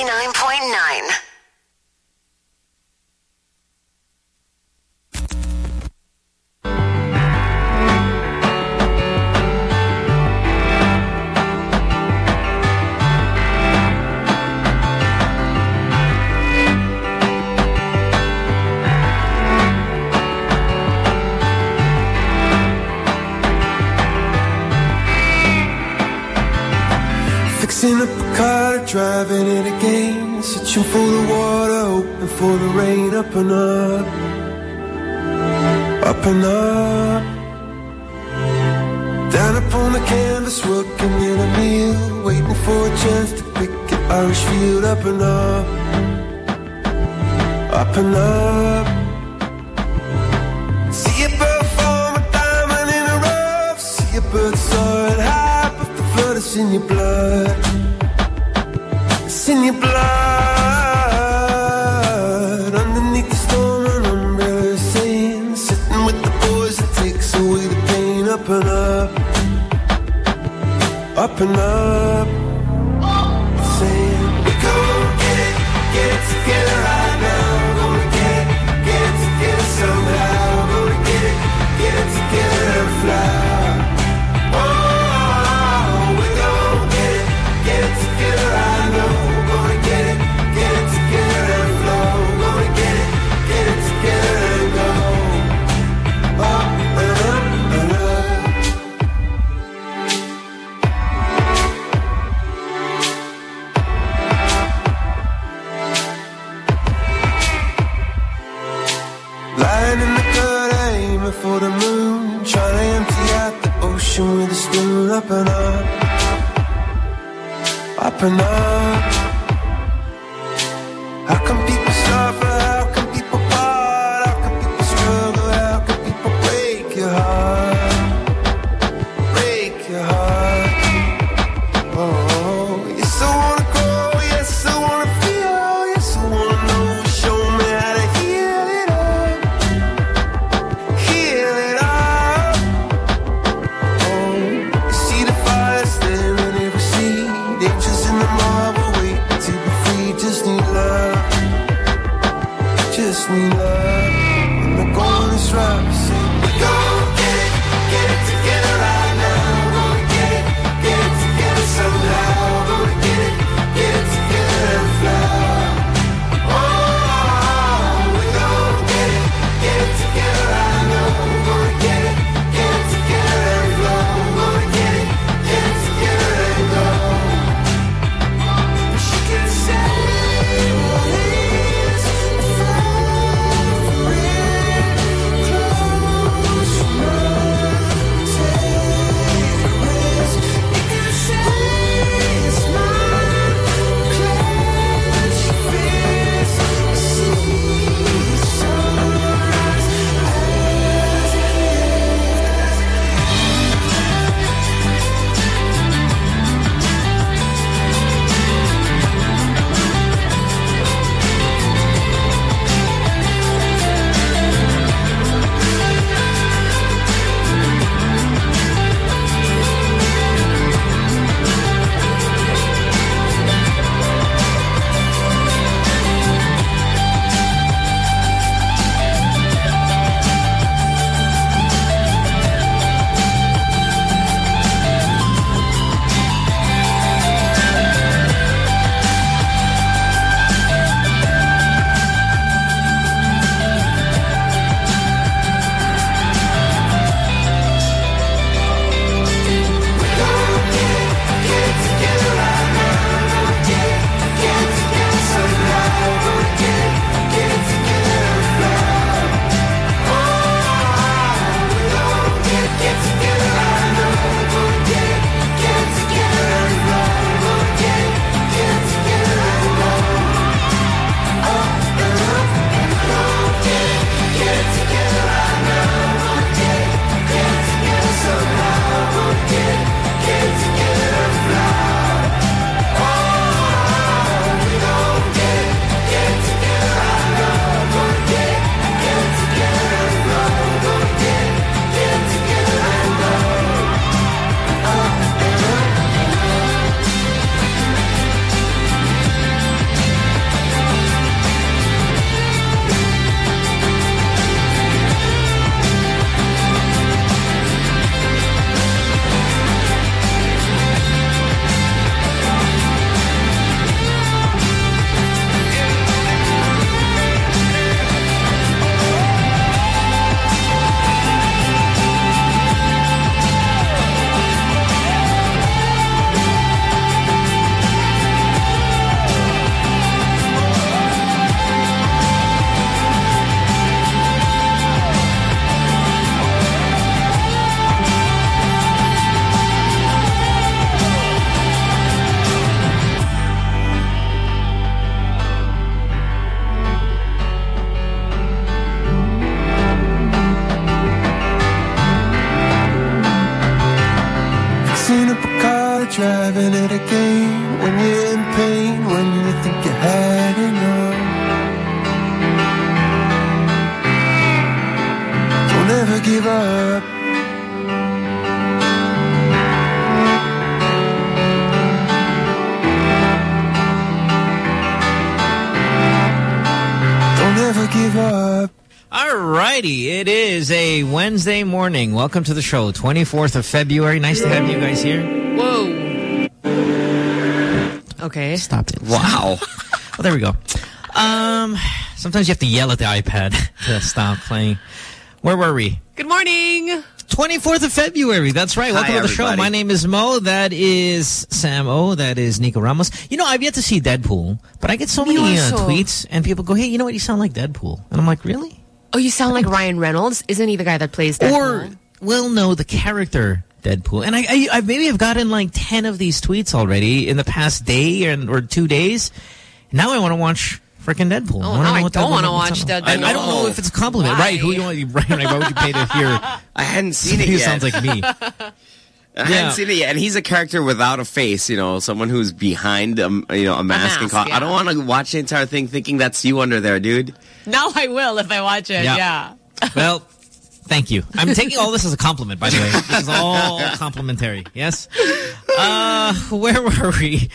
89.9. Reaching for the water, hoping for the rain Up and up, up and up. Down upon the canvas, working in a meal Waiting for a chance to pick an Irish field Up and up, up and up. up up. Wednesday morning. Welcome to the show, 24th of February. Nice to have you guys here. Whoa. Okay. Stop it. Wow. Oh, there we go. Um, sometimes you have to yell at the iPad to stop playing. Where were we? Good morning. 24th of February. That's right. Welcome Hi, to the show. My name is Mo. That is Sam O. That is Nico Ramos. You know, I've yet to see Deadpool, but I get so Me many uh, tweets and people go, hey, you know what? You sound like Deadpool. And I'm like, really? Oh, you sound like Ryan Reynolds. Isn't he the guy that plays Deadpool? Or, well, no, the character Deadpool. And I, I, maybe I maybe have gotten like 10 of these tweets already in the past day and, or two days. Now I want to watch freaking Deadpool. Oh, wanna now know I don't wanna watch. Deadpool. I, I don't know if it's a compliment. Why? Right. Who you want, right, like, why would you pay to hear I hadn't seen it who yet. sounds like me? I Yeah. hadn't seen it yet. And he's a character without a face, you know, someone who's behind a, you know, a mask. and mask, co- I don't want to watch the entire thing thinking that's you under there, dude. Now I will if I watch it. Yeah. Yeah. Well, thank you. I'm taking all this as a compliment, by the way. This is all complimentary. Yes? Uh, where were we?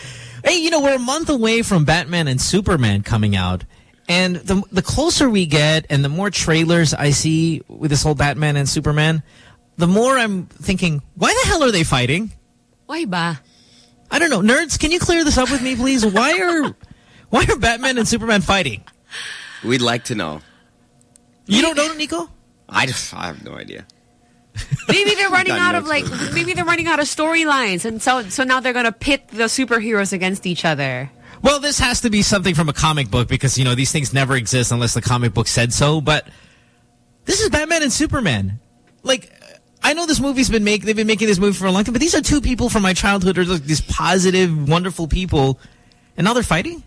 Hey, you know, we're a month away from Batman and Superman coming out. And the, the closer we get and the more trailers I see with this whole Batman and Superman, the more I'm thinking, why the hell are they fighting? Why ba? I don't know. Nerds, can you clear this up with me, please? Why are why are Batman and Superman fighting? We'd like to know. You don't know, Nico? I, just, I have no idea. Maybe they're running out of like clue. maybe they're running out of storylines and so so now they're gonna pit the superheroes against each other. Well, this has to be something from a comic book because, you know, these things never exist unless the comic book said so. But this is Batman and Superman. Like, I know this movie's been make they've been making this movie for a long time, but these are two people from my childhood who are like these positive, wonderful people. And now they're fighting?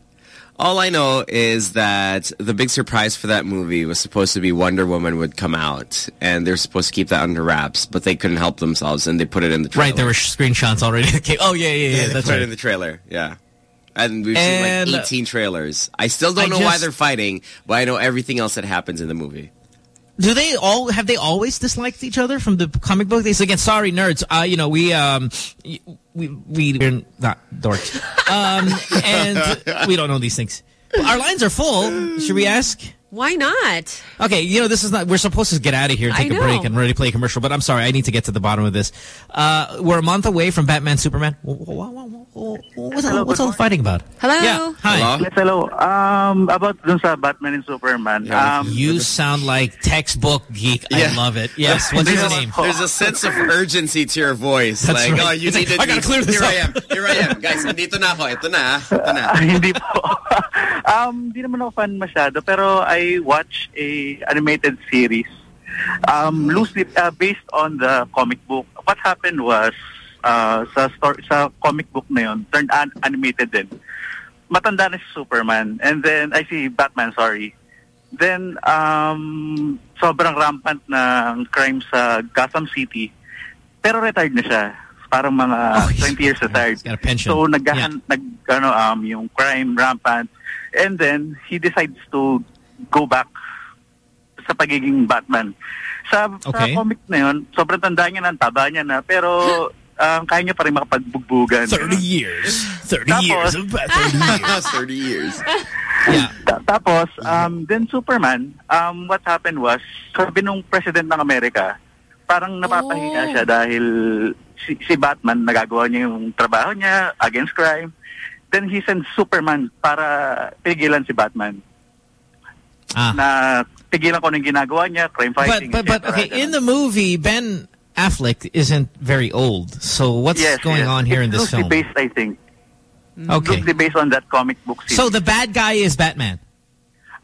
All I know is that the big surprise for that movie was supposed to be Wonder Woman would come out, and they're supposed to keep that under wraps, but they couldn't help themselves, and they put it in the trailer. Right, there were screenshots already. Oh, yeah, yeah, yeah. they that's put right. it in the trailer. Yeah. And we've And- seen like 18 trailers. I still don't I know why they're fighting, but I know everything else that happens in the movie. Do they all have they always disliked each other from the comic book? They say again, sorry nerds. Uh, you know, we um we we we're not dorks. Um and we don't know these things. Our lines are full. Should we ask? Why not? Okay, you know, this is not, we're supposed to get out of here and take a break and ready to play a commercial, but I'm sorry, I need to get to the bottom of this. Uh, we're a month away from Batman, Superman. Wh- wh- wh- wh- What's, all, what's all the fighting about? Hello? Yeah, hi. Hello? Yes, hello. Um, about dun sa Batman and Superman. Yeah. Um, You sound like textbook geek. I love it. Yes, what's his There's- name? There's a sense of urgency to your voice. That's like, right. oh, you It's need like, to I gotta clear this Here I am. up. Here I am. Guys, nandito na ako. Ito na. Ito na. hindi po. um, di naman ako fan masyado, pero I watch a animated series. Um, loosely uh, based on the comic book. What happened was uh, sa story, sa comic book na yun, turned an animated din. Matanda na si Superman and then I see Batman, sorry. Then um sobrang rampant ng crime sa Gotham City. Pero retired na siya. Parang mga Oh, 20 years retired. got a pension. So naggahan nag ano um yung crime rampant and then he decides to go back sa pagiging Batman. Sa, Okay. sa comic na yun, sobrang tanda niya na, taba niya na, pero um, kaya niya pa rin makapagbugbugan. 30 years. 30 Tapos- years. of Bat- 30 years. 30 years. Yeah. Ta- tapos, um, then Superman, um, what happened was, sabi nung president ng Amerika, parang napapahiya Oh. siya dahil si, si Batman, nagagawa niya yung trabaho niya against crime. Then he sends Superman para pigilan si Batman. Ah. Na pigilan ko ng ginagawa niya, crime But, fighting. but, but, etc. okay, in the movie, Ben Affleck isn't very old. So what's Yes, going yes. on here in It's this loosely film? based, I think. Okay. Loosely based on that comic book series. So the bad guy is Batman.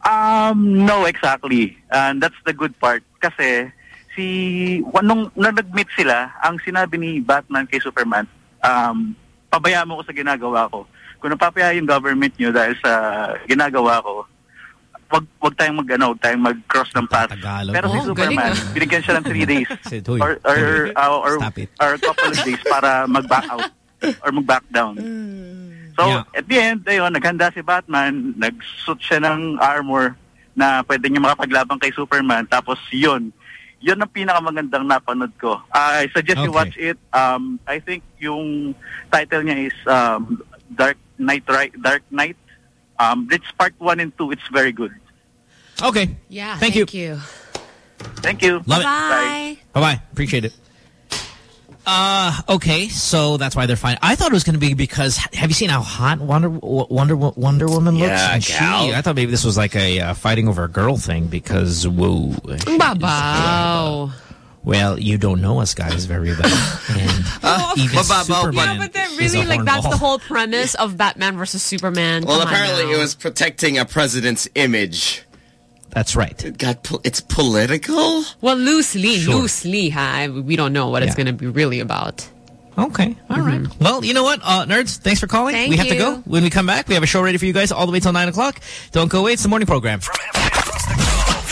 Um, no, exactly. And that's the good part. Kasi, si, nung nag-meet sila, ang sinabi ni Batman kay Superman, um, pabayaan mo ko sa ginagawa ko. Kung napapaya yung government nyo dahil sa ginagawa ko, wag wag tayong mag ano, wag tayong mag-cross ng path. Tagalog. Pero si Oh, Superman, galing ah. binigyan siya ng three days Said, "Hoy, or or, uh, or stop it." or a couple of days para mag-back out or mag-back down. So, Yeah. at the end, ayun, naghanda si Batman, nagsuit siya ng armor na pwede niya makapaglabang kay Superman. Tapos yun, yun ang pinakamagandang napanood ko. I suggest you Okay. watch it. Um, I think yung title niya is um, Dark Knight, right? Dark Knight. Um, it's part one and two. It's very good. Okay. Yeah. Thank, you. Thank you. you. Thank you. Love it. Bye. Bye-bye. Appreciate it. Uh, okay, so that's why they're fine. I thought it was going to be because have you seen how hot Wonder Wonder Wonder Woman looks? Yeah, And she, gal. I thought maybe this was like a uh, fighting over a girl thing because whoa. Babaw. Well, you don't know us guys very well, and even babaw, Superman Yeah, but then is a really, like, hornball. that's the whole premise of Batman versus Superman. Well, Come apparently it was protecting a president's image. That's right. It got po- it's political. Well, loosely, Sure. loosely, huh? We don't know what it's going to be really about. Okay, all right. Well, you know what, uh, nerds, thanks for calling. Thank we have to go. When we come back, we have a show ready for you guys all the way till 9 o'clock. Don't go away. It's the morning program.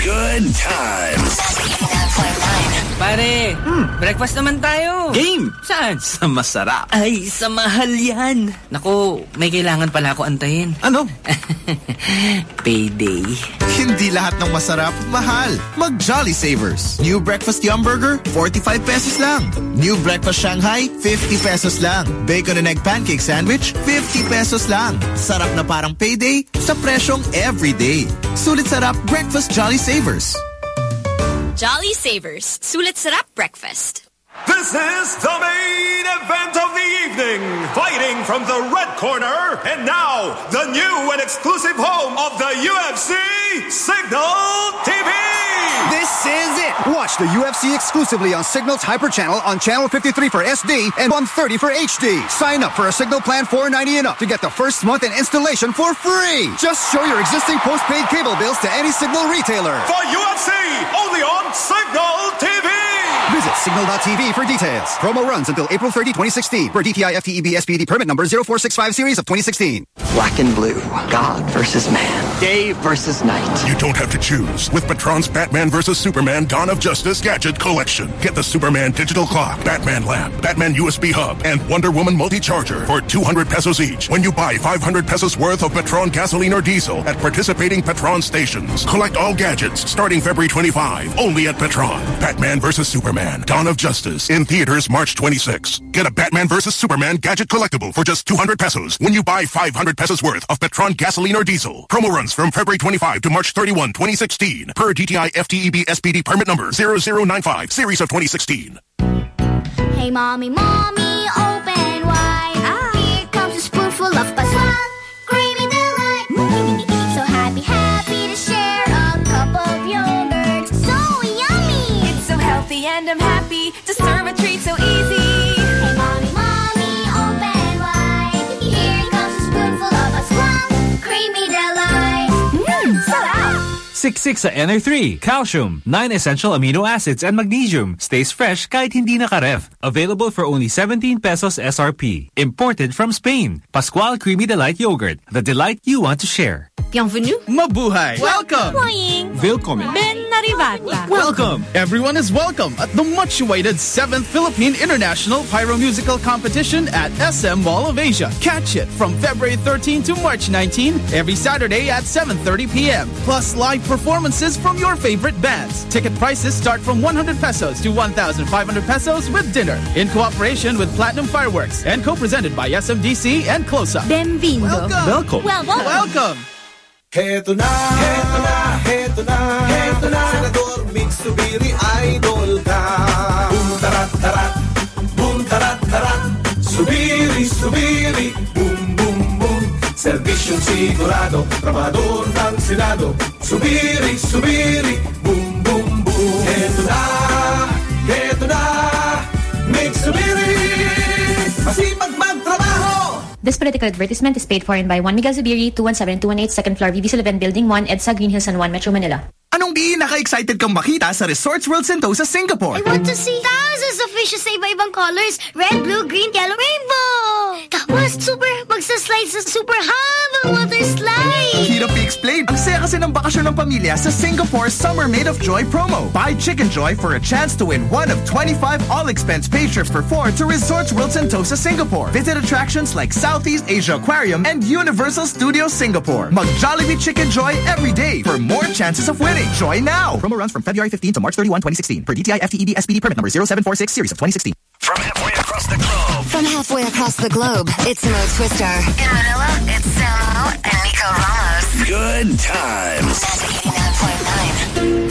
Good times. 89.9. Pare, hmm. breakfast naman tayo. Game. Saan? Sa masarap. Ay, sa mahal yan. Naku, may kailangan pala ako antayin. Ano? Payday. Hindi lahat ng masarap, mahal. Mag Jolly Savers. New Breakfast Yum Burger, 45 pesos lang. New Breakfast Shanghai, 50 pesos lang. Bacon and Egg Pancake Sandwich, 50 pesos lang. Sarap na parang payday sa presyong everyday. Sulit sarap Breakfast Jolly Savers. Jolly Savers. Sulit Sarap Breakfast. This is the main event of the evening. Fighting from the red corner, and now the new and exclusive home of the UFC, Cignal TV. This is it. Watch the UFC exclusively on Cignal's Hyper Channel on Channel 53 for SD and 130 for HD. Sign up for a Cignal Plan 490 and up to get the first month and installation for free. Just show your existing postpaid cable bills to any Cignal retailer. For UFC, only on Cignal TV. Visit cignal.tv for details. Promo runs until April 30, 2016 for DTI FTEB SPD permit number 0465 series of 2016. Black and blue. God versus man. Day versus night. You don't have to choose. With Petron's Batman vs. Superman Dawn of Justice Gadget Collection. Get the Superman Digital Clock, Batman Lamp, Batman USB Hub, and Wonder Woman Multi-Charger for 200 pesos each when you buy 500 pesos worth of Petron gasoline or diesel at participating Petron stations. Collect all gadgets starting February 25, only at Petron. Batman vs. Superman Dawn of Justice in theaters March 26. Get a Batman vs. Superman gadget collectible for just 200 pesos when you buy 500 pesos worth of Petron gasoline or diesel. Promo runs from February 25 to March 31, 2016 per DTI FTEB SPD permit number 0095 series of 2016. Hey, mommy, mommy, and I'm happy Siksik sa NR3, calcium, 9 essential amino acids and magnesium. Stays fresh kahit hindi nakaref. Available for only 17 pesos SRP. Imported from Spain. Pascual Creamy Delight Yogurt. The delight you want to share. Bienvenue. Mabuhay! Welcome. Willkommen. Ben Narivata. Welcome! Everyone is welcome at the much-awaited 7th Philippine International Pyro Musical Competition at SM Mall of Asia. Catch it from February 13 to March 19, every Saturday at 7.30 p.m. Plus live performances from your favorite bands. Ticket prices start from 100 pesos to 1,500 pesos with dinner. In cooperation with Platinum Fireworks and co-presented by SMDC and Close-Up. Benvindo. Welcome! Welcome. Welcome! Heto na, heto na, heto na, heto na Senador Migz Zubiri, idol ka sigurado, boom, boom, boom magtrabaho This political advertisement is paid for in by Juan Miguel Zubiri, 217-218 second floor, VB Sullivan Building 1, EDSA Green Hills and 1, Metro Manila. Anong di naka-excited kang makita sa Resorts World Sentosa, Singapore? I want to see thousands of fishes sa iba-ibang colors. Red, blue, green, yellow, rainbow. mas super magsaslide sa super habang water slide. Hirap i-explain. Ang saya kasi ng bakasyon ng pamilya sa Singapore Summer Made of Joy promo. Buy Chicken Joy for a chance to win one of 25 all-expense paid trips for four to Resorts World Sentosa, Singapore. Visit attractions like Southeast Asia Aquarium and Universal Studios Singapore. Mag Jollibee Chicken Joy every day for more chances of winning. Joy now. Promo runs from February 15 to March 31, 2016. Per DTI FTEB SPD permit number 0746 series of 2016. From halfway across the globe. From halfway across the globe, it's Mo Twister. In Manila, it's Samo and Nico Ramos. Good times. 89.9.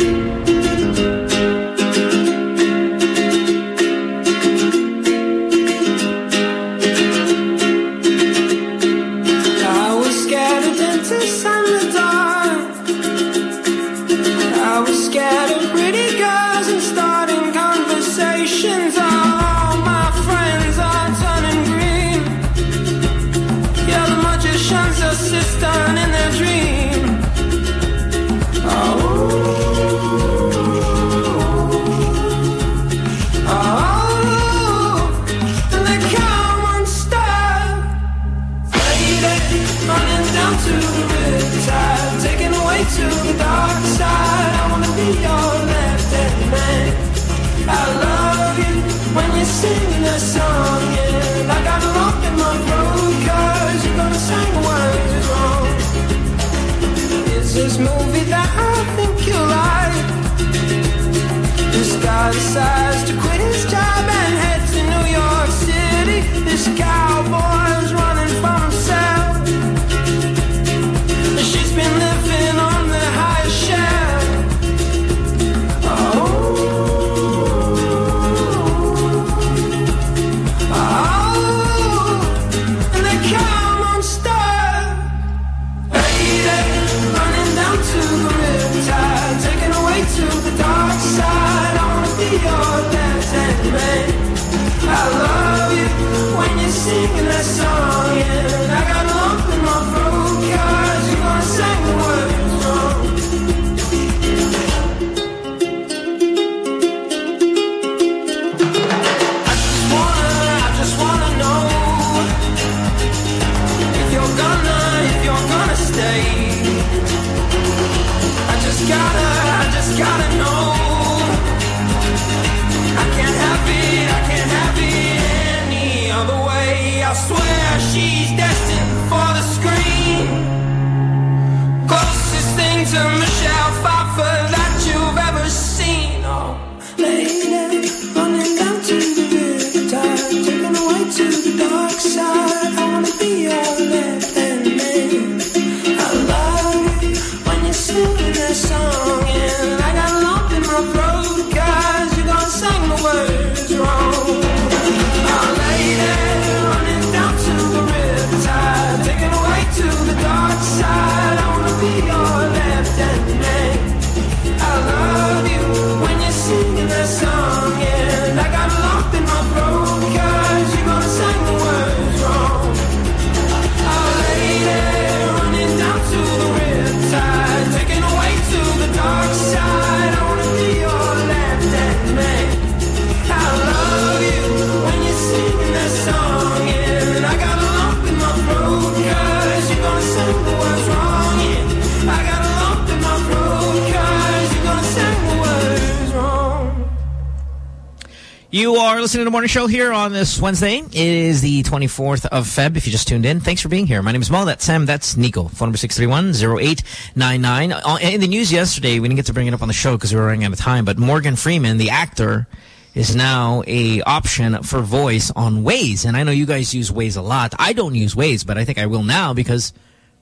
are listening to the morning show here on this Wednesday. It is the 24th of Feb. If you just tuned in, thanks for being here. My name is Mo. That's Sam. That's Nico. Phone number 631-0899. Uh, In the news yesterday, we didn't get to bring it up on the show because we were running out of time, but Morgan Freeman, the actor, is now a option for voice on Waze. And I know you guys use Waze a lot. I don't use Waze, but I think I will now because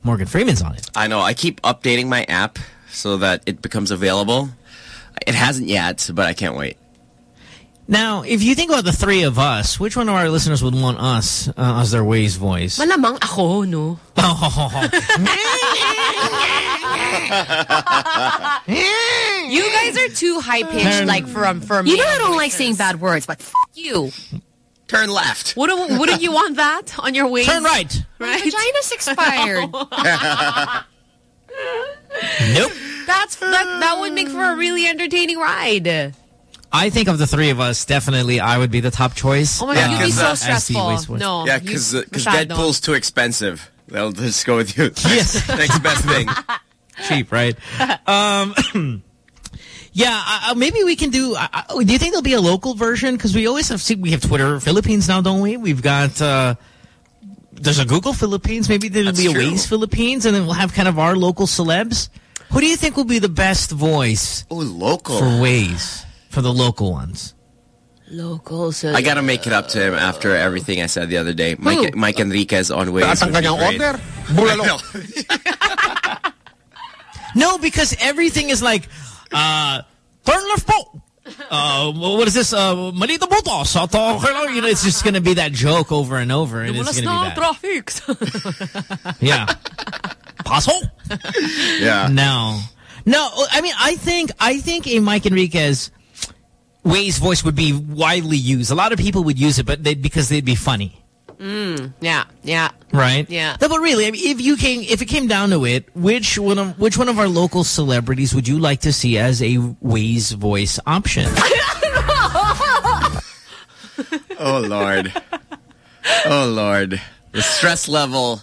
Morgan Freeman's on it. I know. I keep updating my app so that it becomes available. It hasn't yet, but I can't wait. Now, if you think about the three of us, which one of our listeners would want us uh, as their Waze voice? Malamang ako, no? you guys are too high pitched, Turn- like from from. You know I don't like saying bad words, but f you. Turn left. Wouldn't Wouldn't you want that on your way? Turn right. My vagina's expired. Nope. That's that. That would make for a really entertaining ride. I think of the three of us, definitely I would be the top choice. Oh my God, you'd be so as the stressful. voice voice. No. Yeah, you- because masyado. Deadpool's too expensive. They'll just go with you. Yes. Next best thing. cheap, right? um, yeah, uh, maybe we can do. Uh, uh, do you think there'll be a local version? Because we always have. See, we have Twitter Philippines now, don't we? We've got. Uh, there's a Google Philippines. Maybe there'll That's be a true. Waze Philippines, and then we'll have kind of our local celebs. Who do you think will be the best voice Oh, local. for Waze for the local ones? Local. So I gotta make it up to him after everything I said the other day. Mike, Who? Mike Enriquez on Waze. would be great. I. No, because everything is like, uh, turn left po. Uh, what is this? Uh, Manita Buto. So, to- you know, it's just going to be that joke over and over. And it's going to na be that. traffic. Yeah. Paso? Yeah. No. No, I mean, I think, I think a Mike Enriquez Waze voice would be widely used. A lot of people would use it, but they because they'd be funny. mm, yeah, yeah. Right. Yeah. No, but really, I mean, if you came, if it came down to it, which one of which one of our local celebrities would you like to see as a Waze voice option? Oh, Lord. Oh, Lord. The stress level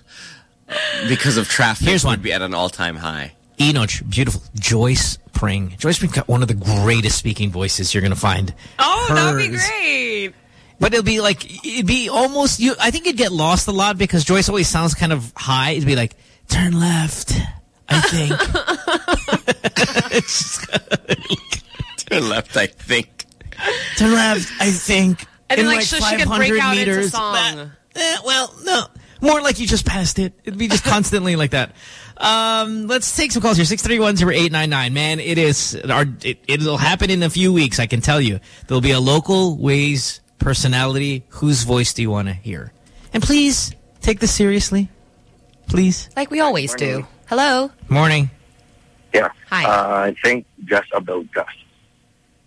because of traffic Here's one. would be at an all-time high. Enoch, beautiful. Joyce Pring. Joyce Pring got one of the greatest speaking voices you're going to find. Oh, that would be great. But it'll be like, it'd be almost, you. I think you'd get lost a lot because Joyce always sounds kind of high. It'd be like, turn left, I think. It's just- Turn left, I think. turn left, I think. And In then, like, so she could break 500 out into meters. song. Eh, well, no. More like you just passed it. It'd be just constantly like that. Um, let's take some calls here. 631-0899. Man, it is, our, it, it'll happen in a few weeks, I can tell you. There'll be a local ways personality. Whose voice do you want to hear? And please, take this seriously. Please. Like we always do. Hello. Morning. Yeah. Hi. Uh, I think just about Gus.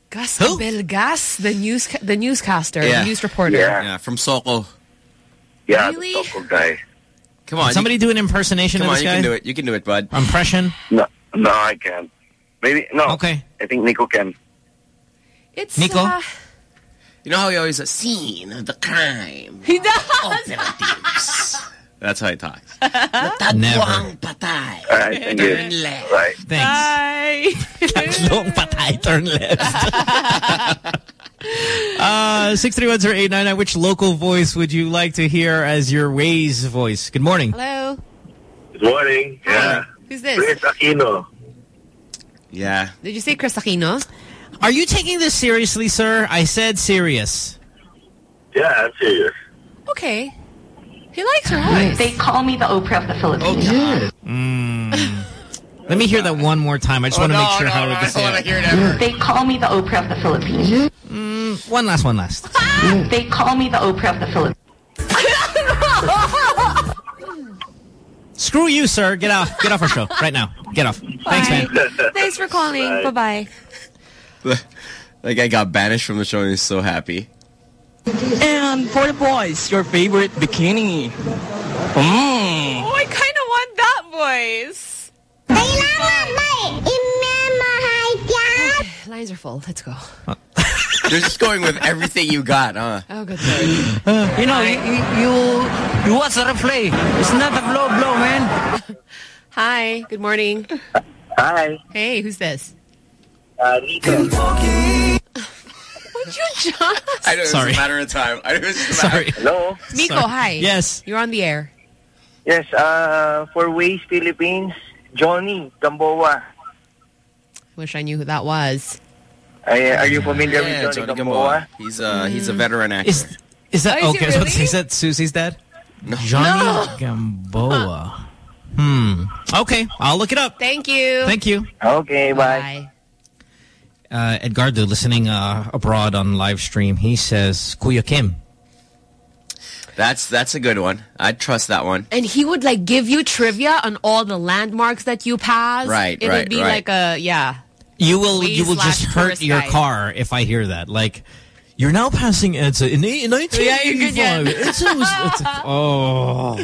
Gus Abelgas, the news the newscaster, Yeah. the news reporter. Yeah. Yeah, from SOCO. Yeah, Really? the local guy. Come on. Somebody do an impersonation you, come of on, this you guy? can do it. You can do it, bud. Impression? No, no, I can't. Maybe no. Okay. I think Nico can. It's Nico? uh, You know how he always a scene of the crime. he does. That's how he talks. Never. patay. All right, thank you. Left. Right. Thanks. Bye. Tatlong patay, turn left. uh, 631-0899, which local voice would you like to hear as your Waze voice? Good morning. Hello. Good morning. Yeah. Who's this? Kris Aquino. Yeah. Did you say Kris Aquino? Are you taking this seriously, sir? I said serious. Yeah, I'm serious. Okay. He likes her voice. They call me the Oprah of the Philippines. Oh, Mm. Let me hear that one more time. I just want to make sure how no, to I don't want it. to hear it ever. They call me the Oprah of the Philippines. Mm, one last, one last. They call me the Oprah of the Philippines. Screw you, sir. Get off. Get off our show right now. Get off. Thanks, man. Thanks for calling. Bye bye. Like I got banished from the show and he's so happy. And for the boys, your favorite bikini. Mmm. Oh, I kind of want that voice. Lines are full. Let's go. You're just going with everything you got, huh? Oh, good lord. You know, you, you, you watch the replay. It's not a blow blow, man. Hi. Good morning. Hi. Hey, who's this? Uh, Nico. Would you just? I know, Sorry. it's a matter of time. I know it's a matter- Sorry. Hello. Nico, Sorry. hi. Yes. You're on the air. Yes. Uh, for Waze Philippines, Johnny Gamboa. Wish I knew who that was. Ay, are you familiar Yeah, with Johnny, Johnny Gamboa? Gamboa. He's, uh, he's a veteran actor. Is is that Oh, is okay? he I was about to say, really? is that Susie's dad? No. Johnny Gamboa. Hmm. Okay, I'll look it up. Thank you. Thank you. Okay, bye. Bye. Uh, Edgardo, listening uh, abroad on live stream, he says, Kuya Kim. That's that's a good one. I'd trust that one. And he would like give you trivia on all the landmarks that you pass. Right, It right, would be right. like a yeah. You will Waze you will just hurt your guide. car if I hear that. Like, you're now passing Edsa in, in 1985. Yeah, you're good, yeah. Edsa was, Edsa- oh.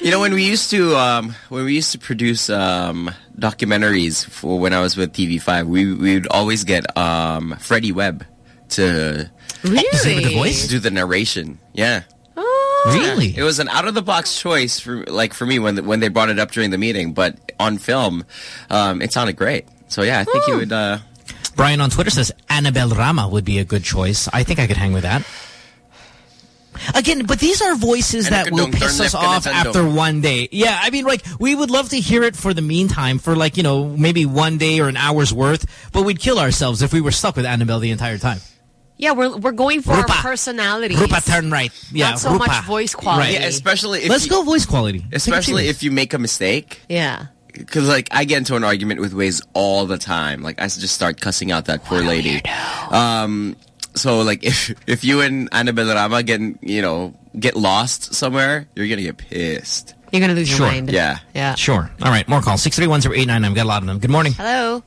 You know, when we used to um, when we used to produce um, documentaries for when I was with TV5, we we would always get um, Freddie Webb to Really? the voice? do the narration. Yeah. Really? It was an out of the box choice for like for me when the, when they brought it up during the meeting, but on film, um, it sounded great. So yeah, I think he would. Uh, Brian on Twitter says Annabelle Rama would be a good choice. I think I could hang with that. Again, but these are voices that will piss us left ka na off after one day. Yeah, I mean, like, we would love to hear it for the meantime, for like, you know, maybe one day or an hour's worth, but we'd kill ourselves if we were stuck with Annabelle the entire time. Yeah, we're we're going for Rupa. personalities. Rupa, turn right. Yeah, Not so Rupa. much voice quality. yeah, especially if Let's you, go voice quality. especially if you make a mistake. Yeah. Because like I get into an argument with Waze all the time. Like I just start cussing out that poor lady. Um, so like if if you and Annabelle Rama get you know get lost somewhere, you're gonna get pissed. You're gonna lose Sure. your mind. Yeah. Yeah. Sure. All right, more calls. 6310899. I've got a lot of them. Good morning. Hello.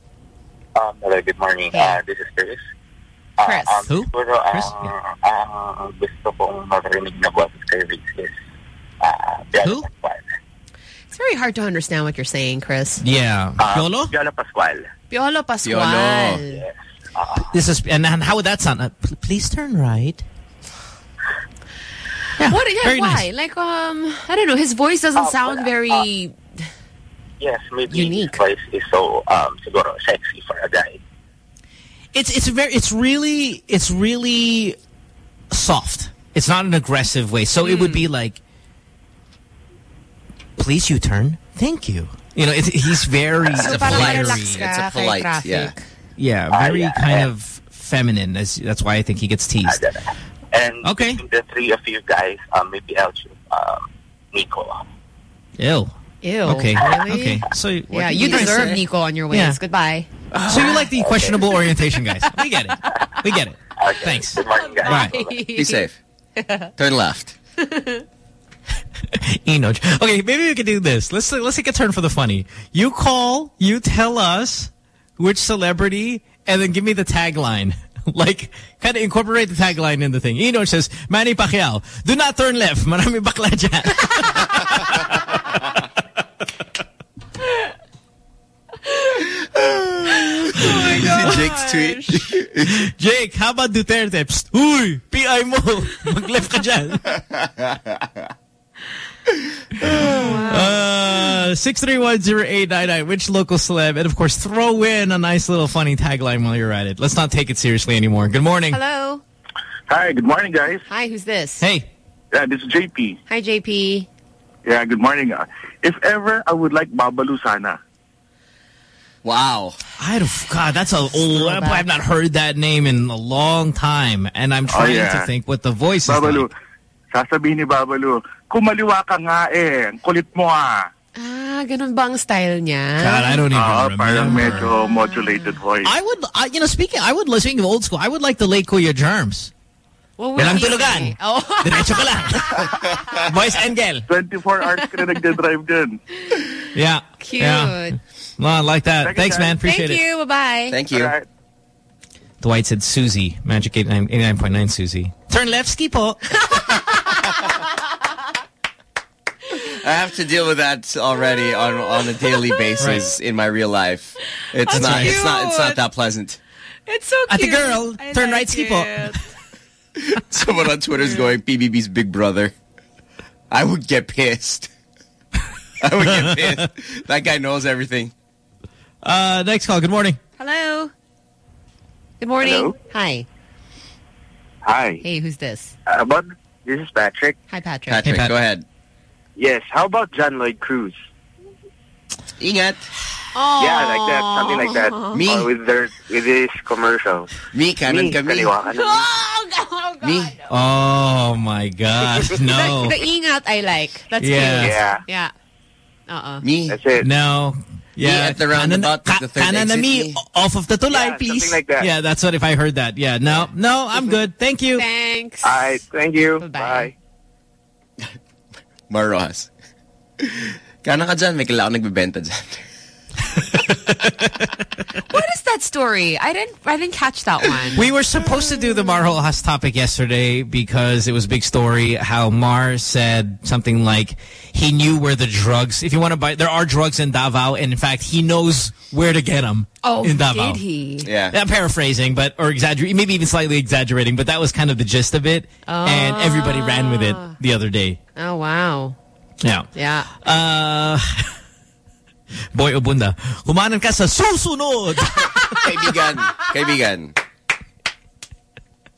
Um, hello, good morning. Uh, this is Chris. Uh, Chris. um, Who? Siguro, uh, uh, gusto kong marinig na boses kay Reese is uh, Who? It's very hard to understand what you're saying, Chris. Yeah. Uh, Piolo? Viola Pascual. Piolo Pascual. Piolo. This is, and, and how would that sound? Uh, please turn right. Yeah, What? Yeah, very why? nice. Like, um, I don't know. His voice doesn't Uh, sound wala. very. Yes, maybe Unique. his voice is so um, siguro sexy for a guy. It's it's very it's really it's really soft. It's not an aggressive way. So it would be like, please you turn. Thank you. You know, it, he's very So a polite- it's a polite, yeah. yeah, Ah, very yeah, kind yeah. of feminine. That's that's why I think he gets teased. And Okay. the three of you guys, um, maybe I'll choose um, Nico. Ew. Ew. Okay. Really? Okay. So Yeah, what you deserve say? Nico on your ways. Yeah. Goodbye. So you like the questionable orientation, guys? We get it. We get it. Okay. Thanks. Good morning, guys. Bye. Be safe. Turn left. Enoch. Okay, maybe we could do this. Let's let's take a turn for the funny. You call, you tell us which celebrity, and then give me the tagline. Like, kind of incorporate the tagline in the thing. Enoch says, Manny Pacquiao, do not turn left. Marami bakla dyan. See Jake's tweet. Jake, how about Duterte? Psst, uy, PI mo. Mag-left ka dyan. Uh, 6310899. Which local celeb? And of course, throw in a nice little funny tagline while you're at it. Let's not take it seriously anymore. Good morning. Hello. Hi, good morning, guys. Hi, who's this? Hey. Yeah, this is JP. Hi, JP. Yeah, good morning. Uh, if ever, I would like Babalu Sana. Wow. I don't, God, that's a old, I've not heard that name in a long time. And I'm trying yeah. to think what the voice is Babalu. like. Sasabihin ni Babalu, kumaliwa ka nga eh, kulit mo ah. Ah, ganun ba ang style niya? God, I don't even Ah, remember. parang medyo modulated voice. I would, I, you know, speaking, I would, speaking of old school, I would like the late Kuya Germs. Well, Walang we're tulugan. Oh. Diretso ka lang. Boys and girl. 24 hours ka na nagdadrive dun. Yeah. Cute. Yeah. Well, I like that. Thank Thanks, guys. man. Appreciate Thank it. you. Bye-bye. Thank you. Alright. Dwight said Susie. Magic 89 89.9 Susie. Turn left, ski po. I have to deal with that already on on a daily basis in my real life. It's That's not right. it's not it's not that pleasant. It's so cute. At the girl, I turn like right, ski po. It. Someone on Twitter is going PBB's big brother. I would get pissed. I would get pissed. That guy knows everything. Uh, next call. Good morning. Hello. Good morning. Hello? Hi. Hi. Hey, who's this? Uh, but this is Patrick. Hi, Patrick. Patrick, Pat. go ahead. Yes, how about John Lloyd Cruz? Ingat. Oh. Yeah, like that, something like that. Me? Or with their with his commercials. Me, kanan Me, kami. kaliwa ka na. Oh, God. Oh, God. Me. Oh, my God. No. The, the ingat I like. That's Yeah. cute. Yeah. Yeah. Uh-uh. Me. That's it. No. Yeah. at the roundabout, Kanan- the third exit, me, me. off of the tulay, Yeah, please. something like that. Yeah, that's what if I heard that. Yeah. No, no, I'm good. Thank you. Thanks. Alright, thank you. Bye-bye. Bye. Maros. Kana ka dyan, may kailangan nagbebenta dyan. What is that story? I didn't. I didn't catch that one. We were supposed to do the Mar Roxas topic yesterday because it was a big story how Mar said something like he knew where the drugs, if you want to buy, there are drugs in Davao and in fact he knows where to get them Oh, in Davao. did he? Yeah. I'm paraphrasing, but or exaggerating, maybe even slightly exaggerating, but that was kind of the gist of it, and everybody ran with it the other day. Oh wow. Yeah. Yeah. Uh, Boy Abunda, humanan ka sa susunod. Kaibigan. Kaibigan.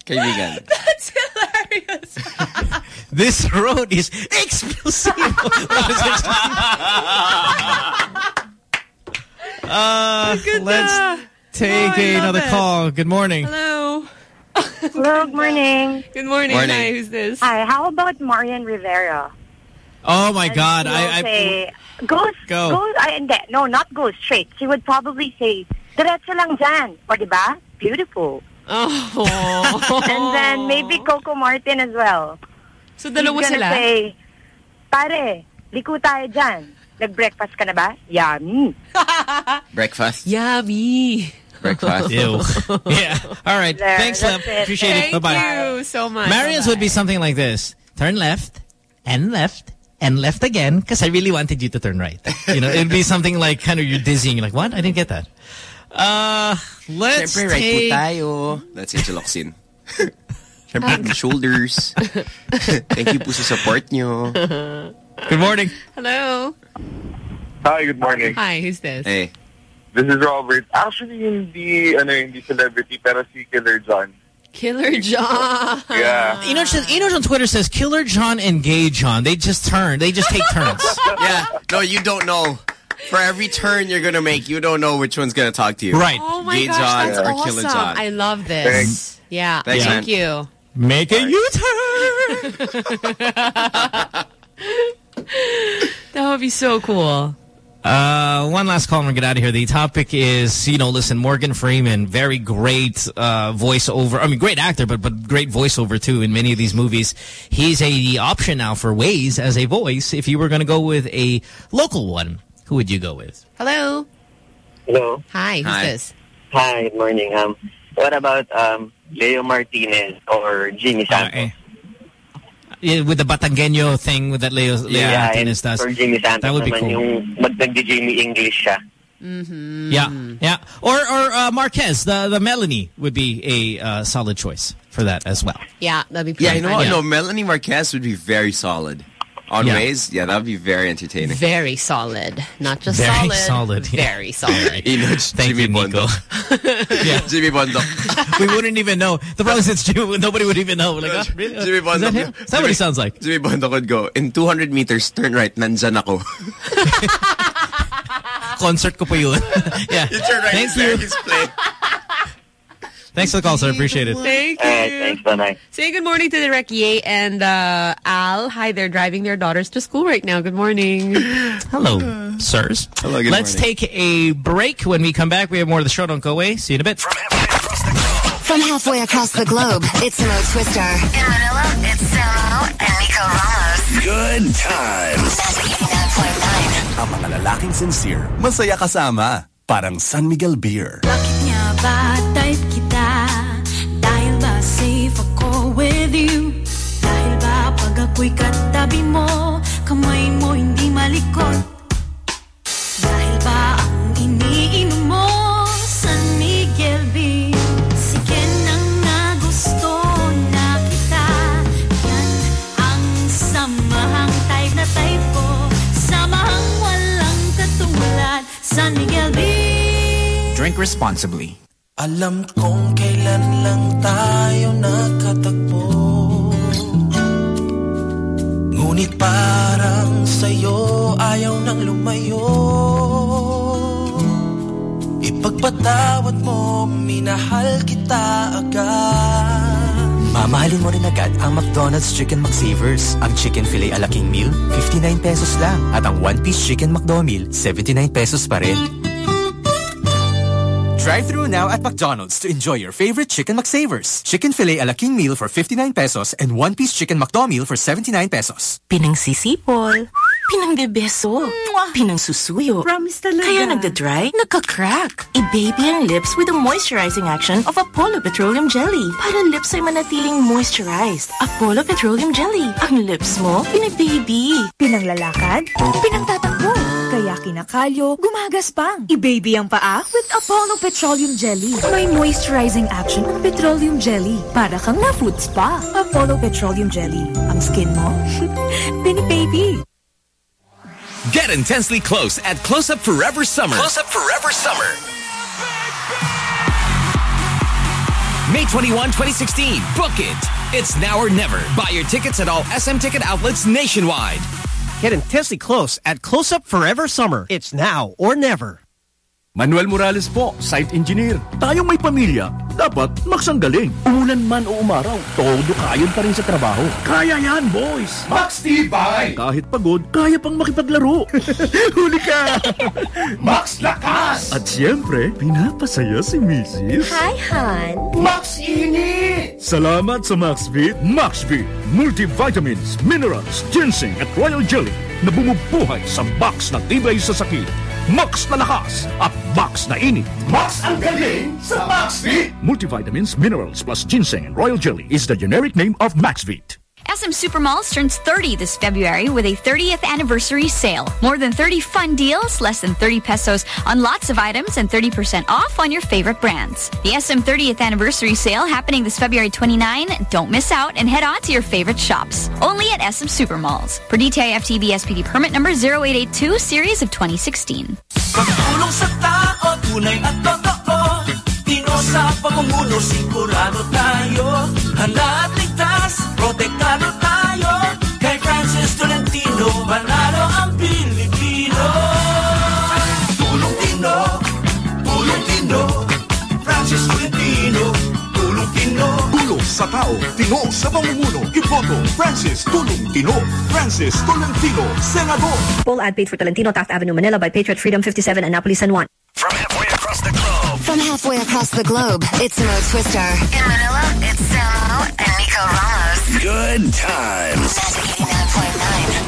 Kaibigan. That's hilarious. This road is explosive. uh, let's take Oh, another it. call. Good morning. Hello. Hello, good morning. Good morning. Morning. Hi, who's this? Hi, how about Marian Rivera? Oh my God! She will I, I say, goes, Go. goes, ay, hindi, no, not go straight. She would probably say, diretso lang dyan. O, diba? Beautiful. Oh. and then maybe Coco Martin as well. So, dalawa She's gonna sila? say, pare, liko tayo dyan. Nag-breakfast ka na ba? Yummy. Breakfast. Yummy. Breakfast. Ew. yeah. All right. There, Thanks, that's it. Appreciate Thank it. Bye bye. you so much. Marian's would be something like this: turn left and left and left again, because I really wanted you to turn right. You know, it'd be something like kind of you're dizzying. You're like, what? I didn't get that. Uh, let's Siyempre, right po take. tayo. That's Angel Locsin. Siyempre, the shoulders. Thank you po sa support nyo. Good morning. Hello. Hi, good morning. Hi, who's this? Hey. This is Robert. Actually, hindi, ano, hindi celebrity, pero si Killer John. Killer John. Yeah. Enos, Enos on Twitter says Killer John and Gay John. They just turn. They just take turns. yeah. No, you don't know. For every turn you're going to make, you don't know which one's going to talk to you. Right. Oh my Gay gosh, John that's or awesome. Killer John. I love this. Thanks. Yeah. Thanks, thank man. you. Make a U-turn. That would be so cool. Uh, one last call and we'll get out of here. The topic is, you know, listen, Morgan Freeman, very great uh, voiceover. I mean, great actor, but but great voiceover too in many of these movies. He's a option now for Waze as a voice. If you were going to go with a local one, who would you go with? Hello. Hello. Hi, who's Hi. this? Hi, good morning. Um, what about um Leo Martinez or Jimmy Santos? Yeah, with the Batangueño thing with that Leo, Leo yeah, and Martinez does. or Jimmy Santos That would be naman cool. yung mag nag-Jimmy English siya. Mm-hmm. Yeah, yeah. Or or uh, Marquez, the the Melanie would be a uh, solid choice for that as well. Yeah, that'd be Pretty Yeah, you know fun. what? No, Melanie Marquez would be very solid. On Yeah. Waze, yeah, that would be very entertaining. Very solid. Not just Very solid. solid, yeah. Very solid. Inoch, Thank Jimmy you, Nico. Bondoc. yeah. Jimmy Bondoc. we wouldn't even know. The problem is it's Jimmy. Nobody would even know. Like, ah, really? Jimmy Is Bondoc. that him? Is that what he sounds like? Jimmy Bondoc could go, in 200 meters, turn right, nandyan ako. Concert ko po yun. yeah. You turn right, Thank he's there, you. he's playing. Thanks for the call, sir. Appreciate it. Thank you. Alright, thanks. Bye-bye. Say good morning to the Rekie and uh, Al. Hi, they're driving their daughters to school right now. Good morning. Hello, sirs. Hello, good Let's morning. take a break. When we come back, we have more of the show. Don't go away. See you in a bit. From halfway across the globe, it's Mo Twister. In Manila, it's Samo and Nico Ramos. Good times. Ang mga lalaking sincere, masaya kasama. Parang San Miguel Beer. Bakit nga ba type responsibly. Alam kong kailan lang tayo nakatagpo Ngunit parang sa'yo ayaw nang lumayo Ipagpatawad mo, minahal kita agad Mamahalin mo rin agad ang McDonald's Chicken McSavers. Ang Chicken Filet ala King Meal, 59 pesos lang. At ang One Piece Chicken McDo Meal, 79 pesos pa rin. Drive through now at McDonald's to enjoy your favorite Chicken McSavers. Chicken Filet ala King Meal for 59 pesos and One Piece Chicken McDo Meal for 79 pesos. Pinang sisipol. Pinang Pinangsisipol. pinangbebeso, pinangsusuyo. Promise talaga. Kaya nagda-dry, nagka-crack. I-baby ang lips with the moisturizing action of Apollo Petroleum Jelly. Para lips ay manatiling moisturized. Apollo Petroleum Jelly. Ang lips mo, pinababy. Pinanglalakad, pinangtatakbo. Kaya kinakalyo, gumagaspang. I-baby ang paa with Apollo Petroleum Jelly. May moisturizing action ang petroleum jelly. Para kang na food spa. Apollo Petroleum Jelly. Ang skin mo, bini-baby. Get intensely close at Close Up Forever Summer. Close Up Forever Summer. May 21, 2016. Book it. It's now or never. Buy your tickets at all SM ticket outlets nationwide. Get intensely close at Close Up Forever Summer. It's now or never. Manuel Morales po, site engineer. Tayong may pamilya, dapat magsanggaling. Umulan man o umaraw, todo kayon pa rin sa trabaho. Kaya yan, boys! Max Tibay! Kahit pagod, kaya pang makipaglaro. Huli ka! Max Lakas! At siyempre, pinapasaya si Mrs. Hi, Han. Max Init! Salamat sa MaxVit. MaxVit, multivitamins, minerals, ginseng at royal jelly na bumubuhay sa box na tibay sa sakit. Max na lakas at Max na init. Max ang galing sa MaxVit! Multivitamins, minerals plus ginseng and royal jelly is the generic name of MaxVit. SM Supermalls turns 30 this February with a 30th anniversary sale. More than 30 fun deals, less than 30 pesos on lots of items, and 30% off on your favorite brands. The SM 30th anniversary sale happening this February 29. Don't miss out and head on to your favorite shops. Only at SM Supermalls. Per DTI FTB SPD permit number 0882 series of 2016. Pagtulong tao, tino sa pamumuno. Iboto, Francis Tulong Tino. Francis Tolentino, Senador. Full ad paid for Tolentino, Taft Avenue, Manila by Patriot Freedom 57, Annapolis, San Juan. From halfway across the globe, From halfway across the globe, it's Mo Twister. In Manila, it's Samo and Nico Ramos. Good times. 89.9.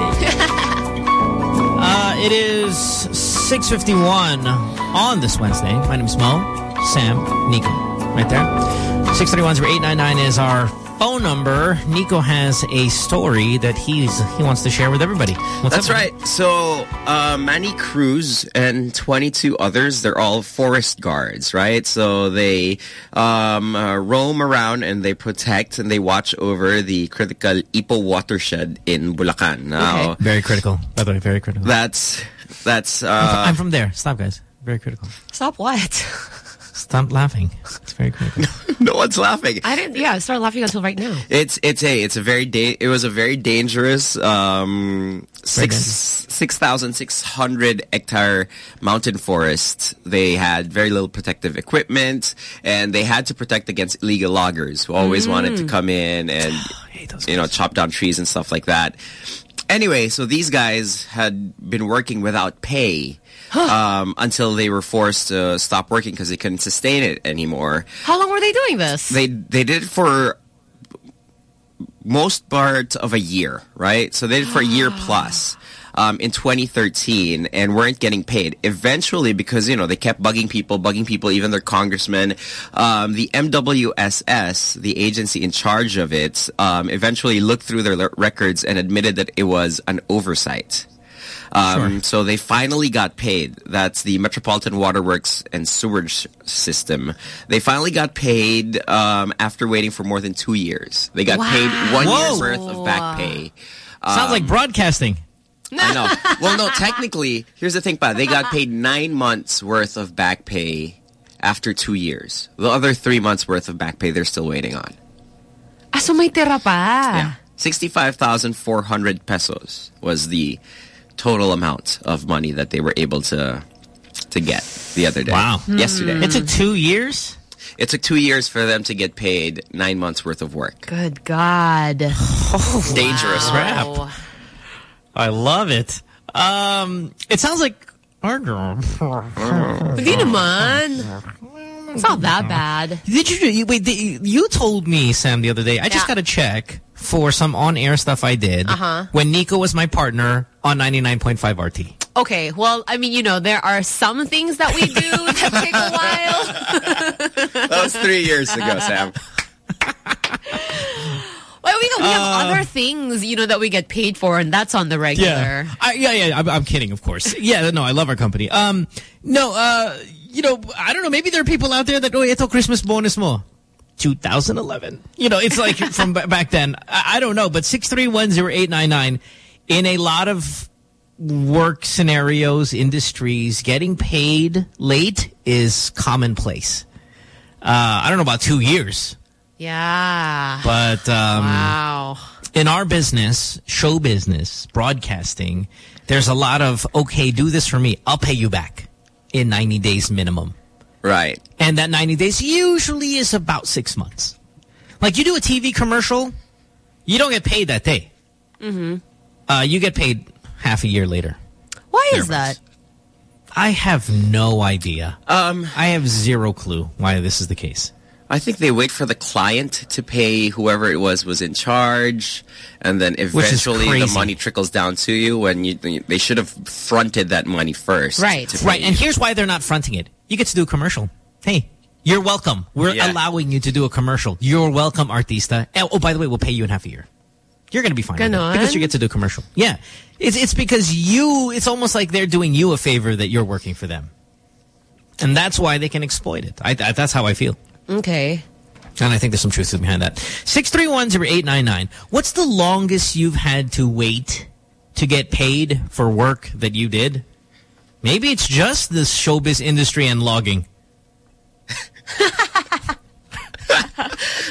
uh, it is 6.51 on this Wednesday. My name's Mo, Sam, Nico. Right there. 631-0899 is our phone number. Nico has a story that he's he wants to share with everybody. What's That's up? right. So, uh, Manny Cruz and 22 others, they're all forest guards, right? So they um, uh, roam around and they protect and they watch over the critical Ipo watershed in Bulacan. Now, Very critical. By the way, very critical. that's that's. I'm Uh, I'm from there. Stop, guys. Very critical. Stop what? Stop laughing. It's very critical. no one's laughing. I didn't. Yeah, I started laughing until right now. It's it's a it's a very da- it was a very dangerous um six six thousand six hundred hectare mountain forest. They had very little protective equipment, and they had to protect against illegal loggers who always wanted to Mm. come in and you know chop down trees and stuff like that. Anyway, so these guys had been working without pay um, until they were forced to stop working because they couldn't sustain it anymore. How long were they doing this? They they did it for most part of a year, right? So they did it for a year plus. Um, in 2013 and weren't getting paid. Eventually, because, you know, they kept bugging people, bugging people, even their congressmen, um, the MWSS, the agency in charge of it, um, eventually looked through their records and admitted that it was an oversight. Um, So they finally got paid. That's the Metropolitan Waterworks and Sewerage System. They finally got paid um, after waiting for more than two years. They got paid one Whoa. year's worth of back pay. Sounds like Um, broadcasting. I know. Well, no, technically, here's the thing, pa. They got paid nine months worth of back pay after two years. The other three months worth of back pay they're still waiting on. Ah, so may tira pa. Yeah. 65,400 pesos was the total amount of money that they were able to to get the other day. Wow. Yesterday. It took two years? It took two years for them to get paid nine months worth of work. Good God. Oh, Dangerous, Crap. Wow. I love it. Um, it sounds like our girl. Hindi naman. It's not that bad. Did you, you wait? the- You told me, Sam, the other day. I just got to check for some on-air stuff I did Uh-huh. when Nico was my partner on 99.5 RT. Okay, well, I mean, you know, there are some things that we do that take a while. That was three years ago, Sam. Well, we, we have Uh, other things, you know, that we get paid for, and that's on the regular. Yeah, I, yeah, yeah. I'm, I'm kidding, of course. Yeah, no, I love our company. Um, no, uh, you know, I don't know. Maybe there are people out there that oh, it's ito Christmas bonus mo. 2011. You know, it's like from back then. I, I don't know, but 6310899 in a lot of work scenarios, industries, getting paid late is commonplace. Uh, I don't know about two years, Yeah. but um, wow. in our business, show business, broadcasting, there's a lot of, okay, do this for me. I'll pay you back in 90 days minimum. Right. And that 90 days usually is about six months. Like you do a TV commercial, you don't get paid that day. Mm-hmm. Uh, you get paid half a year later. Why is that? I have no idea. Um, I have zero clue why this is the case. I think they wait for the client to pay whoever it was was in charge, and then eventually the money trickles down to you. When you they should have fronted that money first, Right. to pay Right. And here's why they're not fronting it. You get to do a commercial. Hey, you're welcome. We're Yeah. allowing you to do a commercial. You're welcome, Artista. Eh, oh, by the way, we'll pay you in half a year. You're going to be fine. with it Because you get to do a commercial. Yeah. It's, it's because you, it's almost like they're doing you a favor that you're working for them. And that's why they can exploit it. I, I, that's how I feel. Okay. And I think there's some truth behind that. 631-0899. What's the longest you've had to wait to get paid for work that you did? Maybe it's just the showbiz industry and logging.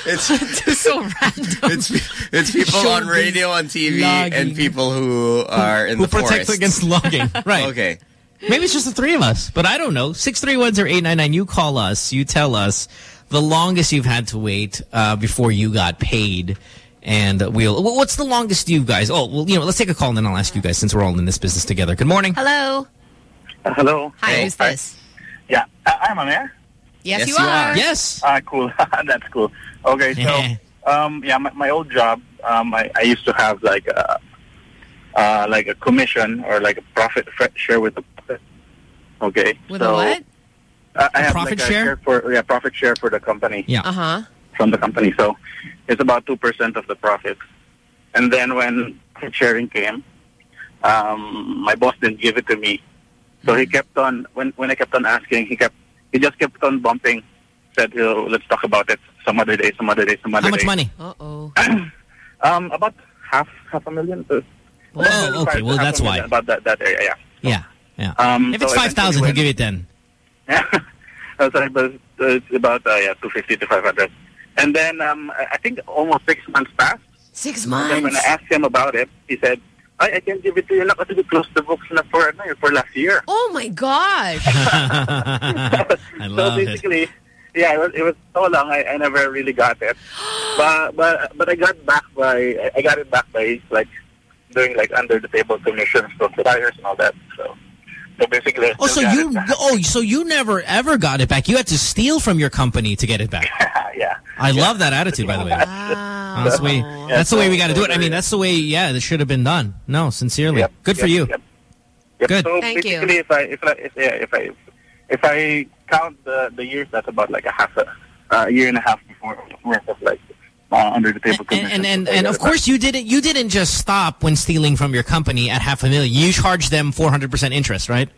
it's so random. It's it's people on radio, on TV, and people who are in Who the protect forest. against logging. Right. okay. Maybe it's just the three of us, but I don't know. 631-0899, you call us, you tell us the longest you've had to wait uh, before you got paid. And we'll, what's the longest you guys? Oh, well, you know, let's take a call and then I'll ask you guys since we're all in this business together. Good morning. Hello. Uh, hello. Hi, Hello. who's this? Yeah, uh, I'm on air. Yes, Yes, you you are. are. Yes. Ah, cool. That's cool. Okay, so um, yeah, my, my old job, um, I, I used to have like a uh, like a commission or like a profit share with the profit. Okay. With so, a what? Uh, I A have profit like a share? for yeah profit share for the company. Yeah. Uh huh. From the company, so it's about two percent of the profits. And then when profit sharing came, um, my boss didn't give it to me, so he kept on when when I kept on asking, he kept he just kept on bumping. Said, "He'll- "Let's talk about it some other day, some other day, some other day. How much day." money? Uh oh. um, about half half a million. Uh, Oh, okay. Well, half a that's why. About that that area, yeah. Yeah. Yeah. Um, if so it's 5,000, he'll eventually give you 10. Oh, sorry, but it's about uh, yeah, two fifty to five hundred. And then um, I I think almost six months passed. Six months. And when I asked him about it, he said, "I, I can give it to you na kasi we closed the books na for ano, for last year." Oh my gosh. I so love it. basically, yeah, it was, it was so long. I, I never really got it, but but but I got back by I- I got it back by like doing like under the table commissions from suppliers and all that. So so basically, Oh, so you oh, so you never ever got it back. You had to steal from your company to get it back. yeah. I love that attitude, by the way. That's the way. That's the way we got to do it. I mean, that's the way. Yeah, this should have been done. No, sincerely, good for you. Yep. Yep. Good. So Thank you. basically, if I if I if, yeah, if I if I count the the years, that's about like a half a uh, year and a half before worth of like uh, under the table And and and, and of course, you didn't you didn't just stop when stealing from your company at half a million. You charged them 400 percent interest, right?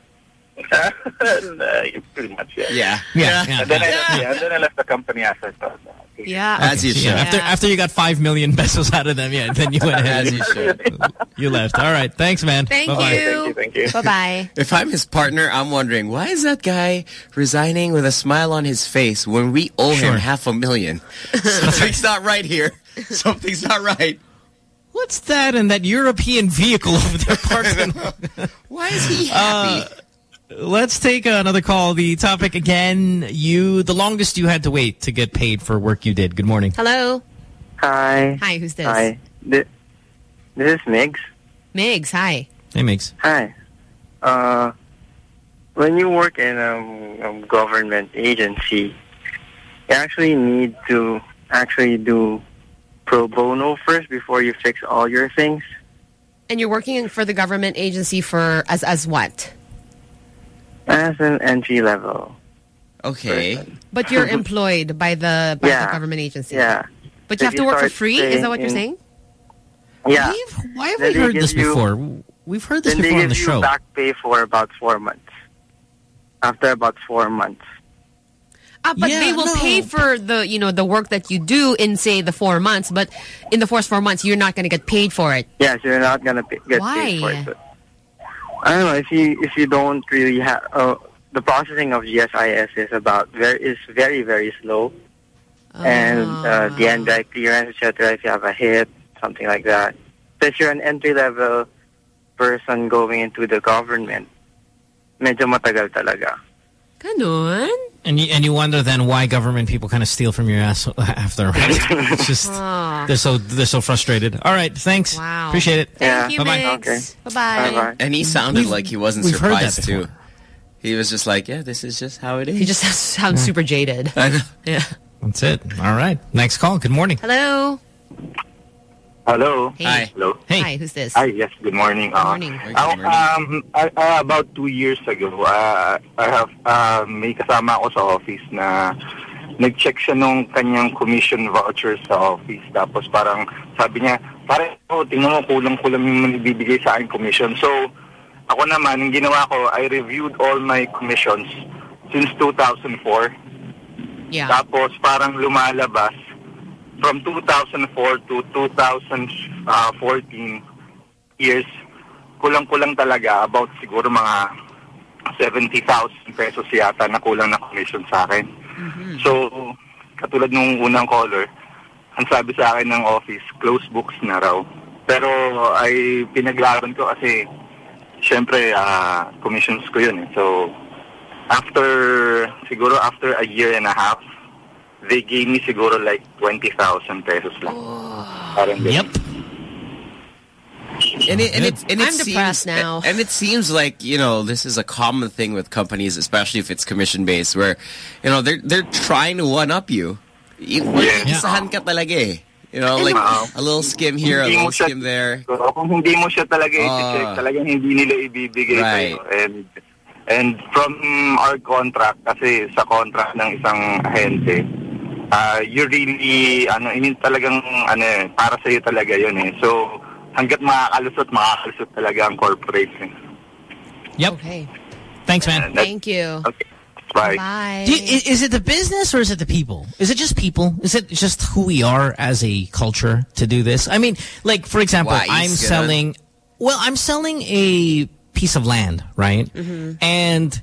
uh, pretty much yeah. Yeah. Yeah, yeah, and then yeah. I yeah, and then I left the company after that. Yeah. As you Yeah, should. After after you got five million pesos out of them, yeah, then you went ahead. As you should. You left. All right. Thanks, man. Thank Bye-bye. you. Thank you. Bye bye. If I'm his partner, I'm wondering why is that guy resigning with a smile on his face when we owe Sure. him half a million? Something's not right here. Something's not right. What's that and that European vehicle over there parked? Why is he Uh, happy? Let's take another call. The topic again, you, the longest you had to wait to get paid for work you did. Good morning. Hello. Hi. Hi, who's this? Hi. This, this is Migs. Migs, hi. Hey, Migs. Hi. Uh, when you work in a, a government agency, you actually need to actually do pro bono first before you fix all your things. And you're working for the government agency for as as what? As an entry level. Okay. But you're employed by the by Yeah. the government agency. Yeah. But you have to you work for free? Is that what you're saying? Yeah. We've, why have Then we heard this you- before? We've heard this then before they on the give show. you back pay for about four months. After about four months. Ah, but Yeah, they will no. pay for the you know the work that you do in say the four months, but in the first four months you're not going to get paid for it. Yes, you're not gonna get Why? paid for it. But- I don't know if you if you don't really have uh, the processing of GSIS is about very is very very slow, and uh, the Ah. NBI clearance etc. If you have a hit, something like that. So if you're an entry level person going into the government, medyo matagal talaga. Ganun? And you, and you wonder then why government people kind of steal from your ass after. it's just Ah. they're so they're so frustrated. All right, thanks. Wow. Appreciate it. Thank you, Bye-bye. Migs. Bye-bye. And he sounded like he wasn't we've heard that surprised too. He was just like, yeah, this is just how it is. He just sounds super jaded. I know. Yeah. That's it. All right. Next call. Good morning. Hello. Hello. Hey. Hi. Hello. Hey. Hi, who's this? Hi. Yes. Good morning. Uh, morning. I- um, I, uh, about two years ago, uh, I have uh, may kasama ako sa office na nag-check siya nung kanyang commission voucher sa office. Tapos parang sabi niya, pare, oh, tingnan mo kulang-kulang yung bibigay sa akin commission. So, ako naman, yung ginawa ko, I reviewed all my commissions since 2004. Yeah. Tapos parang lumalabas from 2004 to 2014 years, kulang-kulang talaga about siguro mga 70,000 pesos yata na kulang na commission sa akin. So, katulad nung unang caller, ang sabi sa akin ng office, close books na raw. Pero ay pinaglaban ko kasi syempre ah, commissions ko yun eh. So, after, siguro after a year and a half, they gave me siguro like 20,000 pesos lang. Parang. Yep. And it, and it, and it I'm seems, depressed now. And it seems like you know this is a common thing with companies, especially if it's commission based, where you know they're they're trying to one up you. Isahan ka talaga eh. You know, like a little skim here, a little skim there. So, kung hindi mo siya talaga i-check, talagang hindi nila ibibigay Right. sa'yo. And, and from our contract, kasi sa contract ng isang ahente, uh, you really, ano, yun talagang, ano eh, para sa'yo talaga yun eh. So, hanggat makakalusot, makakalusot talaga ang corporate. Eh. Yep. Okay. Thanks, man. Thank you. Okay. Bye. Bye. You, is it the business or is it the people? Is it just people? Is it just who we are as a culture to do this? I mean, like, for example, Why, I'm ganun? selling, well, I'm selling a piece of land, right? And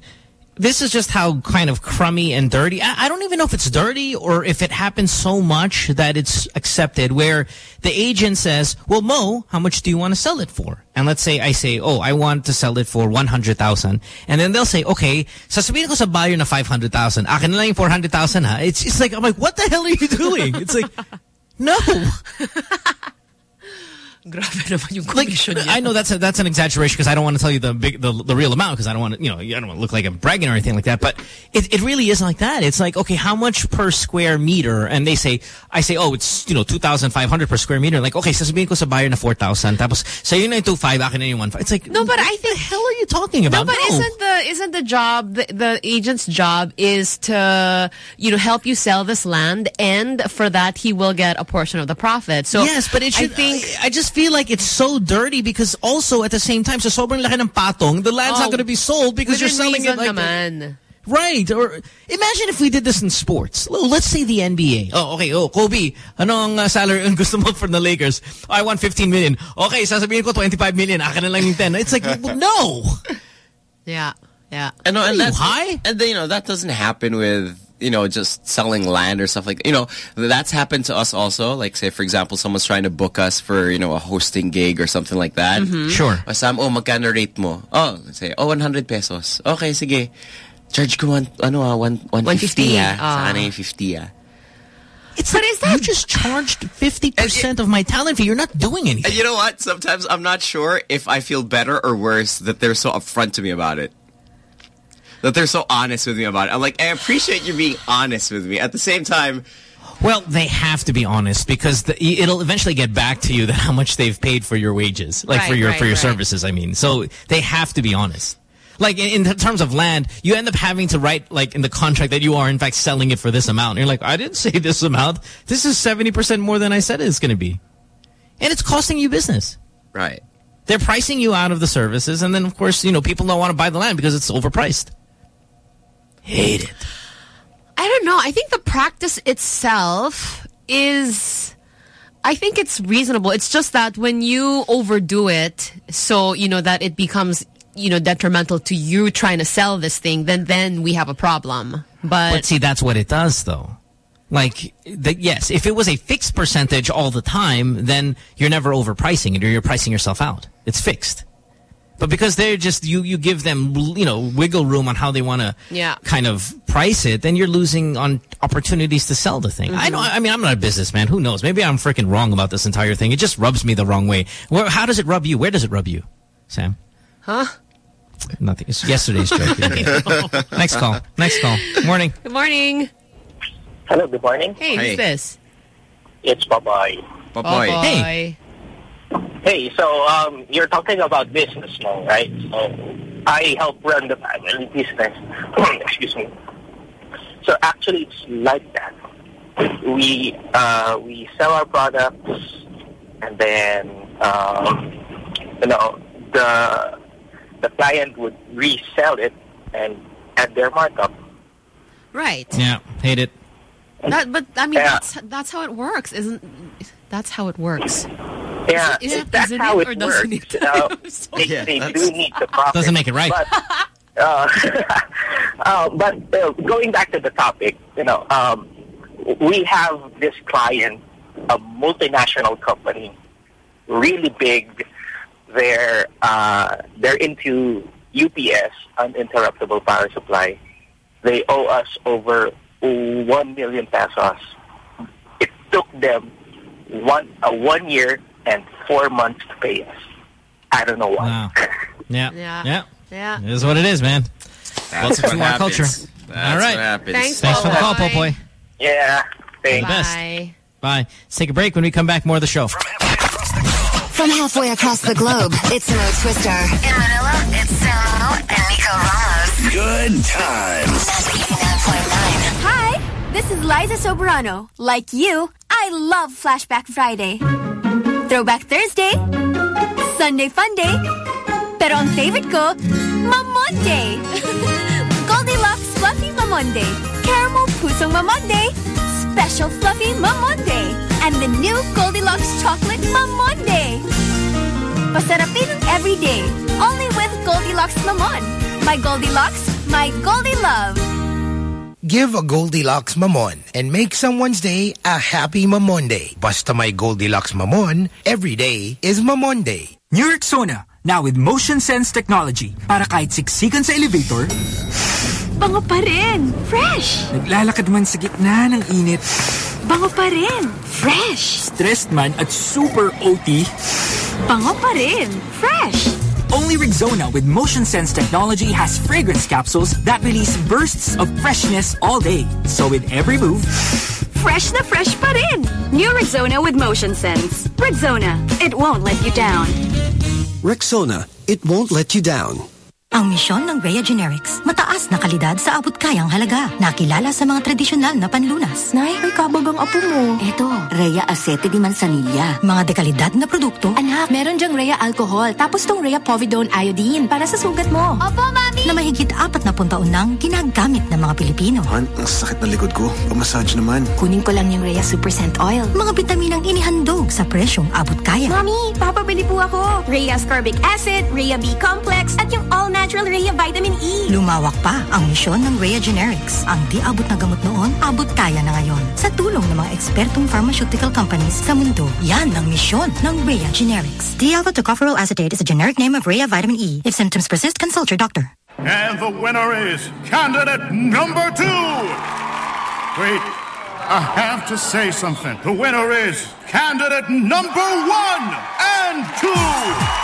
this is just how kind of crummy and dirty. I, I don't even know if it's dirty or if it happens so much that it's accepted where the agent says, well, Mo, how much do you want to sell it for? And let's say I say, oh, I want to sell it for 100,000. And then they'll say, okay, sasabihin ko sa buyer na 500,000. Akin na lang yung 400,000 ha. It's, it's like, I'm like, what the hell are you doing? It's like, no. Grabe naman yung Like, commission niya. I know that's a, that's an exaggeration because I don't want to tell you the big the, the real amount because I don't want to you know I don't want to look like I'm bragging or anything like that. But it it really is like that. It's like okay, how much per square meter? And they say I say oh it's you know two thousand five hundred per square meter. Like okay, sasabihin ko sa buyer na four thousand. Tapos sa yun na yung two five, akin na yung one five. It's like No, but I think the hell are you talking about? No, about? but isn't the isn't the job the, the agent's job is to you know help you sell this land, and for that he will get a portion of the profit. So yes, but it should. I think I, I just feel like it's so dirty because also at the same time, so sobrang laki ng patong, the land's Oh, not going to be sold because you're selling it reason like naman. Right. Or imagine if we did this in sports. L- Let's say the NBA. Oh, okay. Oh, Kobe, anong uh, salary ang gusto mo for the Lakers? Oh, I want 15 million. Okay, sasabihin ko 25 million. Akin na lang yung 10. It's like, no. Yeah, yeah. I know, Are and you that's high? And then, you know that doesn't happen with you know just selling land or stuff like you know that's happened to us also. Like say for example, someone's trying to book us for you know a hosting gig or something like that. Mhm. Sure. O Sam, oh magkano rate mo? Oh, say oh 100 pesos. Okay, sige. Charge ko one ano ah, one 150 ah. Ah. Sana yung 50 ah. It's but is that you just charged 50% of my talent fee. You're not doing anything. And you know what? Sometimes I'm not sure if I feel better or worse that they're so upfront to me about it. That they're so honest with me about it. I'm like, I appreciate you being honest with me. At the same time, Well, they have to be honest because the, it'll eventually get back to you that how much they've paid for your wages, like for your right, for your right. services. I mean, so they have to be honest. Like in, in terms of land, you end up having to write like in the contract that you are in fact selling it for this amount. And you're like, I didn't say this amount. This is seventy percent more than I said it's going to be, and it's costing you business. right. They're pricing you out of the services, and then of course you know people don't want to buy the land because it's overpriced. Hate it. I don't know. I think the practice itself is. I think it's reasonable. It's just that when you overdo it, so you know that it becomes you know detrimental to you trying to sell this thing, then then we have a problem. But, But see, that's what it does, though. Like, the, yes, if it was a fixed percentage all the time, then you're never overpricing it or you're pricing yourself out. It's fixed. But because they're just, you, you give them, you know, wiggle room on how they want to Yeah. kind of price it, then you're losing on opportunities to sell the thing. I mm-hmm. know, I mean, I'm not a businessman. Who knows? Maybe I'm freaking wrong about this entire thing. It just rubs me the wrong way. Where, how does it rub you? Where does it rub you, Sam? huh? Nothing. It's yesterday's joke. Next call. Next call. Morning. Good morning. Hello, good morning. Hey, Hey. who's this? It's Bye Bye. Bye Bye. Hey. Hey, so um, you're talking about business now, right? So I help run the family business. Excuse me. So actually, it's like that. We uh, we sell our products, and then um, you know the the client would resell it and add their markup. Right. Yeah. Hate it. That, but I mean, Yeah. that's that's how it works, isn't? That's how it works. Yeah, Is it- that's isn't how it, it, or doesn't works. it? Uh, they Yeah, they do need the profit. Doesn't make it right. But, uh, uh, but uh, going back to the topic, you know, um, we have this client, a multinational company, really big. They're uh, they're into UPS, uninterruptible power supply. They owe us over one million pesos. It took them one uh, one year and four months to pay us. I don't know why. Wow. Yeah. Yeah. Yeah. Yeah. It is what it is, man. That's Welcome what to our culture. That's All right. what happens. Thanks, Thanks for the call, Popoy. Popoy. Yeah. Thanks. the best. Bye. Bye. Let's take a break. When we come back, more of the show. From halfway across the globe, it's Mo Twister. In Manila, it's Samo and Nico Ramos. Good times. Hi, this is Liza Soberano. Like you, I love Flashback Friday. Throwback Thursday. Sunday Fun Day. Pero ang favorite ko, Mamonday. Goldilocks Fluffy Mamonday. Caramel Pusong Mamonday. Special Fluffy Mamonday. And the new Goldilocks Chocolate Mamonday. Pasarapin ang everyday. Only with Goldilocks Mamon. My Goldilocks, my Goldie Love. Give a Goldilocks Mamon and make someone's day a happy Mamonday. Basta may Goldilocks Mamon, every day is Mamonday. New Rexona, now with motion sense technology. Para kahit siksikan sa elevator, Bango pa rin. Fresh. naglalakad man sa gitna ng init, Bango pa rin. Fresh. stressed man at super OT, Bango pa rin. Fresh. Only Rexona with motion sense technology has fragrance capsules that release bursts of freshness all day. So with every move, Fresh na fresh pa rin. New Rexona with Motion Sense. Rexona, it won't let you down. Rexona, it won't let you down. Ang misyon ng Rhea Generics, mataas na kalidad sa abot-kayang halaga. Nakilala sa mga tradisyonal na panlunas. Nay, may kabag ang apo mo. Eto, Rhea Acete di Manzanilla. Mga dekalidad na produkto. Anak, meron dyang Rhea Alcohol, tapos tong Rhea Povidone Iodine para sa sugat mo. Opo, Mami! Na mahigit apat na taon nang ginagamit ng mga Pilipino. Han, ang sakit ng likod ko. Pamassage naman. Kunin ko lang yung Rhea Super Scent Oil. Mga bitaminang inihandog sa presyong abot-kaya. Mami, papabili po ako. Rhea Ascorbic Acid, Rhea B Complex, at yung all-natural Rhea Vitamin E. Lumawak pa ang misyon ng Rhea Generics. Ang di abot na gamot noon, abot kaya na ngayon. Sa tulong ng mga ekspertong pharmaceutical companies sa mundo, yan ang misyon ng Rhea Generics. D-alpha tocopherol acetate is a generic name of Rhea Vitamin E. If symptoms persist, consult your doctor. And the winner is candidate number two. Wait, I have to say something. The winner is candidate number one and two.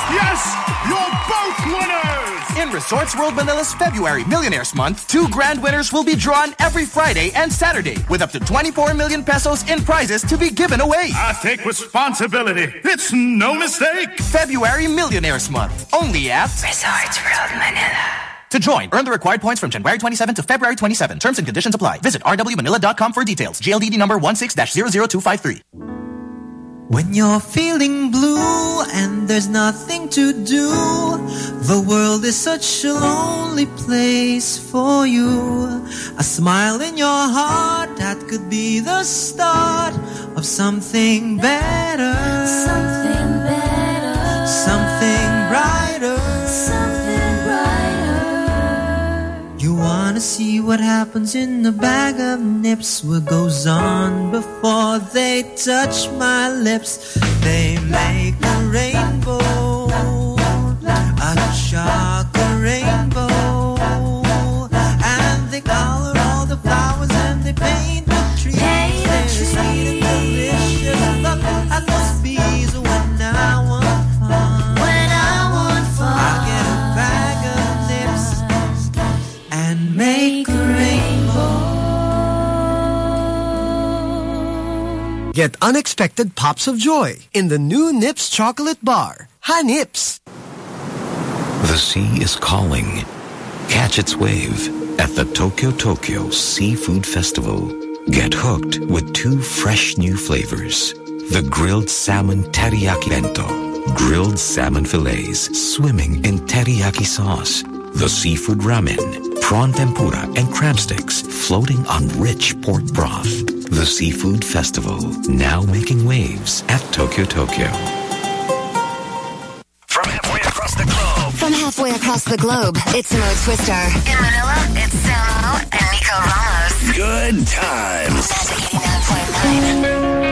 Yes, you're both winners. In Resorts World Manila's February Millionaires Month, two grand winners will be drawn every Friday and Saturday with up to 24 million pesos in prizes to be given away. I take responsibility. It's no mistake. February Millionaires Month, only at Resorts World Manila. To join, earn the required points from January 27 to February 27. Terms and conditions apply. Visit rwmanila.com for details. GLDD number 16-00253. When you're feeling blue and there's nothing to do, the world is such a lonely place for you. A smile in your heart that could be the start of something better. Something better. Something wanna see what happens in the bag of nips? What goes on before they touch my lips? They make a rainbow, a chocolate Get unexpected pops of joy in the new Nips chocolate bar. Ha Nips. The sea is calling. Catch its wave at the Tokyo Tokyo Seafood Festival. Get hooked with two fresh new flavors. The grilled salmon teriyaki bento. Grilled salmon fillets swimming in teriyaki sauce. The seafood ramen, prawn tempura, and crab sticks floating on rich pork broth. The Seafood Festival, now making waves at Tokyo Tokyo. From halfway across the globe, From halfway across the globe, it's Mo Twister. In Manila, it's Samo and Nico Ramos. Good times. Magic 89.9.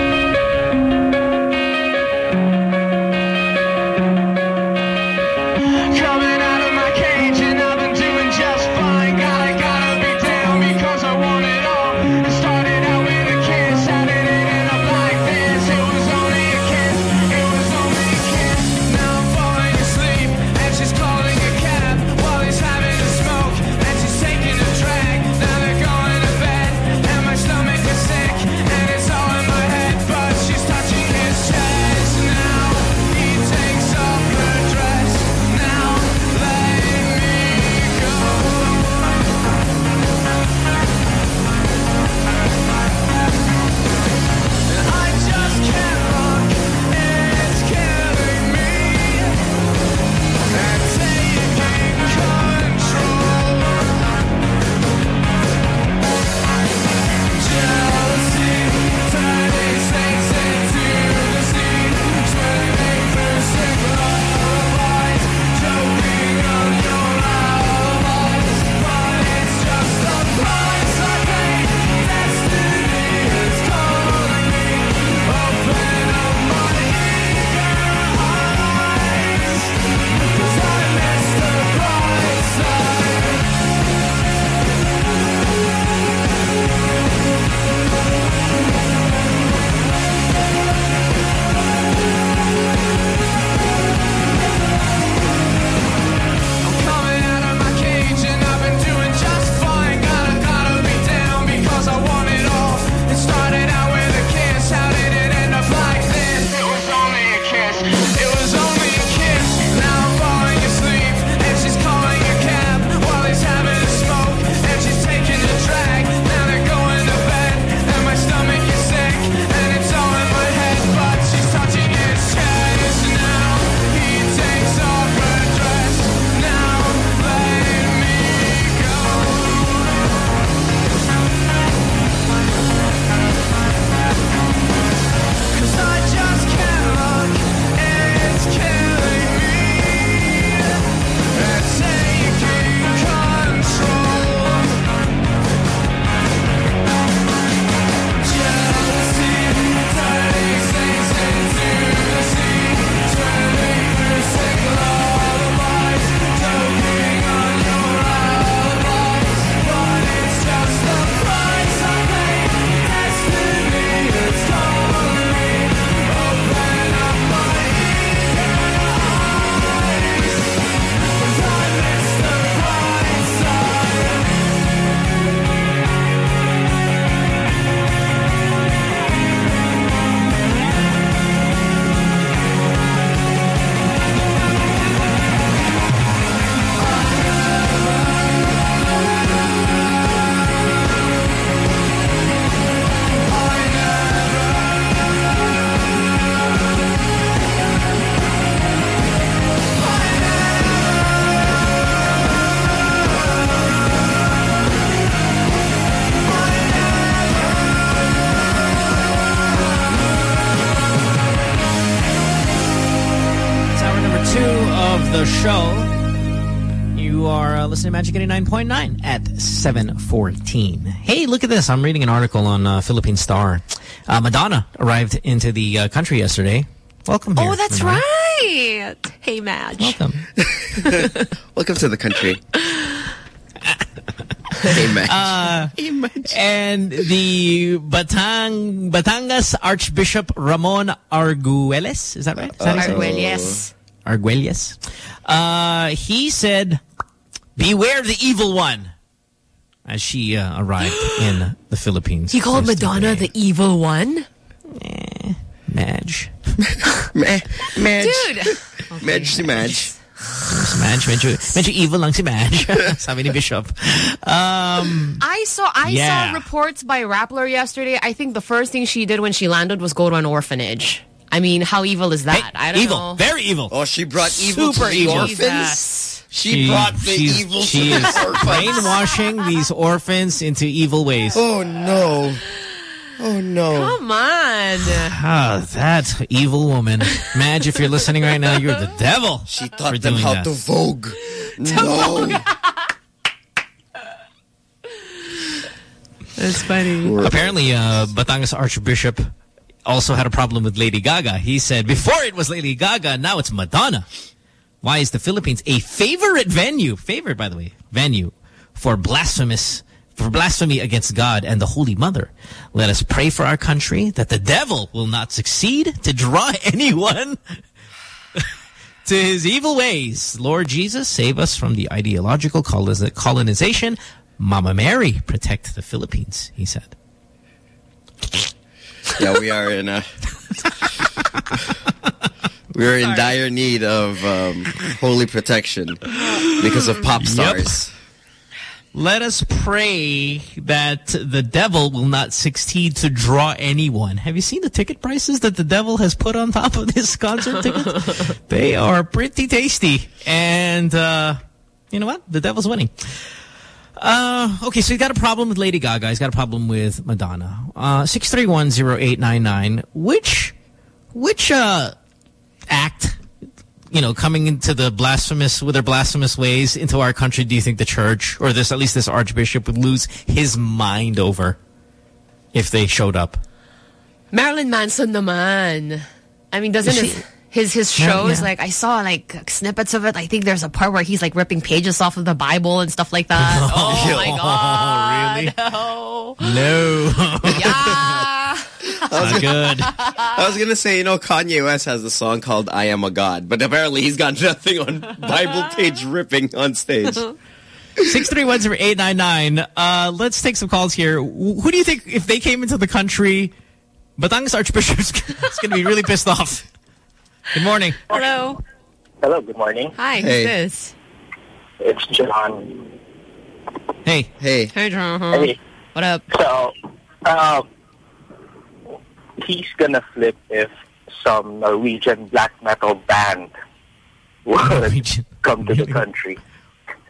7.14. Hey, look at this. I'm reading an article on uh, Philippine Star. Uh, Madonna arrived into the uh, country yesterday. Welcome here, Oh, that's Madonna. right. Hey, Madge. Welcome. Welcome to the country. hey, man. Uh, and the Batang Batangas Archbishop Ramon Arguelles, is that right? Is that how you say it? Arguelles. Arguelles. Uh, he said, beware the evil one as she uh, arrived in the Philippines. He called Madonna the evil one? Madge. Madge. Dude. Madge si Madge. Si Madge, medyo, medyo evil lang si Madge. Sabi ni Bishop. Um, I saw I Yeah. saw reports by Rappler yesterday. I think the first thing she did when she landed was go to an orphanage. I mean, how evil is that? I don't evil. know. Very evil. Oh, she brought evil Super to the evil. orphans? She, brought the evil She to is the orphans. brainwashing these orphans into evil ways. Oh, no. Oh, no. Come on. Ah, that evil woman. Madge, if you're listening right now, you're the devil. She Taught them how to vogue. No. That's funny. Apparently, uh, Batangas Archbishop also had a problem with Lady Gaga. He said, before it was Lady Gaga, now it's Madonna. Why is the Philippines a favorite venue, favorite, by the way, venue for blasphemous, for blasphemy against God and the Holy Mother? Let us pray for our country that the devil will not succeed to draw anyone to his evil ways. Lord Jesus, save us from the ideological colonization. Mama Mary, protect the Philippines, he said. Yeah, we are in a... We are in dire need of um, holy protection because of pop stars. Let us pray that the devil will not succeed to draw anyone. Have you seen the ticket prices that the devil has put on top of this concert tickets? they are pretty tasty. And, uh, you know what? The devil's winning. Uh, okay, so he's got a problem with Lady Gaga. He's got a problem with Madonna. Uh, 6310899. Which, which, uh, act, you know, coming into the blasphemous, with their blasphemous ways into our country, do you think the church, or this, at least this archbishop, would lose his mind over if they showed up? Marilyn Manson naman. I mean, doesn't she- his his Yeah, shows yeah. like I saw like snippets of it. I think there's a part where he's like ripping pages off of the Bible and stuff like that. Oh, my god! really? No. No. Yeah. Not good. I was gonna say, you know, Kanye West has a song called "I Am a God," but apparently he's got nothing on Bible page ripping on stage. 6310899. Uh, let's take some calls here. Who do you think, if they came into the country, Batangas Archbishop's is going to be really pissed off? Good morning. Hello. Hello, good morning. Hi. Who's Hey. this? It's John. Hey. Hey. Hey, John. Hey. What up? So, uh, he's gonna flip if some Norwegian black metal band would come to the country.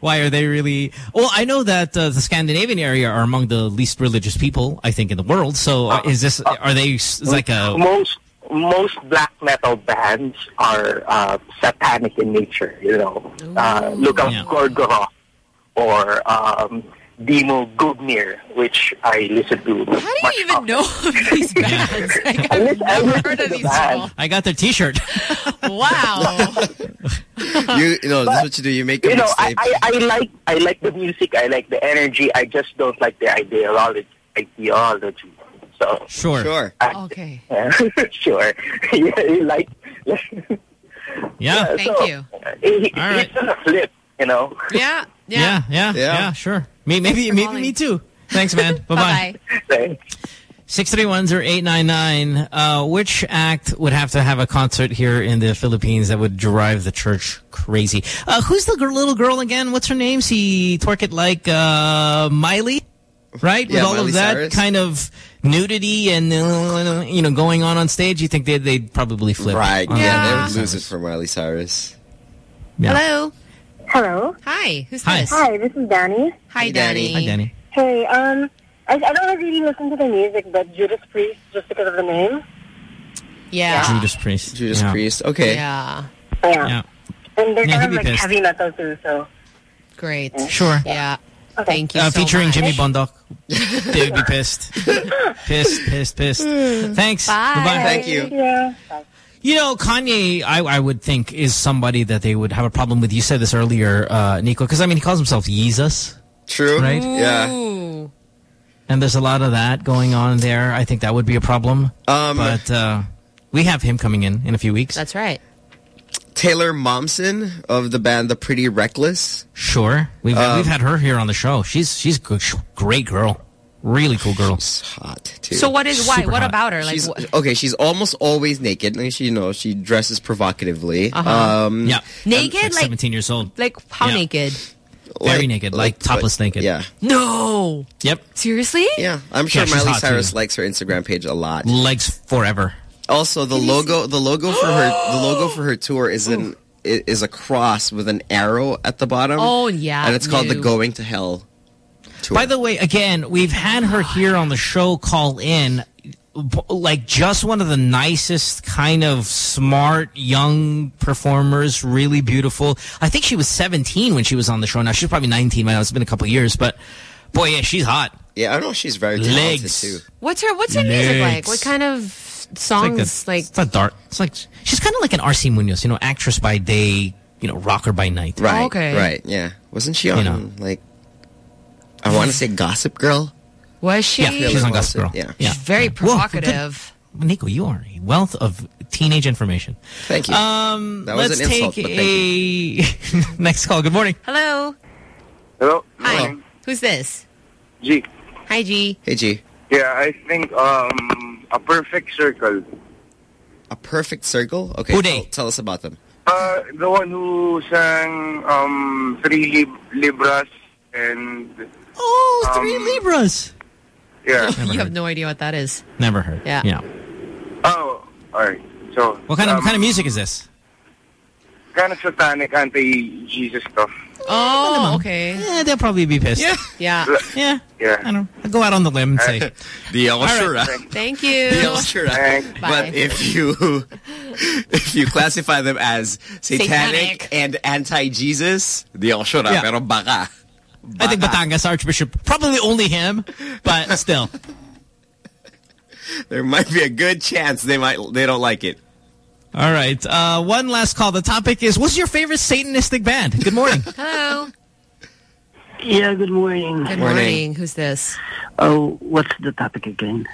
Why are they really... Well, I know that uh, the Scandinavian area are among the least religious people, I think, in the world. So uh, is this... Are they s- like a... most most black metal bands are uh, satanic in nature. You know, uh, look up Gorgoroth or um, Dimmu Borgir, which I listen to. How do you even know of these bands? Like, I I've I never listen heard of the these band. I got their T-shirt. Wow. you, you know, that's what you do. You make a You know, I. I, I like I like the music. I like the energy. I just don't like the ideology. Ideology. So Sure. Sure. Okay. sure. yeah, you like. Yeah. Thank so, you. He, he- All right. He's gonna flip. You know. Yeah. Yeah, yeah, yeah, sure. Me, maybe, maybe me too. Thanks, man. Bye-bye. Bye. 6310899. Uh, which act would have to have a concert here in the Philippines that would drive the church crazy? Uh, who's the gr- little girl again? What's her name? She twerk it like uh, Miley, right? Yeah, With all Miley of that Cyrus. kind of nudity and uh, you know going on on stage, you think they'd, they'd probably flip? Right. on Yeah, they would lose it for Miley Cyrus. Yeah. Hello. Hello. Hi. Who's Hi. this? Hi, this is Danny. Hi, Danny. Hi, Danny. Hey, um, I, I don't really listen to the music, but Judas Priest, just because of the name. Yeah. Judas Priest. Judas Yeah. Priest. Okay. Yeah. Yeah. Yeah. And they're Yeah, kind of like pissed. heavy metal too, so. Great. Sure. Yeah. Thank you Uh, so featuring much. Jimmy Bondoc. they would be pissed. pissed, pissed, pissed. Thanks. Bye. Goodbye. Thank you. Yeah. You know, Kanye, I, I would think, is somebody that they would have a problem with. You said this earlier, uh, Nico, because, I mean, he calls himself Yeezus, True. right? Yeah. And there's a lot of that going on there. I think that would be a problem. Um, but uh, we have him coming in in a few weeks. That's right. Taylor Momsen of the band The Pretty Reckless. Sure. We've, Um, we've had her here on the show. She's she's good, a great girl. Really cool girl. She's hot, too. So what is why? Super What hot. about her? Like, She's, okay, she's almost always naked. Like she, you know, she dresses provocatively. Uh-huh. Um, Yeah. naked? Like Like, 17 years old. like how Yeah. naked? Very naked, like topless naked. Yeah. No. Yep. Seriously? Yeah. I'm sure Yeah, Miley Cyrus too. likes her Instagram page a lot. Legs forever. Also, the logo, the logo for her, the logo for her tour is an i- is a cross with an arrow at the bottom. Oh, yeah, and it's called the. Going to Hell tour. By the way, again, we've had her here on the show call in like just one of the nicest kind of smart young performers, really beautiful. I think she was 17 when she was on the show. Now she's probably 19 by now. It's been a couple of years, but boy, yeah, she's hot. yeah, I know she's very talented Legs. too. What's her What's her music like? What kind of It's like, songs? Like, it's not dark. It's like she's kind of like an RC Munoz, you know, actress by day, you know, rocker by night. Right. okay. Right. Yeah. Wasn't she on You know. like? I want to say Gossip Girl. was she? Yeah, she's on Gossip Girl. Yeah. yeah. She's very Whoa, provocative. good. Nico, you are a wealth of teenage information. Thank you. Um, That was let's an insult, take but thank a next call. Good morning. Hello. Hello? Hi. Who's this? G. Hi, G. Hey, G. Yeah, I think um, a perfect circle. A perfect circle. Okay. Who tell, they? tell us about them. Uh, the one who sang um, Three Lib- Libras and Oh, three Libras. yeah. you have no idea what that is. Never heard. Yeah. Yeah. Oh, alright. So What kind of um, what kind of music is this? kind of satanic anti-Jesus stuff. Oh, okay. Yeah, they'll probably be pissed. Yeah. Yeah. Yeah. I don't know. I'll go out on the limb and say. The right. Shura. Ah. Thank you. The El Shura. Bye. But if you if you classify them as satanic, Satanic. and anti-Jesus, the El Shura, Yeah. pero baka. I think Batangas Archbishop, probably only him, but still. There might be a good chance they might they don't like it. All right. Uh, one last call. The topic is, what's your favorite Satanistic band? Good morning. Hello. Yeah, good morning. Good Morning. morning. Who's this? Oh, what's the topic again?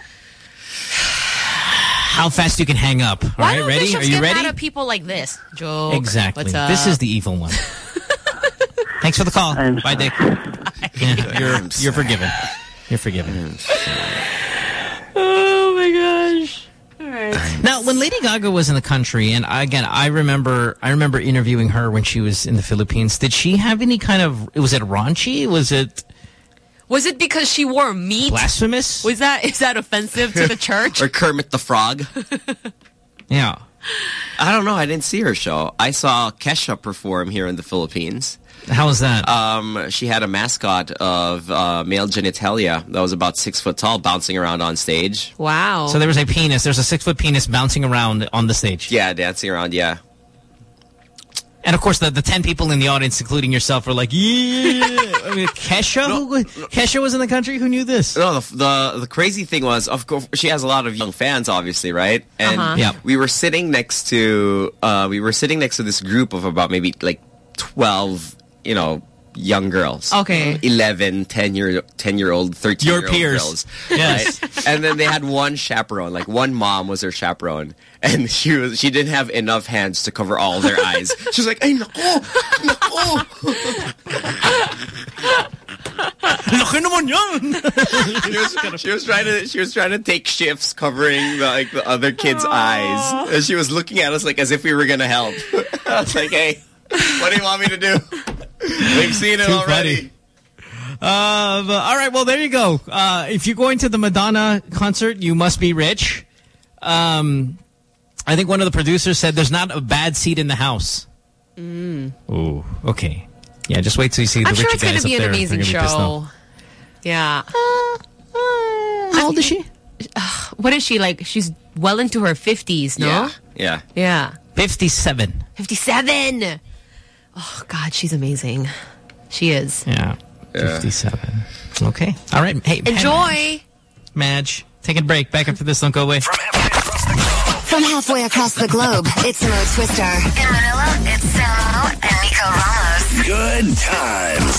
How fast you can hang up. All Why right, don't ready? bishops Are you get ready? mad at people like this? Joke. Exactly. What's up? This is the evil one. Thanks for the call. I'm Bye, Dick. Yeah, you're you're forgiven. You're forgiven. My gosh. All right. Now, when Lady Gaga was in the country, and again, I remember, I remember interviewing her when she was in the Philippines. Did she have any kind of? Was it raunchy? Was it Was it because she wore meat? blasphemous? Was that is that offensive to the church? Or Kermit the Frog. Yeah. I don't know. I didn't see her show. I saw Kesha perform here in the Philippines. How was that? Um, she had a mascot of uh, male genitalia that was about six foot tall, bouncing around on stage. wow. so there was a penis. There's a six foot penis bouncing around on the stage. Yeah, dancing around. Yeah. And of course, the, the 10 people in the audience, including yourself, were like, yeah. I mean, Kesha? Who, Kesha was in the country? Who knew this? No, the, the the crazy thing was, of course, she has a lot of young fans, obviously, right? And Uh-huh. Yep. we were sitting next to uh, we were sitting next to this group of about maybe like twelve, you know, young girls. Okay. 11, 10 year 10 year old, 13 Your year old peers. girls. Yes. Right? And then they had one chaperone, like one mom was their chaperone. And she was she didn't have enough hands to cover all their eyes. She was like, "Ay nako, nako." Laki naman yan! she, was, she was trying to she was trying to take shifts covering the, like the other kids' eyes, and she was looking at us like as if we were gonna help. I was like, "Hey, what do you want me to do? We've seen it Too already." Uh, but- all right, well, there you go. Uh, if you're going to the Madonna concert, you must be rich. Um, I think one of the producers said there's not a bad seat in the house. Mm. Oh, okay. Yeah, just wait till you see the I'm rich sure it's guys going to be up an there. amazing gonna be pissed show. off. Yeah. How old is she? What is she like? She's well into her 50s, no? Yeah, yeah. Yeah. 57. 57. Oh, God, she's amazing. She is. Yeah. 57. Okay. All right. Hey, Enjoy. Madge, take a break. Back after this. Don't go away. From halfway across the globe, it's Mo Twister. In Manila, it's Samo and Nico Ramos. Good times.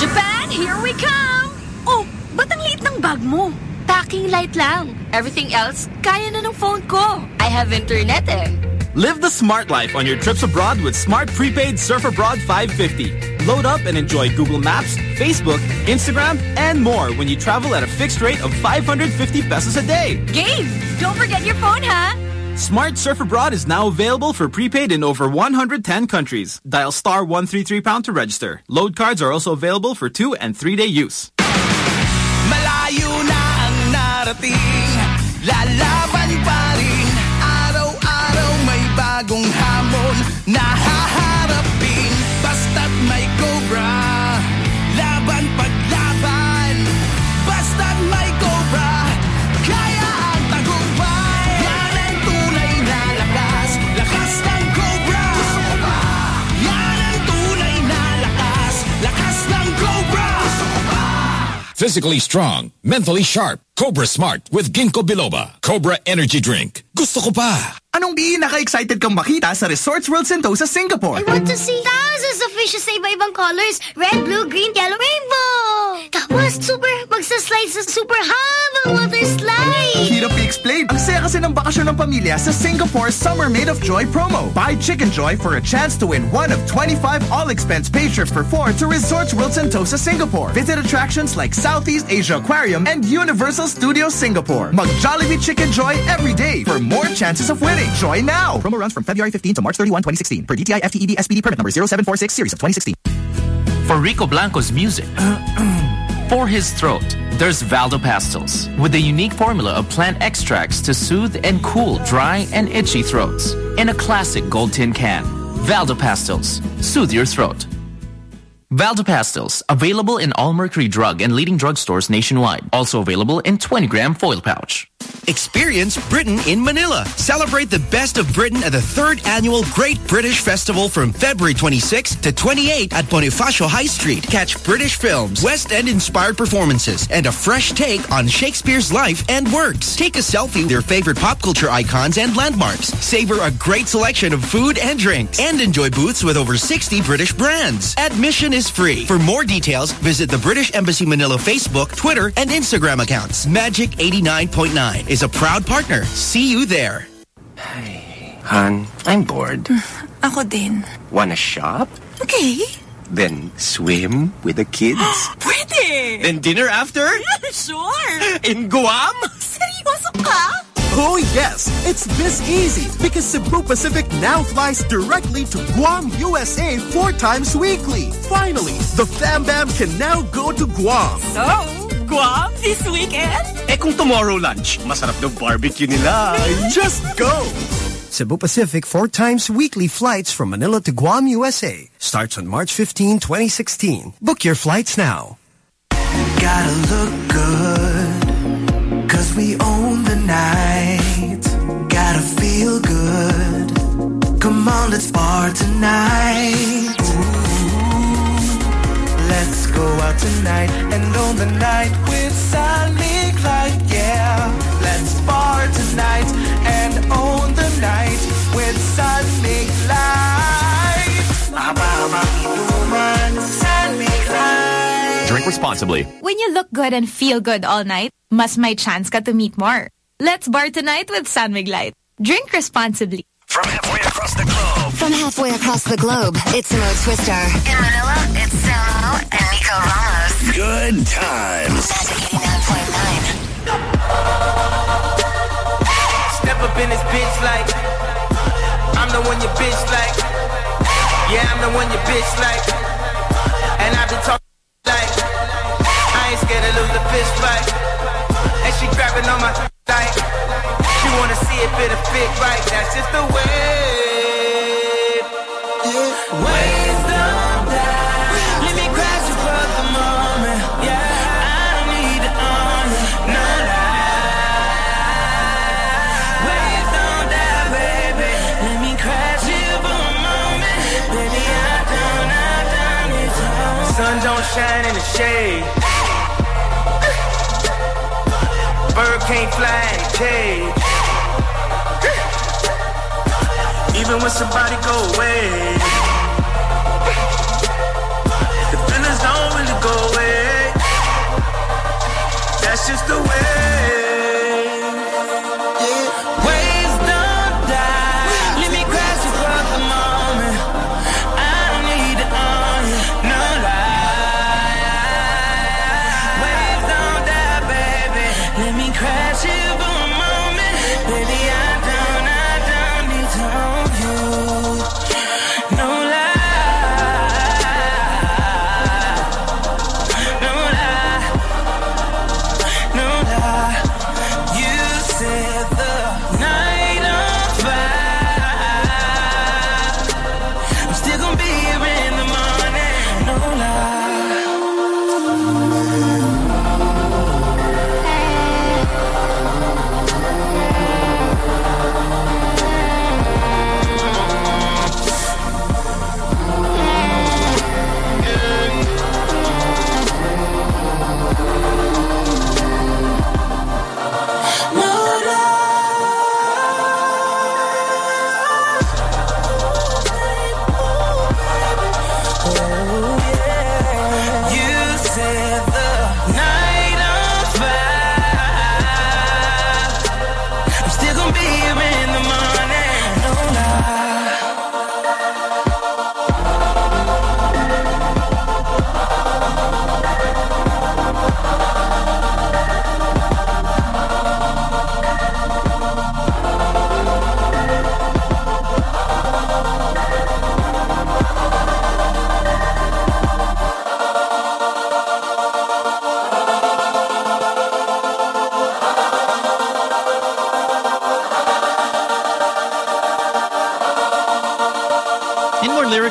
Japan, here we come! Oh, ba't ang liit ng bag mo? Packing light lang. Everything else, kaya na ng phone ko. I have internet eh. Live the smart life on your trips abroad with Smart Prepaid Surf Abroad 550. Load up and enjoy Google Maps, Facebook, Instagram, and more when you travel at a fixed rate of 550 pesos a day. Game! Don't forget your phone, ha? Smart Surf Abroad is now available for prepaid in over 110 countries. Dial star 133 pound to register. Load cards are also available for two and three day use. Malayo na ang narating Lalaban Physically strong, mentally sharp. Cobra Smart with Ginkgo Biloba. Cobra Energy Drink. Gusto ko pa. Anong pinaka-excited kang makita sa Resorts World Sentosa, Singapore? I want to see thousands of fishes sa iba-ibang colors. Red, blue, green, yellow, rainbow. Tapos, super, magsaslide sa super habang water slide. Hirap i-explain. Ang saya kasi ng bakasyon ng pamilya sa Singapore Summer Made of Joy promo. Buy Chicken Joy for a chance to win one of 25 all-expense paid trips for four to Resorts World Sentosa, Singapore. Visit attractions like Southeast Asia Aquarium and Universal Studios Singapore. Mag Jollibee Chicken Joy every day for more chances of winning. Join now! Promo runs from February 15 to March 31, 2016 per DTI FTEB SPD permit number 0746 series of 2016. For Rico Blanco's music, for his throat, there's Valda Pastilles with the unique formula of plant extracts to soothe and cool dry and itchy throats. In a classic gold tin can, Valda Pastilles. soothe your throat. Valda Pastilles, available in all Mercury Drug and leading drugstores nationwide. Also available in 20 gram foil pouch. Experience Britain in Manila. Celebrate the best of Britain at the third annual Great British Festival from February 26 to 28 at Bonifacio High Street. Catch British films, West End inspired performances, and a fresh take on Shakespeare's life and works. Take a selfie with your favorite pop culture icons and landmarks. Savor a great selection of food and drinks, and enjoy booths with over 60 British brands. Admission is free. For more details, visit the British Embassy Manila Facebook, Twitter, and Instagram accounts. Magic 89.9 is a proud partner. See you there. Han, I'm bored. Mm, ako din. Wanna shop? Okay. Then swim with the kids? Pwede! then dinner after? sure! In Guam? Seryoso ka? Oh yes, it's this easy because Cebu Pacific now flies directly to Guam, USA four times weekly. Finally, the Fam Bam can now go to Guam. So, Guam this weekend? Eh kung tomorrow lunch, masarap daw barbecue nila. Just go! Cebu Pacific four times weekly flights from Manila to Guam, USA starts on March 15, 2016. Book your flights now. Gotta look good, cause we own the night. Gotta feel good, come on, let's bar tonight. Ooh, let's go out tonight and own the night with San Light, yeah. Let's bar tonight and own the night with San Light. Mahaba inuman Light. Drink responsibly. When you look good and feel good all night, mas may chance ka to meet more. Let's bar tonight with San Mig Light. Drink responsibly. From halfway across the globe, From halfway across the globe, it's Mo Twister. In Manila, it's Samo and Nico Ramos. Good times. Step up in this bitch like I'm I'm the one your bitch like. Yeah, I'm the one your bitch like. And I be talking like. I ain't scared to lose the fist fight. And she grabbing on my like. She wanna see it'll fit right. That's just the way. Ways don't die. Let me crash you for the moment. Yeah, I need. No lie. Ways don't die, baby. Let me crash you for a moment. Baby, I I. Sun don't shine in the shade. Bird can't fly in a cage. Even when somebody go away, the feelings don't really go away. That's just the way.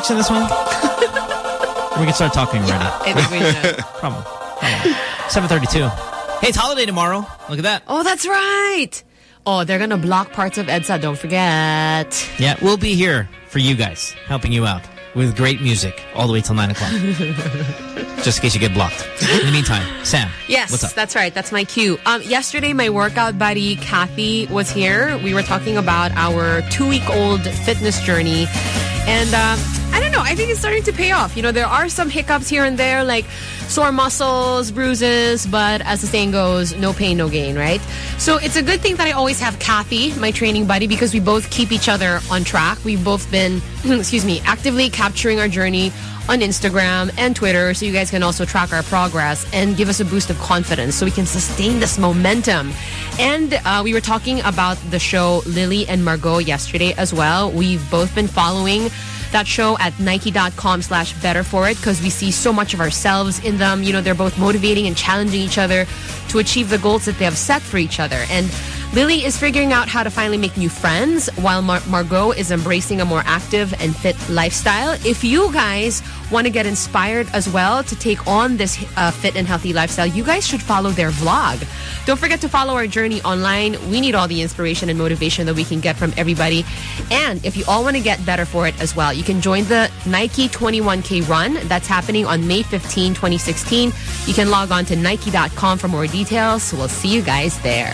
In this one? we can start talking already. I think we should. Problem. Problem. 732. Hey, it's holiday tomorrow. Look at that. Oh, that's right. Oh, they're gonna block parts of EDSA. Don't forget. Yeah, we'll be here for you guys, helping you out with great music all the way till 9 o'clock. Just in case you get blocked. In the meantime, Sam, Yes, what's up? that's right. That's my cue. Um, yesterday, my workout buddy Kathy was here. We were talking about our two-week-old fitness journey, and um, know. I think it's starting to pay off. You know, there are some hiccups here and there, like sore muscles, bruises, but as the saying goes, no pain, no gain, right? So it's a good thing that I always have Kathy, my training buddy, because we both keep each other on track. We've both been, excuse me, actively capturing our journey on Instagram and Twitter so you guys can also track our progress and give us a boost of confidence so we can sustain this momentum. And uh, we were talking about the show Lily and Margot yesterday as well. We've both been following that show at nike.com slash better for it because we see so much of ourselves in them. You know, they're both motivating and challenging each other to achieve the goals that they have set for each other. And Lily is figuring out how to finally make new friends while Mar- Margot is embracing a more active and fit lifestyle. If you guys want to get inspired as well to take on this uh, fit and healthy lifestyle, you guys should follow their vlog. Don't forget to follow our journey online. We need all the inspiration and motivation that we can get from everybody. And if you all want to get better for it as well, you can join the Nike 21K run that's happening on May 15, 2016. You can log on to nike.com for more details. We'll see you guys there.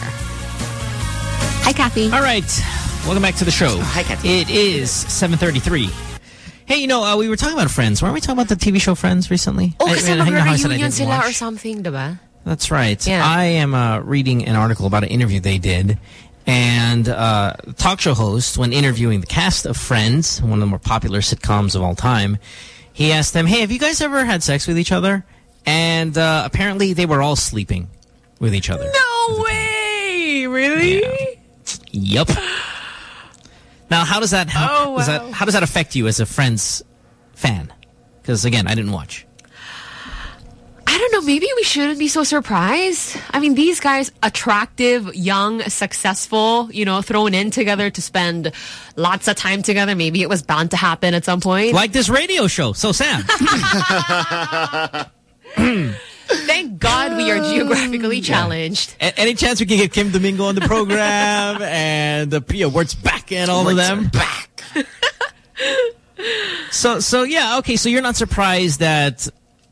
Hi, Kathy. All right. Welcome back to the show. hi, Kathy. It is 733. Hey, you know, uh, we were talking about Friends. Weren't we talking about the TV show Friends recently? Oh, I- kasi mag-reunion didn't sila watch. or something, diba? That's right. Yeah. I am uh, reading an article about an interview they did. And uh, talk show host, when interviewing the cast of Friends, one of the more popular sitcoms of all time, he asked them, hey, have you guys ever had sex with each other? And uh, apparently they were all sleeping with each other. No way! Really? Yup. Now, how does that how, Oh, does that how does that affect you as a Friends fan? Because again, I didn't watch. I don't know. Maybe we shouldn't be so surprised. I mean, these guys, attractive, young, successful, you know, thrown in together to spend lots of time together. Maybe it was bound to happen at some point. Like this radio show. So Sam, Thank God we are geographically challenged. a- any chance we can get Kim Domingo on the program and the Pia Wurtzbach and all of them back. so so yeah okay. So you're not surprised that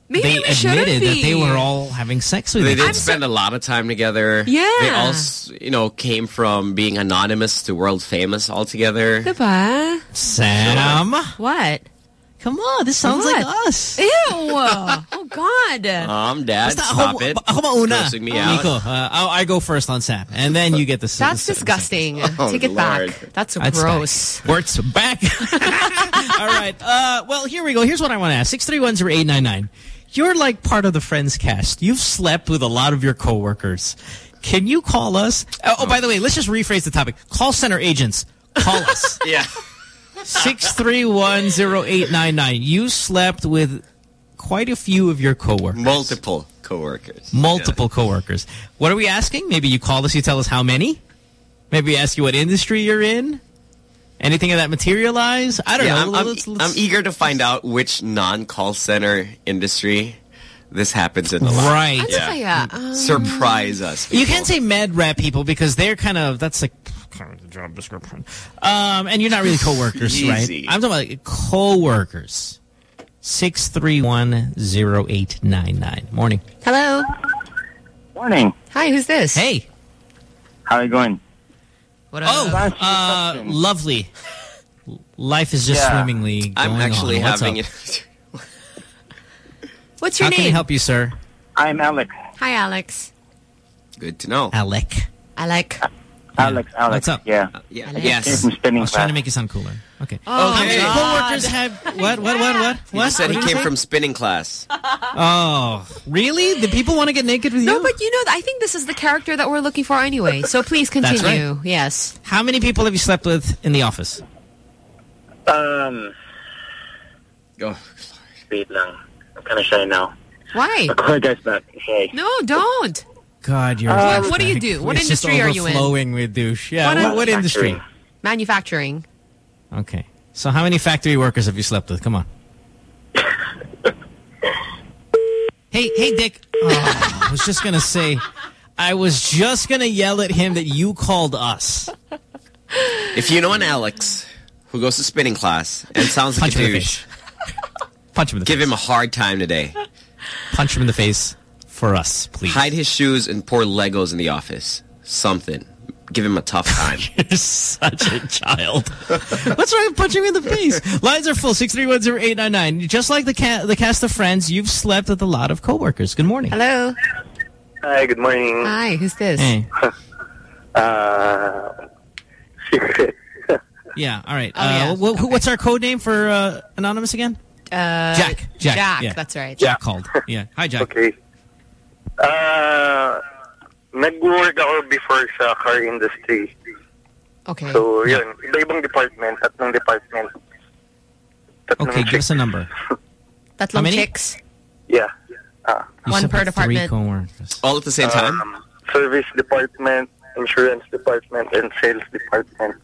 Maybe they we shouldn't admitted that they were all having sex with They each did other. spend a lot of time together. Yeah. They all, you know, came from being anonymous to world famous altogether. Diba? Sam, What? Come on, this sounds What? like us. Ew. oh, God. Mom, Dad, Basta stop it. Ako mauna. Grossing me out. Nico, uh, I'll, I go first on Sam, and then you get the. That's the- the- disgusting. Oh, Take it Lord. back. That's That's gross. back. Wertz back. All right. Uh, well, here we go. Here's what I want to ask. Six three one zero eight nine nine. You're like part of the Friends cast. You've slept with a lot of your coworkers. Can you call us? Oh, oh, by the way, let's just rephrase the topic. Call center agents. Call us. Yeah. Six three one zero eight nine nine. You slept with quite a few of your coworkers. Multiple coworkers. Multiple coworkers. What are we asking? Maybe you call us, you tell us how many? Maybe we ask you what industry you're in? Anything of that materialize? I don't Yeah, know. I'm, I'm, Let's- let's- I'm eager to find out which non-call center industry this happens in a lot. Right. That's Yeah. Um, Surprise us. You can't say med rep people because they're kind of, that's like the job description. Um, and you're not really coworkers, right? I'm talking about like, coworkers. 6310899. Morning. Hello. Morning. Hi, who's this? Hey. How are you going? What Oh, uh, lovely. Life is just Yeah. swimmingly going I'm actually on. What's having it. What's your How name? can I help you, sir? I'm Alex. Hi, Alex. Good to know. Alec. I like. Alex, Alex. What's up? Yeah. Yeah. Alex. Came Yes. from I spinning was trying to make you sound cooler. Okay. Oh, How my many God. coworkers have what? What? What? What? He What? said What he came from spinning class. Oh, really? Do people want to get naked with you? No, but you know, I think this is the character that we're looking for anyway. So please That's continue. Yes. How many people have you slept with in the office? Um, Go. wait lang. I'm kind of shy now. Why? I'll call you guys back. Hey. No, don't. God, you're. Uh, what- what do you do? What it's just industry are you in? Overflowing with douche. Yeah. What What, what industry? Manufacturing. Okay. So how many factory workers have you slept with? Come on. hey, hey, Dick. Oh, I was just gonna say. I was just gonna yell at him that you called us. If you know an Alex who goes to spinning class and sounds like Punch a him in the douche, Punch him in the give face. him a hard time today. Punch him in the face for us, please. Hide his shoes and pour Legos in the office. Something. Give him a tough time. You're such a child. What's wrong with punching him in the face? Lines are full. Six three one zero eight nine nine. Just like the ca the cast of Friends, you've slept with a lot of coworkers. Good morning. Hello. Hi, good morning. Hi, who's this? Hey. Uh, secret. Yeah. All right. Oh, uh, yeah. wh- wh- What's our code name for uh, anonymous again? Uh, Jack. Jack. Jack, yeah. that's right. Jack called. Yeah. Hi, Jack. Okay. Uh, nag-work ako before sa car industry. Okay. So, yun. Iba-ibang department. Tatlong department. Tatlong Okay. Give us a number. Tatlong How many? chicks. Yeah. Ah. You One slept per with three department. All at the same time? Um, service department, insurance department, and sales department.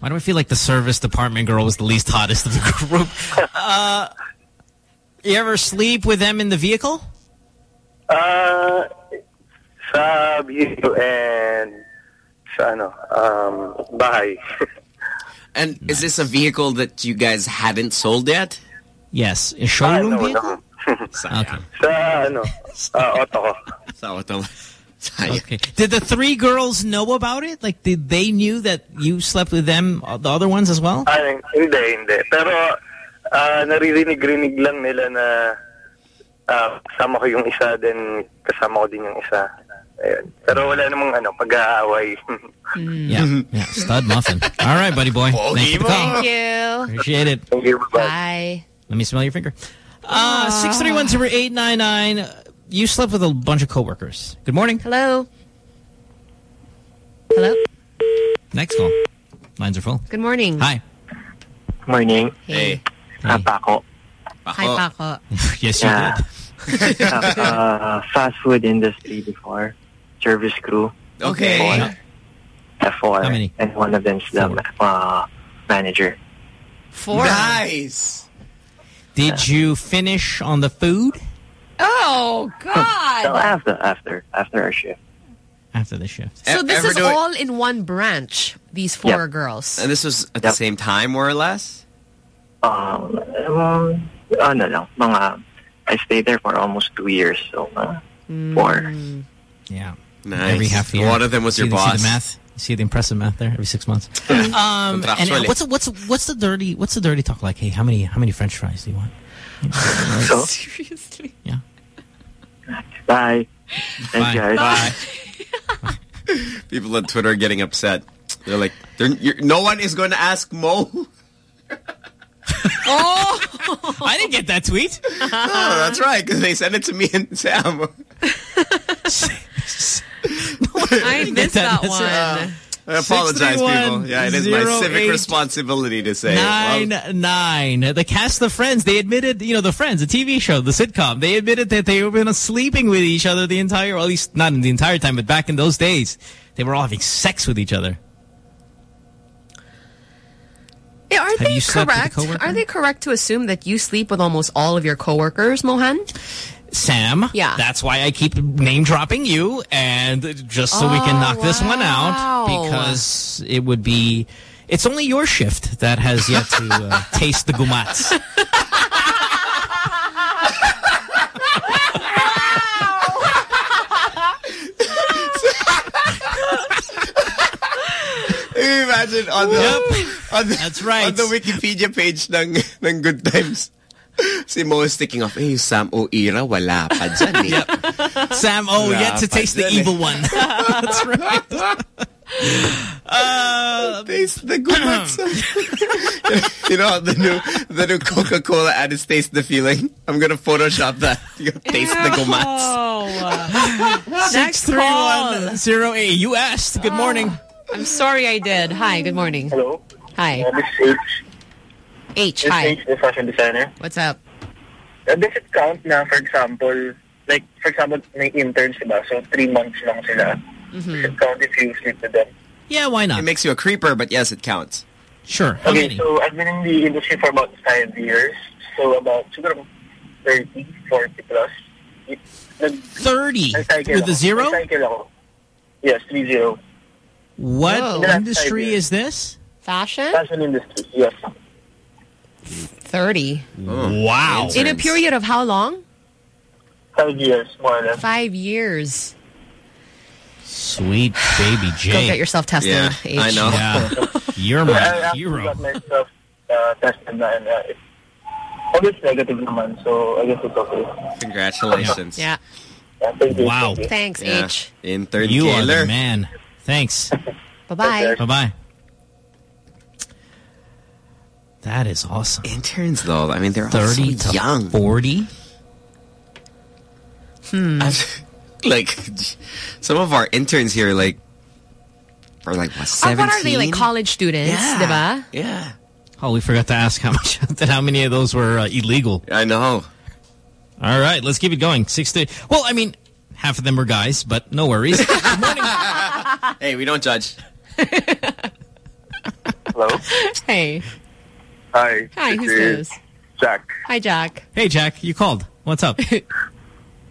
Why do I feel like the service department girl was the least hottest of the group? uh, you ever sleep with them in the vehicle? Uh, sa video and sa ano, um, bahay. And is this a vehicle that you guys hadn't sold yet? Yes. A Ah, showroom no, vehicle? no. Okay. Sa ano, uh, auto ko. Sa auto. Okay. Did the three girls know about it? Like, did they knew that you slept with them, uh, the other ones as well? Ah, hindi, hindi. Pero ah, naririnig-rinig lang nila na ah, kasama ko yung isa, then kasama ko din yung isa. Ayun. Pero wala namang ano, pag-aaway. Yeah. Yeah. Stud muffin. All right, buddy boy. Thanks for the call. Thank you. Appreciate it. Thank you. Bye. Let me smell your finger. Uh, 631-0899. You slept with a bunch of coworkers. Good morning. Hello. Hello. Next call. Lines are full. Good morning. Hi. Morning. Hey. Ah, Paco. Hi, Paco. yes, you Yeah. did. uh, fast food industry before. Service crew. Okay. F4. F4. How many? And one of them's the uh, manager. Four. Nice. Did you finish on the food Oh, God. So God. after, after, after our shift. after the shift? So E- this ever is all in one branch, these four Yep. girls. And this was at the same time, more or less? Um, um, ano lang, mga, I stayed there for almost two years, so uh, four. Yeah. Nice. Every half year. One of them was see your the, boss. See the math? You see the impressive math there? Every six months. um, and Contractually. what's what's what's the dirty what's the dirty talk like? Hey, how many how many French fries do you want? So, Seriously. Yeah. bye. Thanks, Bye. guys. Bye. People on Twitter are getting upset. They're like, They're, you're, no one is going to ask Mo. Oh, I didn't get that tweet. oh, that's right, because they sent it to me and Sam. I missed that, that. one. Uh, I apologize, people. Yeah, it is my civic 08 responsibility to say. Nine Well, nine. The cast of Friends. They admitted, you know, the Friends, the TV show, the sitcom. They admitted that they were been sleeping with each other the entire, or at least not in the entire time, but back in those days, they were all having sex with each other. Are Have they you slept with a correct? coworker? Are they correct to assume that you sleep with almost all of your coworkers, Mohan? Sam. Yeah. That's why I keep name dropping you, and just so we can Oh, knock this one out, because it would be. It's only your shift that has yet to uh, taste the gumats. imagine on the, on the, That's right. on the Wikipedia page ng, ng Good Times. Si Mo is sticking off, eh, Sam O'Ira, wala pa dyan eh. Sam, oh, Wala yet to taste the dyan eh. evil one. That's right. Uh, Taste the good gumats. you know, the new, the new Coca-Cola ad is taste the feeling. I'm gonna Photoshop that. You gotta taste the gumats. Oh. Next call. 63108. You asked. Good morning. I'm sorry I did. Hi, good morning. Hello. Hi. Uh, this is H. H, This hi. is H, the fashion designer. What's up? Uh, does it count na, for example, like, for example, may interns, diba? So, three months lang sila. Does it count if you sleep with them? Yeah, why not? It makes you a creeper, but yes, it counts. Sure. How Okay, many? so I've been in the industry for about five years. So, about, siguro, 30, 40 plus. Nag, 30 with a zero? Yes, 3-0. What Whoa. industry is this? Fashion? Fashion industry, yes. 30. Wow. In a period of how long? Five years, more or less. Five years. Sweet baby J. Go get yourself tested. Yeah, H. I know. Yeah. You're I my actually hero. got myself uh, tested na and uh, it, I guess negative naman, so I guess it's okay. Congratulations. Yeah. Yeah, thank you. Wow. Thank you. Thanks, Yeah. H. Intern You are killer. the man. Thanks. Bye-bye. Bye-bye. That is awesome. Interns, though, I mean, they're all 30 so to young. 40? Hmm. like, some of our interns here, like, are like, what, Oh, 17? what are they, like college students, Yeah. diba? Yeah. Oh, we forgot to ask how much, how many of those were uh, illegal. I know. All right, let's keep it going. Six to, well, I mean, half of them were guys, but no worries. Good morning. Hey, we don't judge. Hello? Hey. Hi. Hi, who's this? Jack. Hi, Jack. Hey, Jack, you called. What's up?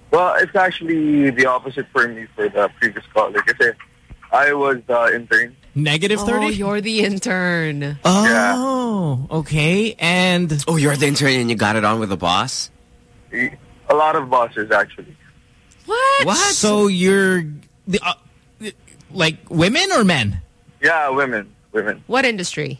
Well, it's actually the opposite for me for the previous call. Like I said, I was uh, intern. Negative 30? Oh, you're the intern. Oh, okay. And Oh, you're the intern and you got it on with the boss? A lot of bosses, actually. What? what? So you're the uh, like women or men? Yeah, women. Women. What industry?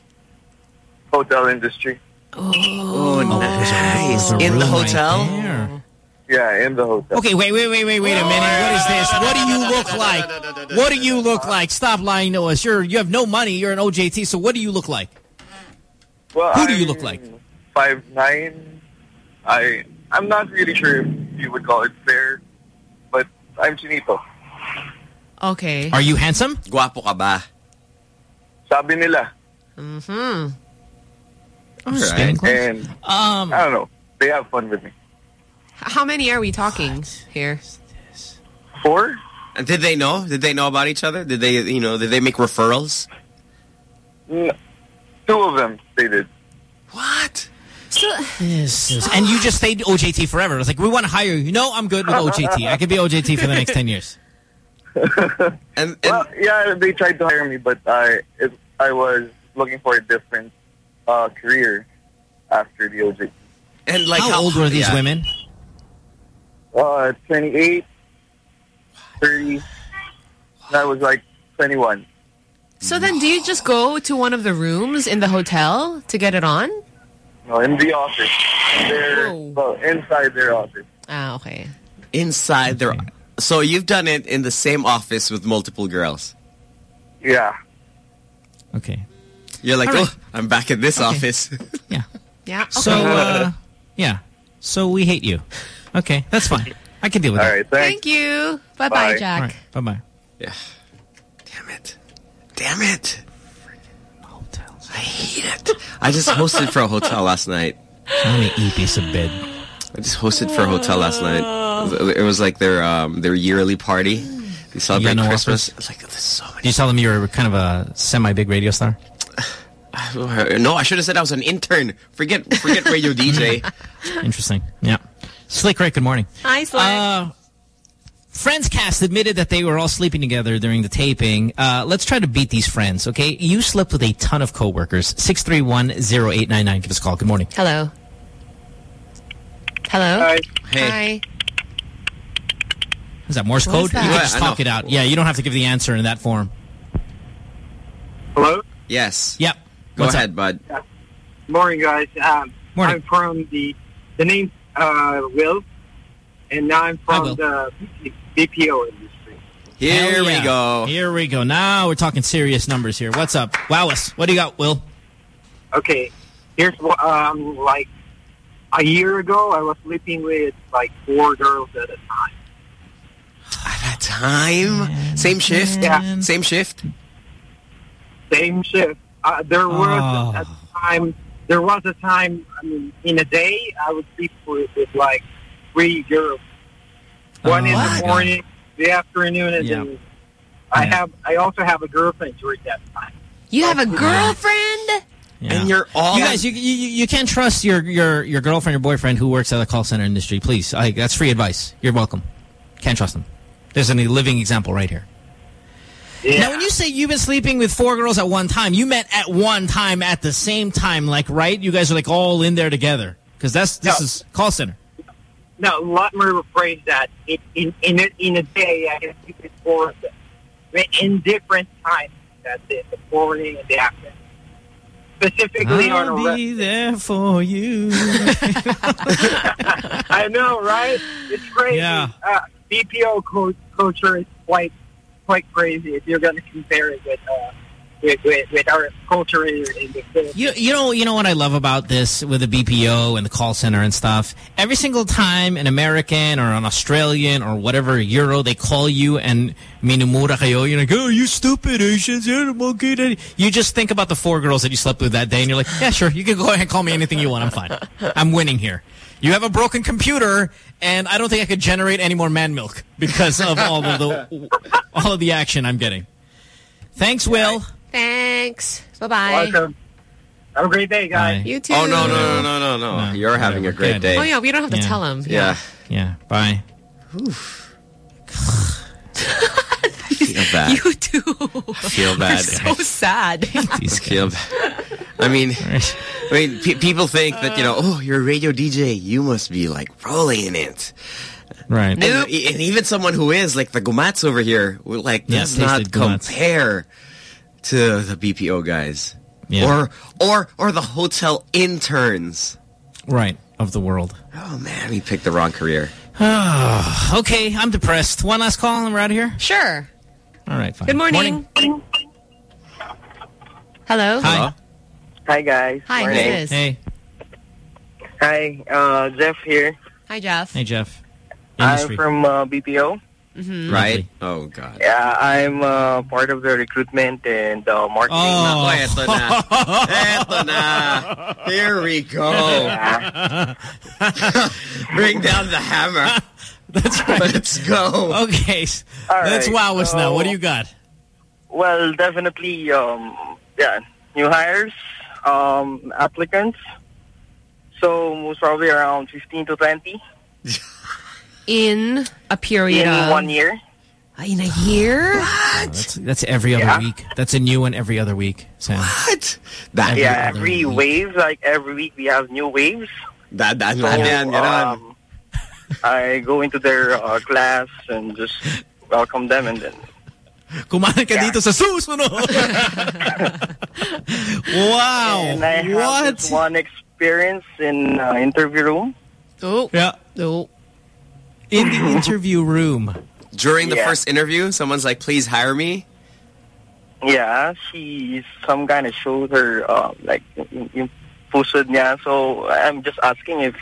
Hotel industry. Oh, nice. There's a In the room right hotel? Yeah, in the hotel. Okay, wait, wait, wait, wait, wait a minute. What is this? What do you look like? What do you look like? Stop lying to us. You're you have no money. You're an OJT. So what do you look like? Well, Who do you I'm look like? Five nine. I I'm not really sure if you would call it fair, but I'm chinito. Okay. Are you handsome? Guapo ka ba? Sabi nila. Mm-hmm. All Spinning? And Um, I don't know. They have fun with me. How many are we talking here? Four? Did they know? Did they know about each other? Did they, you know, did they make referrals? Mm, Two of them, they did. What? So, Yes, yes. And you just stayed OJT forever. It was like, we want to hire you. No, I'm good with OJT. I could be OJT for the next 10 years. And, well, yeah, they tried to hire me, but I it, I was looking for a different uh, career after the OJ. And like, how, how- old were these yeah. women? Uh, 28, 30. And I was like 21. so then do you just go to one of the rooms in the hotel to get it on? No, in the office. They're, well, inside their office. Ah, okay. Inside their... So you've done it in the same office with multiple girls. Yeah. Okay. You're like, All right. oh, I'm back in this Okay. office. Yeah. Yeah. Okay. So, uh, yeah. So we hate you. Okay, that's fine. I can deal with All that. right, thanks. Thank you. Bye-bye, Bye. Jack. All right, bye-bye. Yeah. Damn it. Damn it. Hotels. I hate it. I just hosted for a hotel last night. Let me eat piece of bed. I just hosted for a hotel last night. It was like their um, their yearly party. They celebrate no Christmas. offers? It's like, there's so Did you tell them you were kind of a semi-big radio star? Many. No, I should have said I was an intern. Forget forget radio DJ. Interesting. Yeah. Slick Rick, good morning. Hi, Slick. Uh, Friends cast admitted that they were all sleeping together during the taping. Uh, let's try to beat these friends, okay? You slept with a ton of coworkers. 631-0899. Give us a call. Good morning. Hello. Hello. Hi. Hey. Hi. Is that Morse What code? that? You can just I talk it out. Yeah, you don't have to give the answer in that form. Hello? Yes. Yep. Go What's up? ahead, bud. Morning, guys. Um, Morning. I'm from the the name uh, Will, and now I'm from Will. the BPO industry. Here Hell we go. Here we go. Now we're talking serious numbers here. What's up? Wow us. What do you got, Will? Okay, here's what um like a year ago, I was sleeping with like four girls at a time. At a time? Same shift? Yeah. Same shift? Same shift. Uh, there was Oh. a time. There was a time. I mean, in a day, I would sleep with, with like three girls. One Oh, in my the God. morning, the afternoon, and Yeah. then I Yeah. have. I also have a girlfriend during that time. You have a girlfriend? Yeah. And you're all... You guys, you, you you can't trust your your your girlfriend or boyfriend who works at the call center industry. Please, I, that's free advice. You're welcome. Can't trust them. There's a living example right here. Yeah. Now, when you say you've been sleeping with four girls at one time, you meant at one time at the same time, like right? You guys are like all in there together because that's this No. is call center. No, let me rephrase that. In in in a, in a day, I can sleep with four of them in different times. That's it. The morning and the afternoon. Specifically on a I'll be there for you. I know, right? It's crazy. Yeah. Uh, BPO co- culture is quite quite crazy if you're going to compare it with uh, with, with with our culture in, the You, you know you know what I love about this with the BPO and the call center and stuff. Every single time an American or an Australian or whatever Euro they call you and minumura kayo, you're like, oh, you stupid Asians, you're the monkey daddy." You just think about the four girls that you slept with that day, and you're like, yeah, sure, you can go ahead and call me anything you want. I'm fine. I'm winning here. You have a broken computer, and I don't think I could generate any more man milk because of all of the all of the action I'm getting. Thanks, Will. Thanks. Bye-bye. Welcome. Have a great day, guys. Bye. You too. Oh, no, no, no, no, no, no. No, You're having a great Good. day. Oh, yeah, we don't have to Yeah. tell him. Yeah. Yeah. Bye. feel bad. You too. feel bad. You're so sad. These feel bad. I mean, I mean, pe people think that you know, uh. oh, you're a radio DJ, you must be like rolling in it. Right. And, and even someone who is like the Gumats over here, will, like Yeah, does not tasted Gumats. compare to the BPO guys, Yeah. or or or the hotel interns. Right. Of the world. Oh man, he picked the wrong career. okay, I'm depressed. One last call and we're out of here? Sure. All right, fine. Good morning. Hello. Hi. Hi, guys. Hi, who's this? Hey. Hi, uh, Jeff here. Hi, Jeff. Hey, Jeff. I'm from uh, BPO. Mhm. right? Oh God. Yeah, I'm uh, part of the recruitment and uh, marketing. Oh, eto na. Eto na. Here we go. Bring down the hammer. That's right. Let's go. Okay. All Let's right, wow us now. What do you got? Well, definitely, um, yeah, new hires, um, applicants. So most probably around 15 to 20 In a period in of one year. in a year. That's, that's every other Yeah. week. That's a new one every other week, Sam. What? Every yeah, every week. wave, like every week we have new waves. Dadaan So, lang yan, um, I go into their uh, class and just welcome them and then Kumain ka dito sa susunod. wow. And I have what? this one experience in uh, interview room. Oh. Yeah. Oh. In the interview room. During the Yeah. first interview, someone's like, please hire me. Yeah, she some kind of showed her uh, like yung- yung pusod niya. So I'm just asking if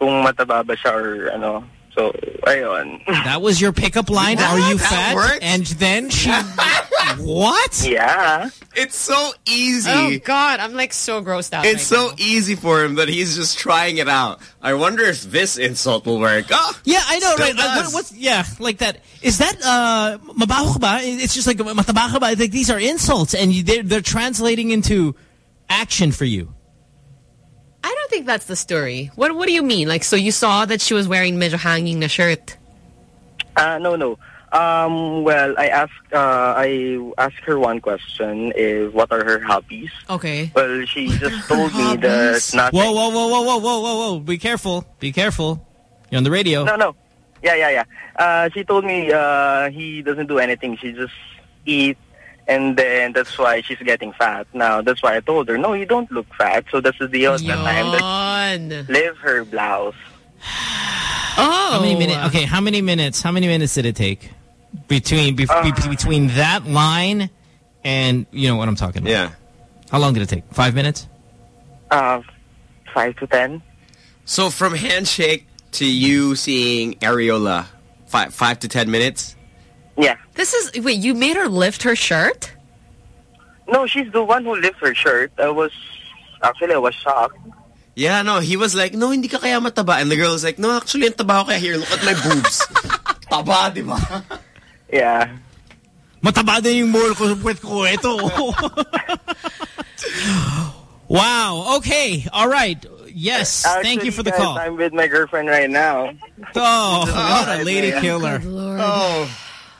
kung mataba ba siya or ano. So ayun. That was your pickup line. Are you That fat? works? And then she. what? Yeah. It's so easy. Oh God, I'm like so grossed out. It's right so now. easy for him that he's just trying it out. I wonder if this insult will work. Oh, Yeah, I know, right? Uh, what, what's yeah, like that? Is that uh mabaho ba? It's just like mataba ka ba? Like these are insults, and you, they're they're translating into action for you. I don't think that's the story. What What do you mean? Like, so you saw that she was wearing medyo hanging na shirt. Uh, no, no. Um, well, I asked uh, I asked her one question: is what are her hobbies? Okay. Well, she just told me that nothing. Whoa, whoa, whoa, whoa, whoa, whoa, whoa, whoa! Be careful! Be careful! You're on the radio. No, no. Yeah, yeah, yeah. Uh, she told me uh, he doesn't do anything. She just eat, and then that's why she's getting fat. Now, that's why I told her, no, you don't look fat. So that's the deal. At the time that Yon. leave her blouse. Oh. How many minutes? Okay, how many minutes? How many minutes did it take between be, Uh, be- between that line and you know what I'm talking about? Yeah. How long did it take? Five minutes? Uh, five to ten. So from handshake to you seeing areola, five five to ten minutes. Yeah. This is wait. You made her lift her shirt. No, she's the one who lifted her shirt. I was actually I was shocked. Yeah, no, he was like, no, hindi ka kaya mataba. And the girl was like, no, actually, ang taba ko kaya here. Look at my boobs. taba, di ba? Yeah. Mataba din yung mole ko sa puwet ko. Ito. wow. Okay. All right. Yes. Thank you for the guys, call. I'm with my girlfriend right now. Oh, what a Right lady there. killer. Oh.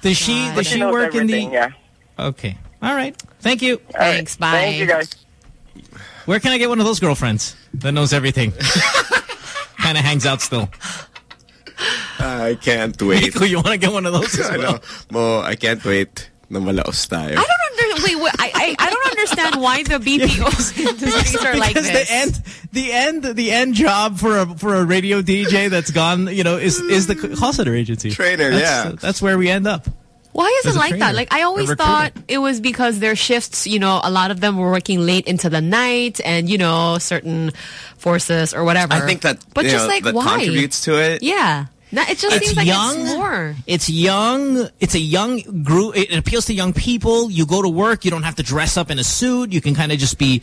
Does she But does she she work in the yeah. Okay. All right. Thank you. Thanks. Bye. Thank you guys. Where can I get one of those girlfriends that knows everything? kind of hangs out still. I can't wait. Nico, you want to get one of those as I know. Mo, I can't wait na malaos tayo. I don't under wait, wait I, I I don't understand why the BPO industries are like because this. the end, the end, the end job for a for a radio DJ that's gone, you know, is is the hmm. call center agency Trainer, That's, yeah. that's where we end up. Why is As it a like that? Like I always thought it was because their shifts, you know, a lot of them were working late into the night and, you know, certain forces or whatever. I think that, But just know, like that why? contributes to it. Yeah. No, it just It's seems like young. it's more. It's young. It's a young group. It appeals to young people. You go to work. You don't have to dress up in a suit. You can kind of just be,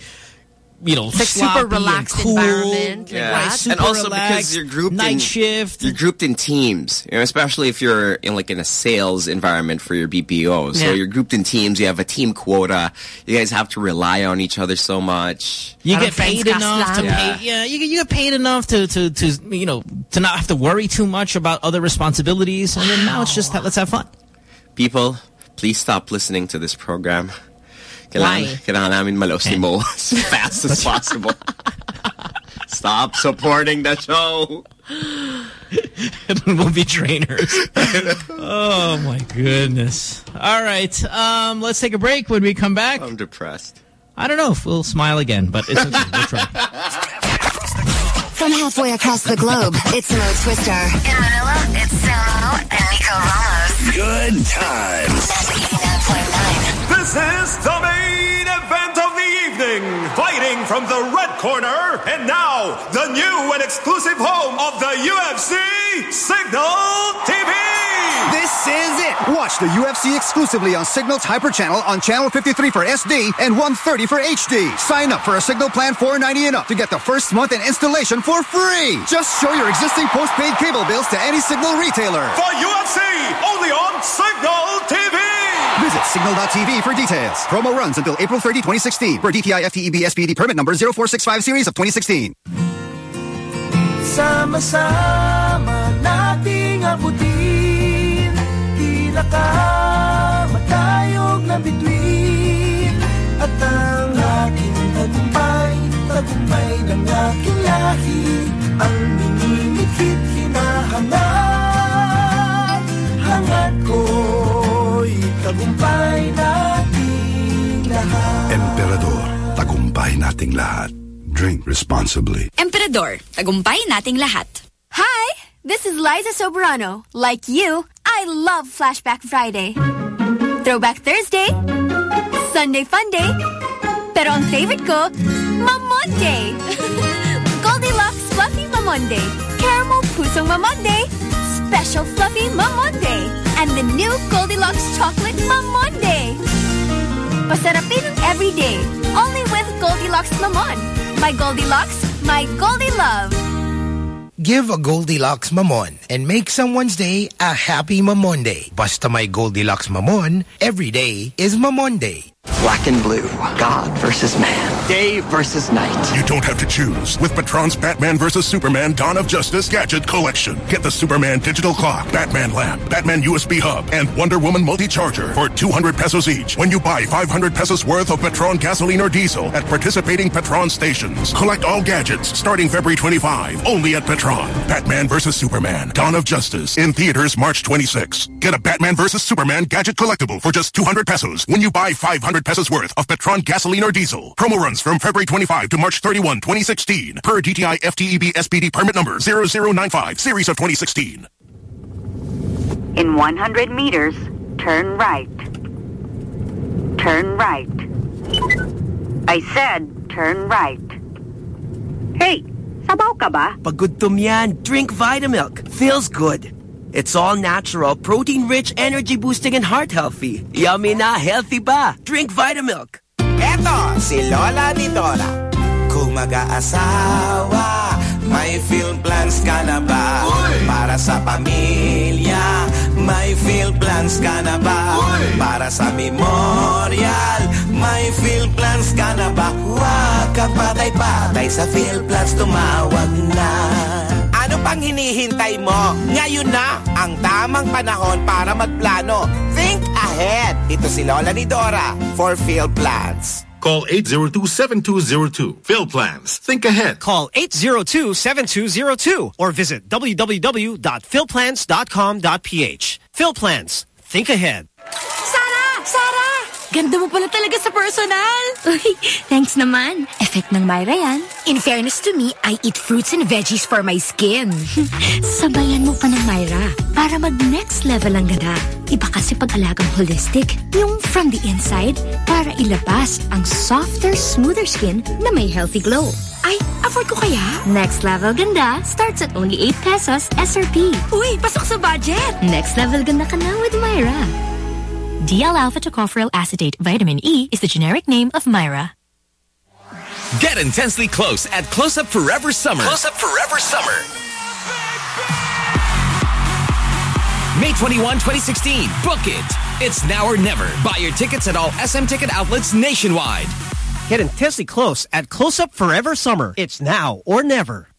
you know, It's like super sloppy and relaxed cool. environment. Yeah. Right, and also relaxed, because you're grouped night in shift. You're grouped in teams, you know, especially if you're in like in a sales environment for your BPO. So Yeah. you're grouped in teams. You have a team quota. You guys have to rely on each other so much. You Parang get paid enough to lang. pay. Yeah, you get- you get paid enough to to to you know to not have to worry too much about other responsibilities, and then now it's just let's have fun. People, please stop listening to this program. Why? Kailangan, kailangan namin malaos ni Mo as fast as possible. Stop supporting the show. we'll be trainers. oh my goodness! All right, um, let's take a break. When we come back, I'm depressed. I don't know if we'll smile again, but it's okay. we'll try. From halfway across the globe, it's Mo Twister. In Manila, it's Samo and Nico Ramos. Good times. This is the main event of the evening. Fighting from the red corner, and now the new and exclusive home of the UFC, Cignal TV. This is it. Watch the UFC exclusively on Cignal's Hyper Channel on Channel 53 for SD and 130 for HD. Sign up for a Cignal Plan 490 and up to get the first month and installation for free. Just show your existing postpaid cable bills to any Cignal retailer. For UFC, only on Cignal TV. Visit cignal.tv for details. Promo runs until April 30, 2016 for DTI FTEB SPD permit number 0465 series of 2016. Sama-sama bituin At ang tagumpay Tagumpay ng tagumpay nating lahat Emperador, tagumpay nating lahat. Drink responsibly. Emperador, tagumpay nating lahat. Hi! This is Liza Soberano. Like you, I love Flashback Friday. Throwback Thursday. Sunday Funday. Pero ang favorite ko, Mamonday. Goldilocks Fluffy Mamonday. Caramel Pusong Mamonday. Special Fluffy Mamonday. And the new Goldilocks Chocolate Mamonday. Pasarapin ang everyday. Only with Goldilocks Mamon. My Goldilocks, my Goldie Love. Give a Goldilocks Mamon and make someone's day a happy Mamonday. Basta my Goldilocks Mamon, every day is Mamonday. Black and blue. God versus man. Day versus night. You don't have to choose. With Petron's Batman vs. Superman Dawn of Justice Gadget Collection. Get the Superman Digital Clock, Batman Lamp, Batman USB Hub, and Wonder Woman Multi-Charger for 200 pesos each when you buy 500 pesos worth of Petron gasoline or diesel at participating Petron stations. Collect all gadgets starting February 25, only at Petron. Batman vs. Superman Dawn of Justice in theaters March 26. Get a Batman vs. Superman gadget collectible for just 200 pesos when you buy 500 pesos worth of Petron gasoline or diesel. Promo runs from February 25 to March 31, 2016 per DTI FTEB SPD permit number 0095 series of 2016. In 100 meters, turn right. Turn right. I said turn right. Hey, sabaw ka ba? Pag gutom yan, drink Vitamilk. Feels good. It's all natural, protein-rich, energy-boosting, and heart-healthy. Yummy na, healthy pa. Drink Vitamilk. Eto, si Lola Nidora. Kung mag-aasawa, may Phil Plans ka na ba? Para sa pamilya, may Phil Plans ka na ba? Para sa memorial, may Phil Plans ka na ba? Huwag kang patay-patay sa Phil Plans, tumawag na. Ano pang hinihintay mo? Ngayon na ang tamang panahon para magplano. Think ahead. Ito si Lola Nidora for Phil Plans. Call 802-7202. Phil Plans. Think ahead. Call 802-7202 or visit www.philplans.com.ph. Phil Plans. Think ahead. Sarah! Sarah! Ganda mo pala talaga sa personal. Uy, thanks naman. Effect ng Myra yan. In fairness to me, I eat fruits and veggies for my skin. Sabayan mo pa ng Myra para mag-next level ang ganda. Iba kasi pag-alagang holistic. Yung from the inside para ilabas ang softer, smoother skin na may healthy glow. Ay, afford ko kaya? Next level ganda starts at only 8 pesos SRP. Uy, pasok sa budget! Next level ganda ka na with Myra. DL-alpha tocopherol acetate vitamin E is the generic name of Myra. Get intensely close at Close Up Forever Summer. Close Up Forever Summer. May 21, 2016. Book it. It's now or never. Buy your tickets at all SM ticket outlets nationwide. Get intensely close at Close Up Forever Summer. It's now or never.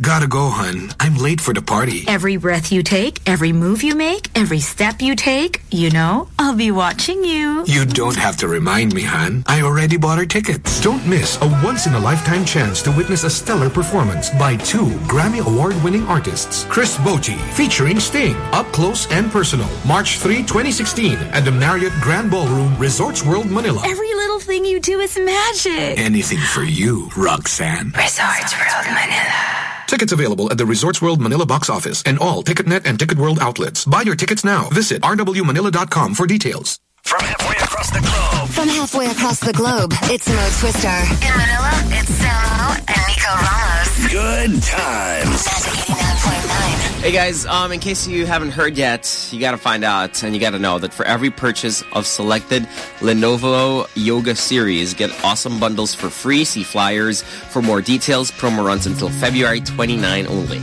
Gotta go, hun. I'm late for the party. Every breath you take, every move you make, every step you take, you know, I'll be watching you. You don't have to remind me, hun. I already bought our tickets. Don't miss a once-in-a-lifetime chance to witness a stellar performance by two Grammy Award-winning artists. Chris Botti, featuring Sting, up close and personal. March 3, 2016 at the Marriott Grand Ballroom, Resorts World Manila. Every little thing you do is magic. Anything for you, Roxanne. Resorts World Manila. Tickets available at the Resorts World Manila box office and all TicketNet and Ticket World outlets. Buy your tickets now. Visit rwmanila.com for details. From halfway across across the globe. From halfway across the globe, it's Mo Twister. In Manila, it's Samo and Nico Ramos. Good times. Hey guys, um, in case you haven't heard yet, you gotta find out and you gotta know that for every purchase of selected Lenovo Yoga series, get awesome bundles for free. See flyers for more details. Promo runs until February 29 only.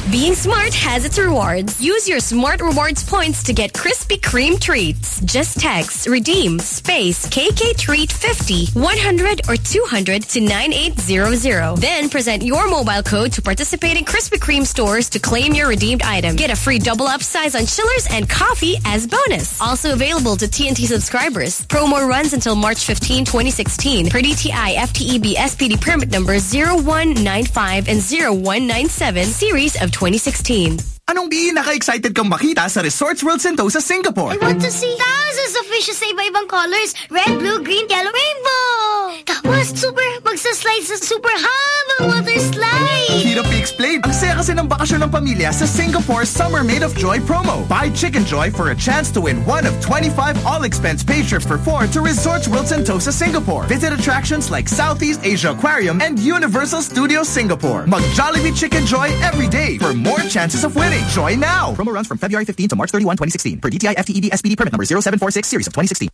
Being smart has its rewards. Use your Smart Rewards points to get Krispy Kreme treats. Just text redeem space KK treat 50 100 or 200 to 9800. Then present your mobile code to participating Krispy Kreme stores to claim your redeemed item. Get a free double up size on chillers and coffee as bonus. Also available to TNT subscribers. Promo runs until March 15, 2016 per DTI FTEB SPD permit number 0195 and 0197 series of 2016. Anong pinaka-excited kang makita sa Resorts World Sentosa, Singapore? I want to see thousands of fishes sa iba-ibang colors. Red, blue, green, yellow, rainbow. Tapos, super, magsaslide sa super habang water slide. Hirap i-explain. Ang saya kasi ng bakasyon ng pamilya sa Singapore Summer Made of Joy promo. Buy Chicken Joy for a chance to win one of 25 all-expense paid trips for four to Resorts World Sentosa, Singapore. Visit attractions like Southeast Asia Aquarium and Universal Studios Singapore. Mag Jollibee Chicken Joy every day for more chances of winning. Joy now! Promo runs from February 15 to March 31, 2016 per DTI FTEB SPD permit number 0746 series of 2016.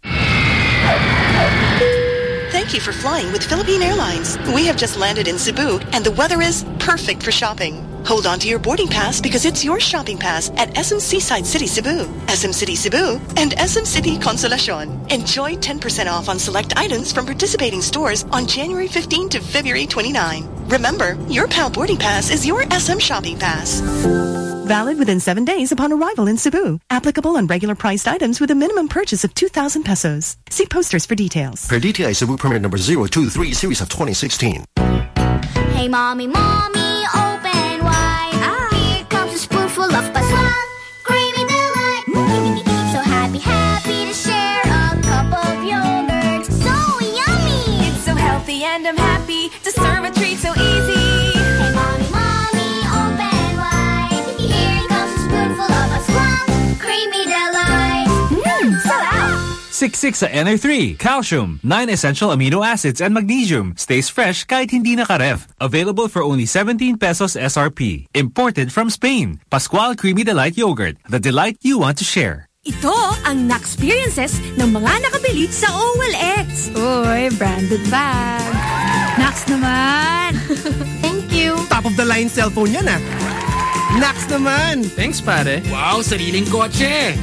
Thank you for flying with Philippine Airlines. We have just landed in Cebu and the weather is perfect for shopping. Hold on to your boarding pass because it's your shopping pass at SM Seaside City Cebu, SM City Cebu, and SM City Consolacion. Enjoy 10% off on select items from participating stores on January 15 to February 29. Remember, your PAL boarding pass is your SM shopping pass. Valid within seven days upon arrival in Cebu. Applicable on regular priced items with a minimum purchase of 2,000 pesos. See posters for details. Per DTI Cebu permit number 023 series of 2016. Hey, mommy, mommy, and I'm happy to serve a treat so easy. Hey, mommy, mommy, open wide. Here comes a spoonful of Pascual. Creamy delight. Mmm, sarap. Siksik sa NR3, calcium, 9 essential amino acids and magnesium. Stays fresh kahit hindi naka-rev. Available for only 17 pesos SRP. Imported from Spain. Pascual Creamy Delight Yogurt. The delight you want to share. Ito ang na-experiences ng mga nakabili sa OLX. Uy, branded bag. Nax naman. Thank you. Top of the line cellphone yan ah. Nax naman. Thanks, pare. Wow, sariling kotse.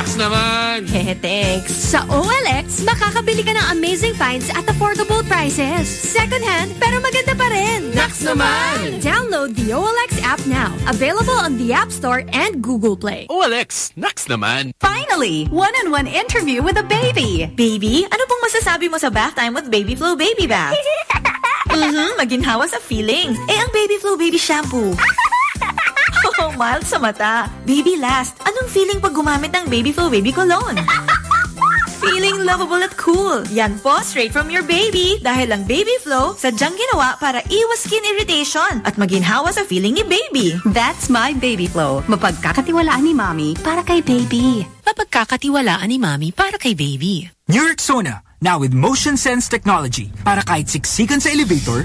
Nax naman. Hehe, thanks. Sa OLX, makakabili ka ng amazing finds at affordable prices. Second hand, pero maganda pa rin. Nax naman. Download the OLX app now. Available on the App Store and Google Play. OLX, nax naman. Finally, one-on-one interview with a baby. Baby, ano pong masasabi mo sa bath time with Baby Flo Baby Bath? mm-hmm, maginhawa sa feeling. Eh, ang Baby Flo Baby Shampoo. Mild sa mata. Baby last, anong feeling pag gumamit ng Baby Flo Baby Cologne? Feeling lovable at cool. Yan po, straight from your baby. Dahil ang Baby Flo, sadyang ginawa para iwas skin irritation at maginhawa sa feeling ni baby. That's my Baby Flo. Mapagkakatiwalaan ni Mommy para kay baby. Mapagkakatiwalaan ni Mommy para kay baby. New Rexona, now with motion sense technology. Para kahit siksikan sa elevator,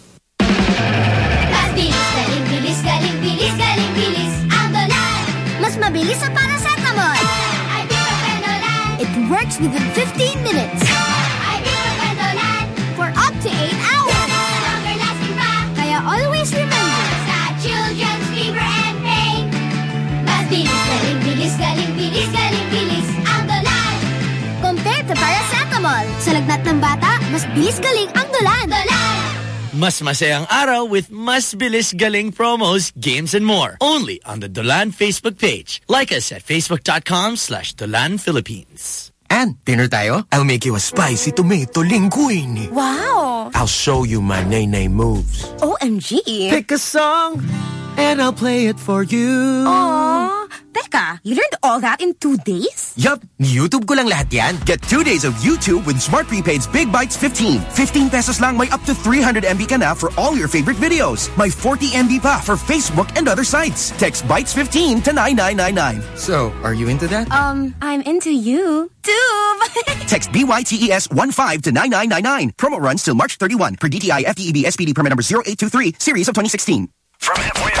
Mabilis paracetamol. It works within 15 minutes. For up to 8 hours. Longer lasting pa. Kaya always remember. Sa children's fever and pain. Mas bilis, galing, bilis, galing, bilis, galing, bilis. Ang dolan. Compared to paracetamol, sa lagnat ng bata, mas bilis galing ang dolan. Dolan. Mas masayang araw with mas bilis galing promos, games, and more. Only on the Dolan Facebook page. Like us at facebook.com slash Dolan Philippines. And dinner tayo? I'll make you a spicy tomato linguine. Wow! I'll show you my nay-nay moves. OMG! Pick a song, and I'll play it for you. Aww! Teka, you learned all that in two days? Yup, YouTube ko lang lahat yan. Get two days of YouTube with Smart Prepaid's Big Bytes 15. 15 pesos lang may up to 300 MB ka na for all your favorite videos. May 40 MB pa for Facebook and other sites. Text Bytes 15 to 9999. So, are you into that? Um, I'm into you. Too! Text BYTES 15 to 9999. Promo runs till March 31 per DTI FTEB SPD permit number 0823 series of 2016. From halfway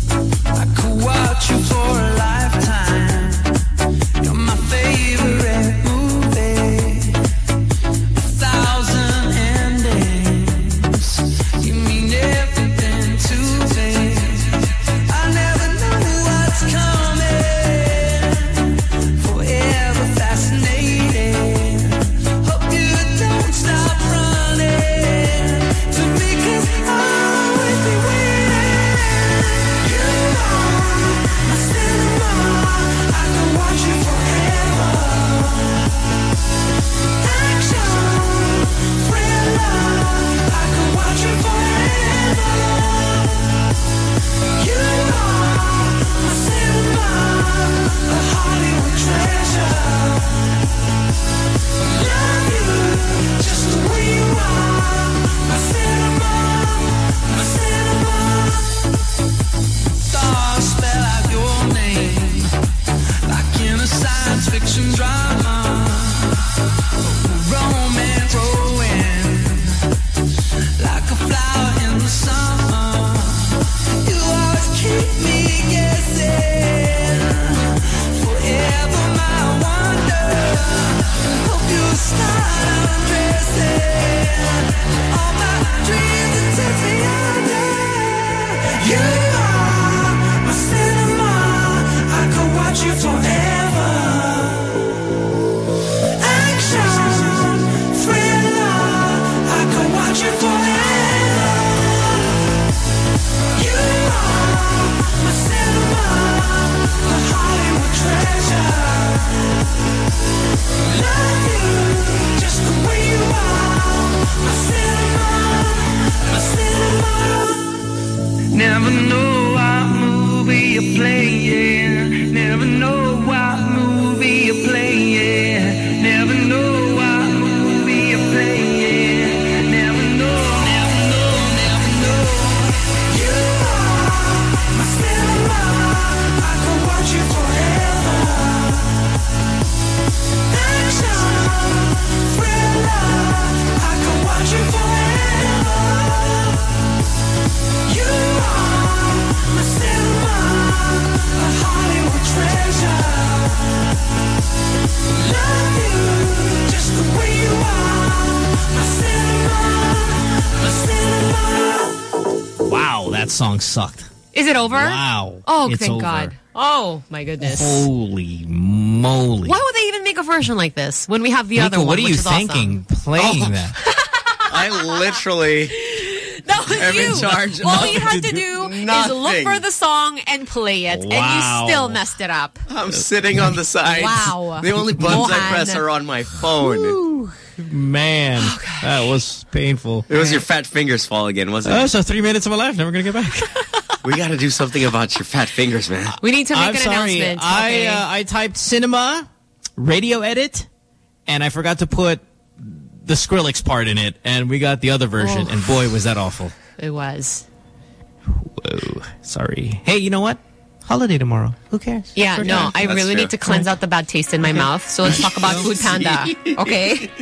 over? Wow. Oh, It's thank over. God. Oh, my goodness. Holy moly. Why would they even make a version like this when we have the Nico, other one? what are you which is awesome? thinking playing Oh. that? I literally That was am you. in charge. All of you had to do is look for the song and play it, and you still messed it up. I'm sitting on the side. Wow. The only buttons I Mohan. press are on my phone. Man, Oh, that was painful. It was your fat fingers fall again, wasn't it? Oh, so three minutes of my life, never gonna get back. we got to do something about your fat fingers, man. We need to make I'm an sorry. announcement. I okay? uh, I typed cinema, radio edit, and I forgot to put the Skrillex part in it, and we got the other version, Oh. and boy, was that awful. it was. Whoa, sorry. Hey, you know what? Holiday tomorrow. Who cares? Yeah, Good no, time. I That's really true. need to cleanse out the bad taste in my mouth. So let's talk about Food Panda. Okay?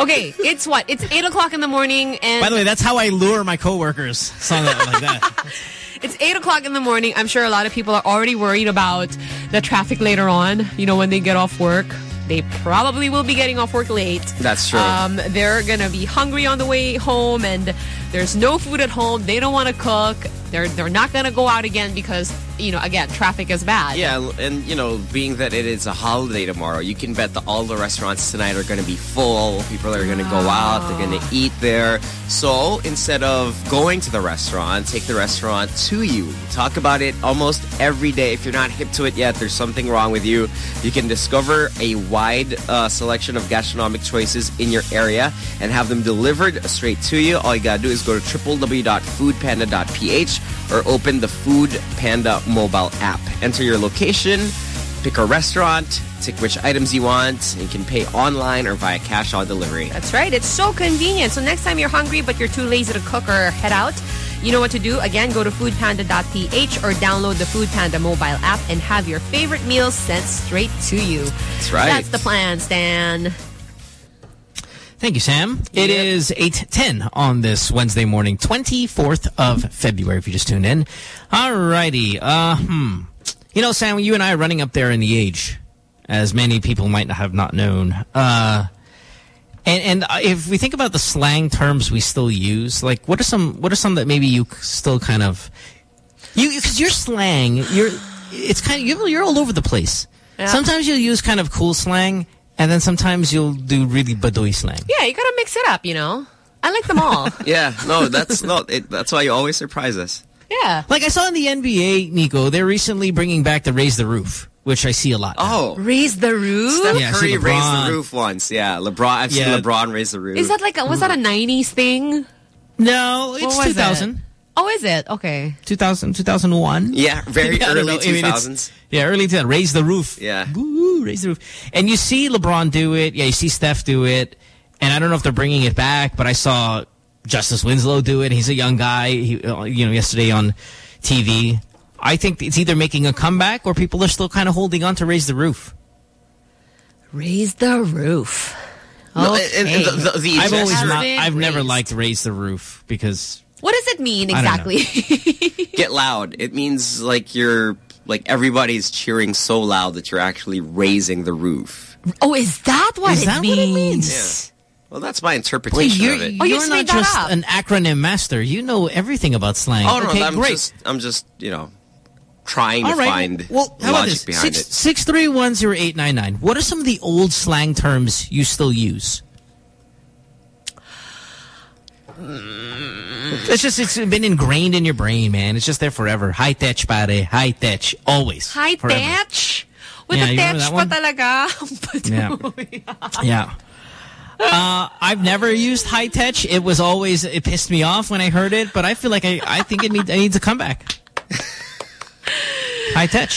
Okay, it's what? It's 8 o'clock in the morning and... By the way, that's how I lure my coworkers. Song like that. It's 8 o'clock in the morning. I'm sure a lot of people are already worried about the traffic later on. You know, when they get off work. They probably will be getting off work late. That's true. Um, they're going to be hungry on the way home and there's no food at home. They don't want to cook. They're, they're not going to go out again because, you know, again, traffic is bad. Yeah, and you know, being that it is a holiday tomorrow, you can bet that all the restaurants tonight are going to be full. People are going to go out, they're going to eat there. So instead of going to the restaurant, take the restaurant to you. Talk about it almost every day. If you're not hip to it yet, there's something wrong with you. You can discover a wide uh, selection of gastronomic choices in your area and have them delivered straight to you. All you got to do is go to www.foodpanda.ph or open the Food Panda mobile app. Enter your location, pick a restaurant, tick which items you want, and you can pay online or via cash on delivery. That's right. It's so convenient. So next time you're hungry but you're too lazy to cook or head out, you know what to do. Again, go to foodpanda.ph or download the Food Panda mobile app and have your favorite meals sent straight to you. That's right. That's the plan, Stan. Thank you, Sam. It is 8.10 on this Wednesday morning, 24th of February, if you just tuned in. All righty. Uh, hmm. You know, Sam, you and I are running up there in the age, as many people might have not known. Uh, and, and if we think about the slang terms we still use, like what are some what are some that maybe you still kind of you because your slang you're it's kind of you're, you're all over the place. Yeah. Sometimes you'll use kind of cool slang, and then sometimes you'll do really badoy slang. Yeah, you gotta mix it up, you know. I like them all. Yeah, no, that's not. It, that's why you always surprise us. yeah. Like I saw in the NBA, Nico, they're recently bringing back the raise the roof, which I see a lot. now. Oh, Raise the roof? Steph Yeah, Curry raised the roof once. Yeah, LeBron. I've Yeah. seen LeBron raise the roof. Is that like, a, was that a 90s thing? No, it's 2000. it? Oh, is it? Okay. 2000, 2001. Yeah, very I early know. I mean, 2000s. Yeah, early 2000s. Raise the roof. Yeah. Woo, raise the roof. And you see LeBron do it. Yeah, you see Steph do it. And I don't know if they're bringing it back, but I saw Justice Winslow do it. He's a young guy, he, uh, you know, yesterday on TV. I think it's either making a comeback or people are still kind of holding on to raise the roof. Raise the roof. No, Okay. and- and the- the- the I've always not, I've never liked raise the roof because What does it mean I don't know. exactly? Get loud. It means like you're like everybody's cheering so loud that you're actually raising the roof. oh, is that what Is it that what it means? means? Well, that's my Wait, interpretation you're, of it. Oh, you you're not just up. an acronym master. You know everything about slang. Oh no, okay, I'm great. just I'm just you know trying All to right. find well, how about this? behind Six it. six three one zero eight nine nine. What are some of the old slang terms you still use? It's just it's been ingrained in your brain, man. It's just there forever. High tech, pare. High tech, always. High Forever. tech? With Yeah, the you remember tech that pa one? talaga? Yeah. Uh, I've never used high tech. It was always it pissed me off when I heard it, but I feel like I I think it needs I need to come back. high tech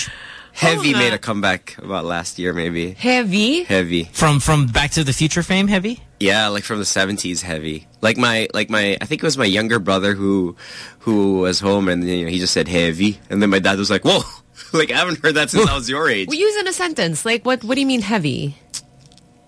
Heavy Oh, made a comeback about last year, maybe. Heavy? Heavy. from from Back to the Future fame. Heavy. Yeah, like from the seventies, heavy. Like my, like my, I think it was my younger brother who, who was home, and you know, he just said heavy, and then my dad was like, "Whoa!" like I haven't heard that since I was your age. We use in a sentence. Like, what What do you mean heavy?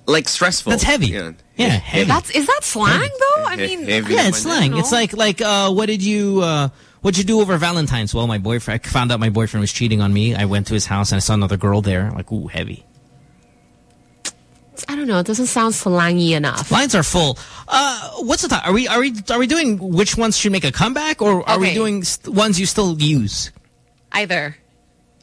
Like stressful. That's heavy. Yeah, Yeah, heavy. That's Is that slang, though? I mean, heavy. Yeah, it's slang. It's like like uh, what did you uh, what'd you do over Valentine's? Well, my boyfriend I found out my boyfriend was cheating on me. I went to his house and I saw another girl there. Like, ooh, heavy. I don't know. It doesn't sound slangy enough. Lines are full. Uh, what's the time? Are we are we are we doing which ones should make a comeback, or are we doing st ones you still use? Either.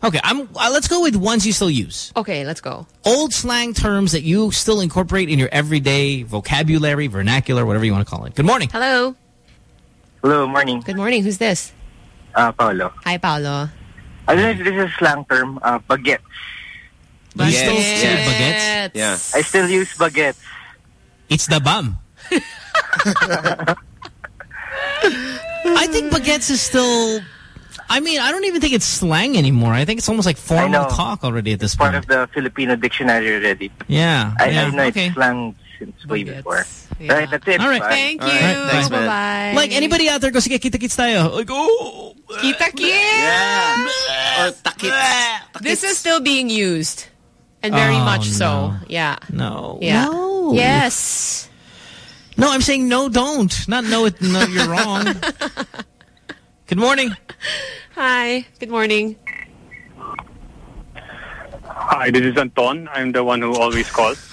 Okay, I'm. Uh, let's go with ones you still use. Okay, let's go. Old slang terms that you still incorporate in your everyday vocabulary, vernacular, whatever you want to call it. Good morning. Hello. Hello, morning. Good morning. Who's this? Uh, Paolo. Hi, Paolo. I don't know if this is a slang term, uh, baguette. You still say baguettes? Yeah. I still use baguettes. It's the bum. I think baguettes is still. I mean, I don't even think it's slang anymore. I think it's almost like formal talk already at this Part point. Part of the Filipino dictionary already. Yeah. I, yeah. I know okay. it's slang since way before. Right, that's it. All right. Bye. Thank you. All right, thanks, man. Bye-bye. Like anybody out there, go sige, kita-kits tayo. Like, oh. Kita kits. Yeah. or takits. This is still being used. And very Oh, much so. no. Yeah. No. Yeah. No. Yes. No, I'm saying no, don't. Not no, it, no, you're wrong. Good morning. Hi. Good morning. Hi, this is Anton. I'm the one who always calls.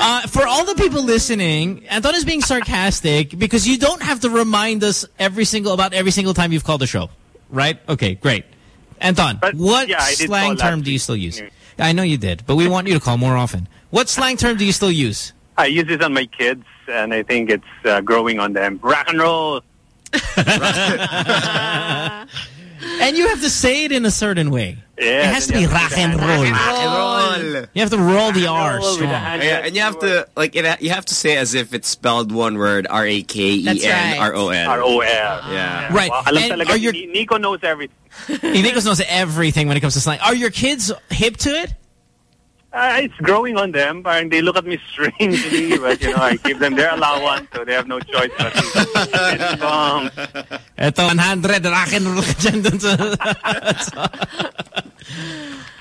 Uh, for all the people listening, Anton is being sarcastic because you don't have to remind us every single about every single time you've called the show, right? Okay, great. Anton, what yeah, slang term do you still use? I know you did, but we want you to call more often. What slang term do you still use? I use this on my kids, and I think it's uh, growing on them. Rock and roll. And you have to say it in a certain way. Yeah, it has to be rock and roll. roll. You have to roll the R roll with the strong. Yeah, and you have to like it, you have to say as if it's spelled one word R A K E N R O N. R-O-L. Yeah. Right. Wow, alam And talaga, are your- Nico knows everything. Nico knows everything when it comes to slang. Are your kids hip to it? Uh, it's growing on them. and they look at me strangely, but you know, I give them their allowance, so they have no choice but to bump. Ito, 100, rock and roll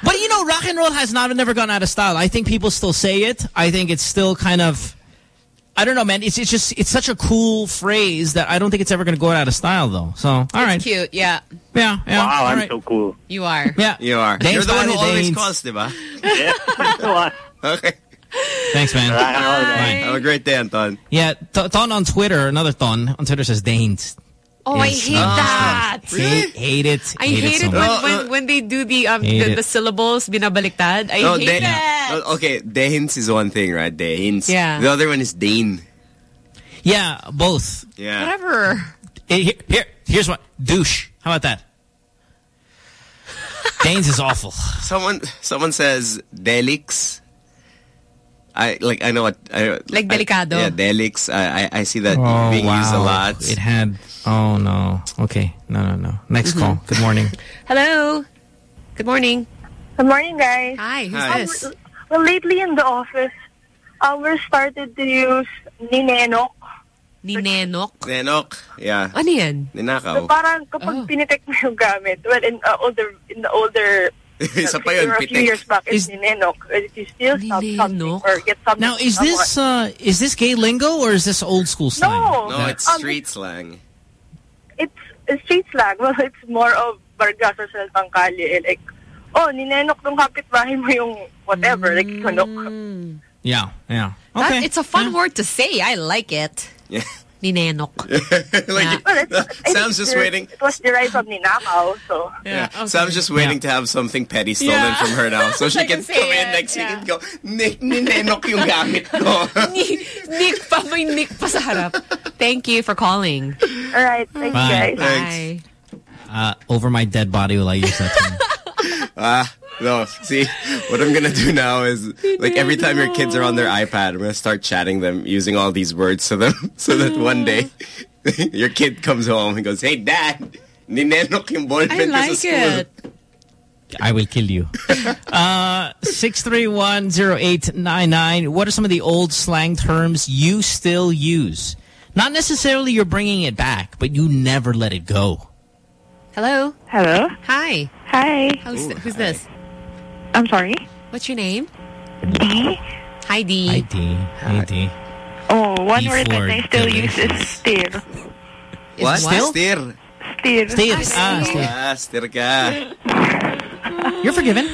But you know, rock and roll has not never gone out of style. I think people still say it. I think it's still kind of, I don't know, man. It's it's just it's such a cool phrase that I don't think it's ever going to go out of style, though. So, all right, Cute, yeah. yeah, yeah. Wow, all I'm right. so cool. You are. Yeah, You are. Danes You're the one who pare, always Danes. calls, diba? Yeah, that's the one. Okay. Thanks, man. Rock and roll. Have a great day, Anton. Yeah, T- Ton on Twitter, another Ton on Twitter says Danes. Oh, I Yes. hate that. Really? Hate, hate it. I hate, hate so it much. when, when, when they do the um Hate the, it. the syllables binabaliktad. I No, hate De- it. no, okay, Dehins is one thing, right? Dehins. Yeah. The other one is Dane. Yeah, both. Yeah. Whatever. Eh, Here, here, here's what. Douche. How about that? Danes is awful. Someone someone says Delix. I like I know what I Like I- delicado. yeah, Delix. I, I I see that Oh, being used a lot. It had. Oh no. Okay. No, no, no. Next call. Good morning. Hello. Good morning. Good morning, guys. Hi, who's Hi. this? Well, lately in the office, uh, we started to use ninenok. Ninenok. Nenok. Yeah. Ano yan? So parang kapag pinitek mo yung gamit, well, in uh, older, in the older, Isa pa yun, or a few years back, it's Is- ninenok. If you steal some- something or get something Now, is this uh, is this gay lingo or is this old school slang? No. No, it's Um, street slang. it's it's street slang. Well, it's more of bargas or salitang kalye. Like, oh, ninenok ng kapitbahay mo yung whatever, like tunok. Yeah, yeah. That- Okay. it's a fun word to say. I like it. Yeah. Ninenok. like, Well, it's, Sam's think just waiting. It was derived from ninakaw, so. Yeah. Sam's just waiting to have something petty stolen Yeah. from her now. So she can can say come in it, next week yeah. and go, Nick, ninenok yung gamit ko. Ni- Nick pa, may Nick pa sa harap. Thank you for calling. All right, thank Bye. you guys. Bye. Uh, over my dead body will I use that term. Ah, no. See, what I'm gonna do now is like every time your kids are on their iPad, I'm gonna start chatting them using all these words to them, so that one day your kid comes home and goes, "Hey, Dad, ninenok yung ballpen I ko sa like it. I will kill you. Uh, 6310899. What are some of the old slang terms you still use? Not necessarily you're bringing it back, but you never let it go. Hello. Hello. Hi. Hi. How's th- who's this? I'm sorry. What's your name? D. Hi, D. Hi, D. Hi, D. Oh, one D word that for I still use delicious. is stir. What? Still? Stir. Stir. Stir. Ah, stir. Ah, stir ka. You're forgiven.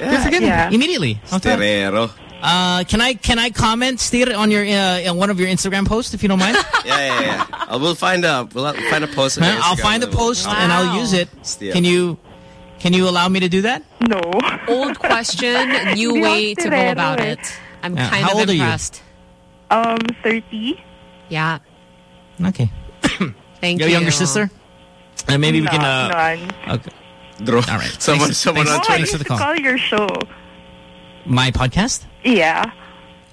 You're forgiven Yeah. immediately. Okay. Stirero. Uh, can I can I comment steer on your uh, on one of your Instagram posts if you don't mind? Yeah, yeah, yeah. I will find a we'll find a post. on Huh? I'll find a that will- post and I'll use it. Steer. Can you can you allow me to do that? No. Old question, new way to go about it. I'm Yeah. kind How of old are you? impressed. Um, 30. Yeah. Okay. Thank Your you. younger sister? And maybe we can. Uh, None. okay. Draw. All right. Someone, Thanks- someone thanks- on Oh, I thanks for the used to call. call your show. My podcast? Yeah.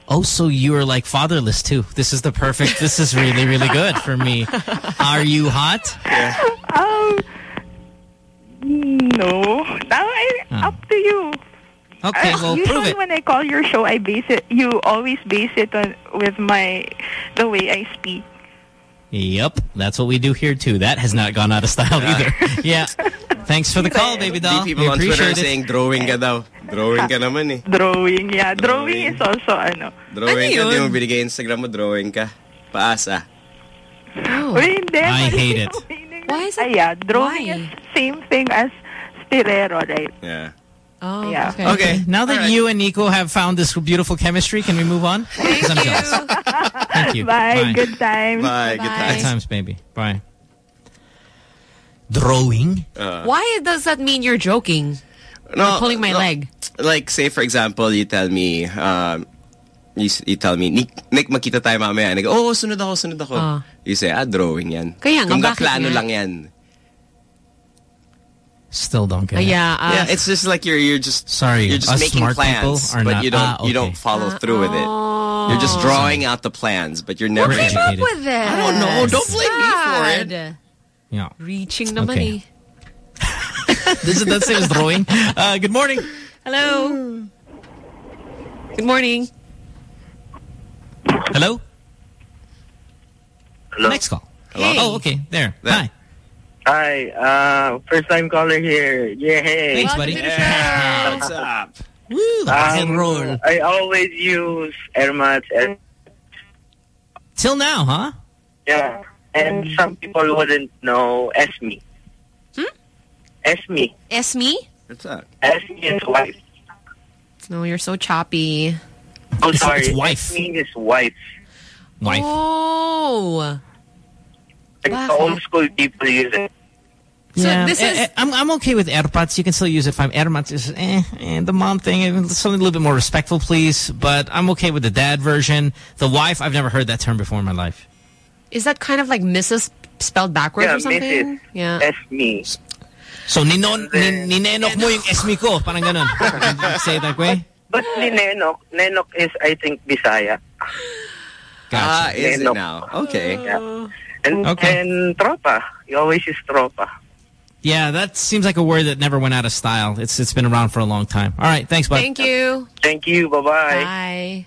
Oh, so you are like fatherless too. This is the perfect. This is really really good for me. Are you hot? Yeah. Um, no. Now I, Oh. up to you. Okay, I- well, usually prove it. when I call your show, I base it. You always base it on with my the way I speak. Yep, that's what we do here too. That has not gone out of style either. Yeah. Thanks for the call, baby The doll. people We on Twitter are it. saying drawing ka daw. Drawing ka naman eh. Drawing, yeah. Drawing, is also ano. Drawing Ano ka, di yun? mo binigay Instagram mo, drawing ka. Paasa. Uy, hindi. I hate it. Why is it? Ay, yeah, drawing is same thing as stilero, right? Yeah. Oh, Yeah. Okay. okay. Now that you and Nico have found this beautiful chemistry, can we move on? Because I'm jealous. Thank you. Bye. Good times. Bye. Good Good times. times, baby. Bye. Drawing? Uh, Why does that mean you're joking? No, Or pulling my no. leg. Like, say, for example, you tell me, um, you, s- you tell me, Nick, Nick, makita tayo mamaya. And I go, oh, sunod ako, sunod ako. Ah. You say, ah, drawing yan. Kaya nga, Kung bakit plano lang yan. Still don't get Uh, it. yeah. Uh, yeah, it's just like you're you're just Sorry, you're just making smart plans, are but not- you don't ah, you don't follow through with it. You're just drawing out the plans, but you're Who never came up with this? I don't know. Don't blame me for it. Yeah. Reaching naman Okay. eh. Doesn't that say it's drawing? Uh, good morning. Hello. Good morning. Hello? Hello? Next call. Hey. Oh, okay. There. Hi. Hi, uh, first time caller here. Yeah, hey. Thanks, buddy. Yeah, what's up? Woo, the rock and roll. I always use ermats and Till now, huh? yeah, and some people wouldn't know Esme. Hmm? Esme. Esme? What's that? Esme is wife. No, you're so choppy. Oh, It's- sorry. it's wife. Esme is wife. Wife. Oh. Like the old school people use it. So yeah, this eh, is- eh, I'm I'm okay with AirPods. You can still use it fine. AirPods is eh, eh, the mom thing. eh, Something a little bit more respectful, please. But I'm okay with the dad version. The wife, I've never heard that term before in my life. Is that kind of like Mrs. spelled backwards Yeah, or something? Mrs. Yeah. Esme. So ninon nin, ninenok mo yung esmi ko, parang ganun. Say it that way. But ni Nenok, Nenok is, I think, Bisaya. Ah, Gotcha. is it Nenok. now? Okay. Yeah. And, Okay. and tropa. You always use tropa. Yeah, that seems like a word that never went out of style. It's it's been around for a long time. All right, thanks, bud. Thank you. Thank you. Bye-bye. Bye.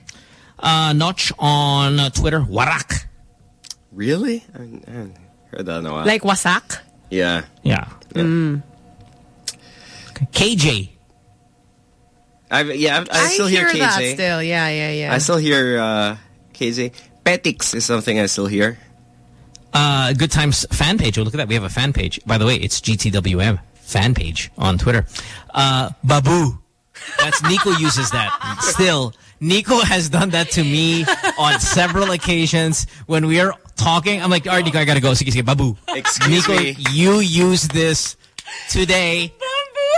Uh, Notch on uh, Twitter, Warak. Really? I haven't I heard that in a while. Like wasak? yeah. Yeah. Mm. KJ. I yeah, I, I still hear, hear that KJ. still. Yeah, yeah, yeah. I still hear uh, KJ. Petix is something I still hear. Uh, Good Times fan page. Oh, look at that. We have a fan page. By the way, it's GTWM fan page on Twitter. Uh, Babu. That's Nico uses that. Still, Nico has done that to me on several occasions when we are talking. I'm like, all right, Nico, I gotta go. Sige, sige, Babu. Excuse Nico, me. you use this today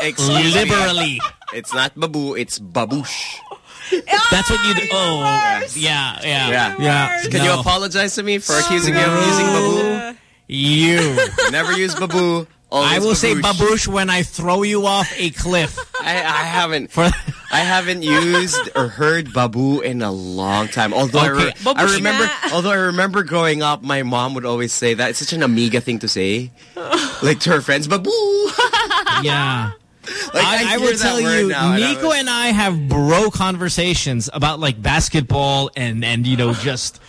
Excuse me. liberally. It's not babu, it's baboosh. That's what you do. Oh, yeah, yeah, Yeah. yeah. Can you apologize to me for accusing you of using babu? You. Never use babu. I will say baboosh. baboosh when I throw you off a cliff. I, I haven't For I haven't used or heard babu in a long time. Although I, re- Okay. I remember, nga. although I remember growing up, my mom would always say that. It's such an amiga thing to say, like to her friends, babu. yeah. Like, I, I hear will tell you, now, and I Nico was- and I have bro conversations about like basketball and and you know just.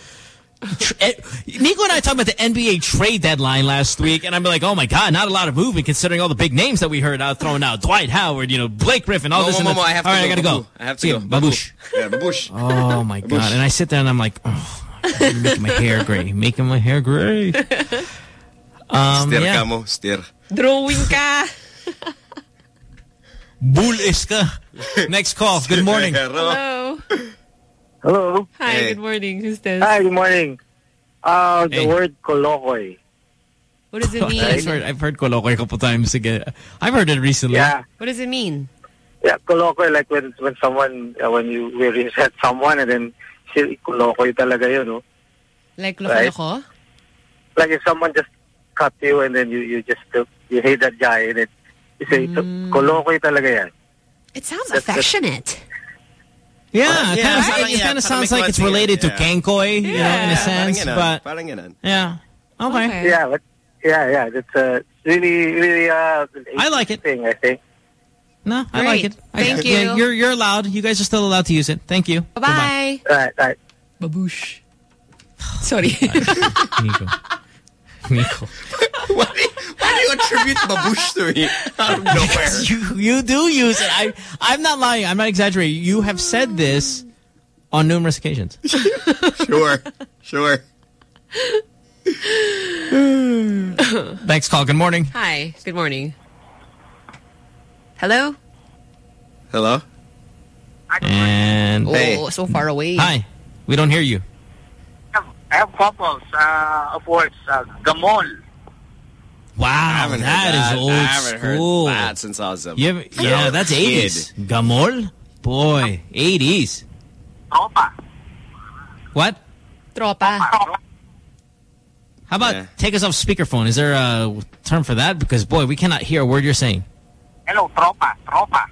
eh, Nico and I talked about the NBA trade deadline last week, and I'm like, oh my god, not a lot of movement considering all the big names that we heard out throwing out: Dwight Howard, you know, Blake Griffin, all Mo, this. mo, and mo. I have all to right, go, I gotta babu. go. I have to See go. you, baboosh. Yeah, baboosh. Oh my Baboosh. god! And I sit there and I'm like, oh, you're making my hair gray, making my hair gray. Um, Stir yeah. ka mo, stir. Drawing ka. Bulis ka. Next call. Good morning. Hello. Hello. Hi, Hey. good morning. Who's this? Hi, good morning. Uh, the Hey. word kolokoy. What does it mean? I've mean? heard, I've heard Kolokoy a couple times again. I've heard it recently. Yeah. What does it mean? Yeah, kolokoy, like when when someone, uh, when you will reset someone and then si kolokoy talaga yun, no? Like Right. loko-loko? Like if someone just cut you and then you, you just, you hate that guy and then you Mm. kolokoy talaga yan. It sounds That's- that's- affectionate. Yeah, Parang- it yeah, kind of, parang- it yeah, kind of sounds like it's konting- related to yeah. You know, in a Parang sense. ganun, But parang yeah, okay. Okay. Yeah, but yeah, yeah, it's uh, really, really uh, I like it. thing, I think. No, I like Great. it. I- Thank yeah, you. you're you're allowed. You guys are still allowed to use it. Thank you. Bye-bye. Right, right. Baboosh. Sorry. Nico. Nico. Why, do you- why do you attribute baboosh to me out of nowhere? you you do use it. I I'm not lying. I'm not exaggerating. You have said this on numerous occasions. sure, sure. Thanks, call. Good morning. Hi. Good morning. Hello? Hello? And Oh, so far away. Hi. We don't hear you. I have couples uh, of words. Uh, gamol. Wow, haven't that is old I haven't heard school. that since I was a You have- yeah, little that's kid. 80s. Gamol? Boy, 80s. Tropa. What? Tropa. How about take us off speakerphone? Is there a term for that? Because, boy, we cannot hear a word you're saying. Hello, tropa. Tropa.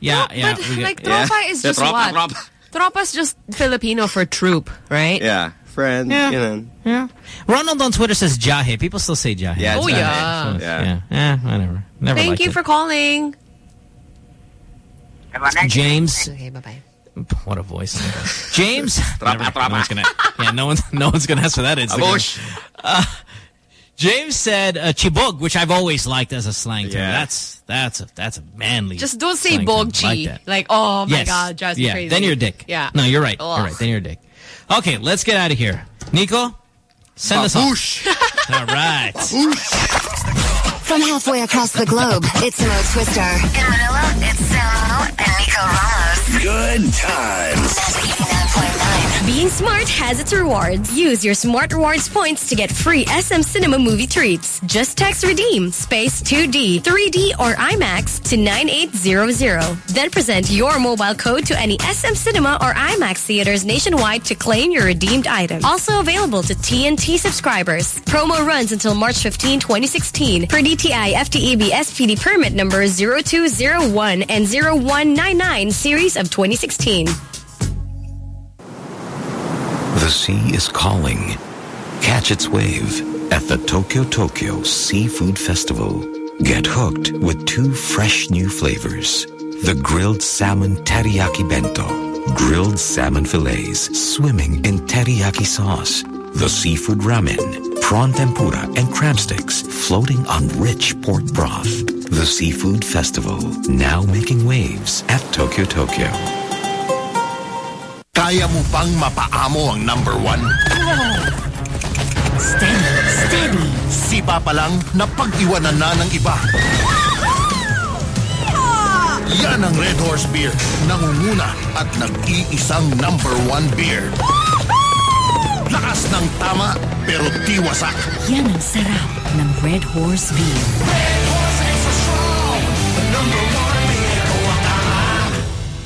Yeah, yeah. but, like, tropa is Yeah, just tropa, what? tropa. Tropa's just Filipino for troop, right? Yeah, friend. Yeah. You know. Yeah. Ronald on Twitter says jahe. People still say jahe. Yeah, Oh, jahe. yeah. So, Yeah. yeah. Yeah, whatever. Never Thank liked you it. for calling. James. Okay, bye-bye. What a voice. James. Never- no one's gonna, yeah, no one's, no one's going to answer that Instagram. Uh, James said uh, chibog, which I've always liked as a slang term. Yeah. That's that's a that's a manly. Just don't say slang term. bogchi. Like. Like, oh my Yes. God, drives me yeah. crazy. Then you're a dick. Yeah. No, you're right. Ugh. You're. Then you're a dick. Okay, let's get out of here. Nico, send us off. All right. From halfway across the globe, it's Mo Twister. In Manila, it's Samo and Nico Ramos. Good times. Being smart has its rewards. Use your Smart Rewards points to get free SM Cinema movie treats. Just text REDEEM space 2D, 3D, or IMAX to 9800. Then present your mobile code to any SM Cinema or IMAX theaters nationwide to claim your redeemed item. Also available to TNT subscribers. Promo runs until March 15, 2016 per DTI FTEB SPD permit number 0201 and 0199 series of 2016. The sea is calling. Catch its wave at the Tokyo Tokyo Seafood Festival. Get hooked with two fresh new flavors. The grilled salmon teriyaki bento. Grilled salmon fillets swimming in teriyaki sauce. The seafood ramen, prawn tempura, and crab sticks floating on rich pork broth. The Seafood Festival, now making waves at Tokyo Tokyo. Kaya mo bang mapaamo ang number one? Steady, steady. Sipa pa lang, napag-iwanan na ng iba. Yan ang Red Horse Beer. Nangunguna at nag-iisang number one beer. Lakas ng tama, pero di wasak. Yan ang sarap ng Red Horse Beer.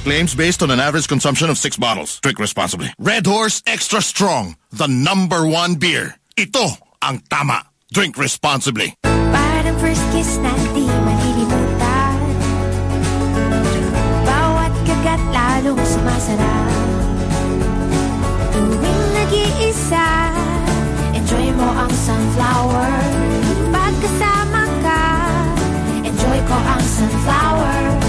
Claims based on an average consumption of six bottles. Drink responsibly. Red Horse Extra Strong, the number one beer. Ito ang tama. Drink responsibly. Enjoy mo ang sunflower Pag kasama ka Enjoy ko ang sunflower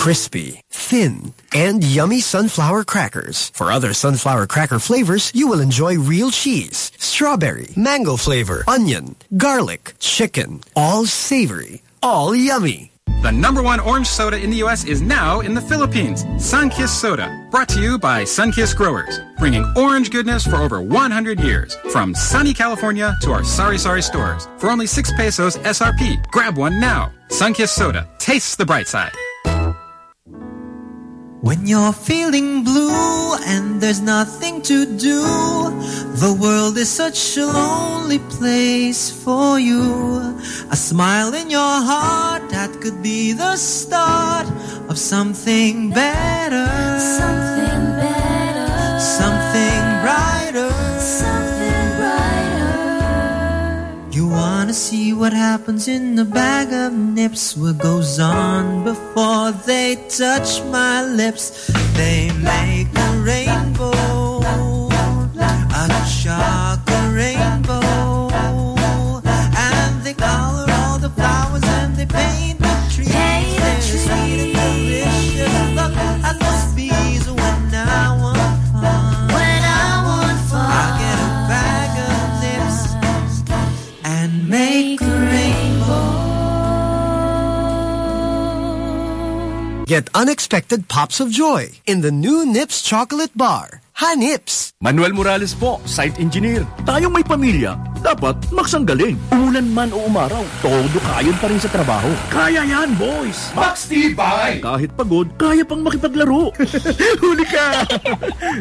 Crispy, thin, and yummy sunflower crackers. For other sunflower cracker flavors, you will enjoy real cheese, strawberry, mango flavor, onion, garlic, chicken, all savory, all yummy. The number one orange soda in the U.S. is now in the Philippines. Sunkist Soda, brought to you by Sunkist Growers, bringing orange goodness for over 100 years. From sunny California to our Sari Sari stores. For only 6 pesos SRP. Grab one now. Sunkist Soda. Tastes the bright side. When you're feeling blue and there's nothing to do, the world is such a lonely place for you. A smile in your heart that could be the start of something better. Something wanna see what happens in the bag of nips? What goes on before they touch my lips? They make a rainbow, a chocolate Get unexpected pops of joy in the new Nips chocolate bar. Ha Nips! Manuel Morales po, site engineer. Tayong may pamilya, dapat maksanggaling. Umulan man o umaraw, todo kayon pa rin sa trabaho. Kaya yan, boys! Max Tibay! Kahit pagod, kaya pang makipaglaro. Huli ka!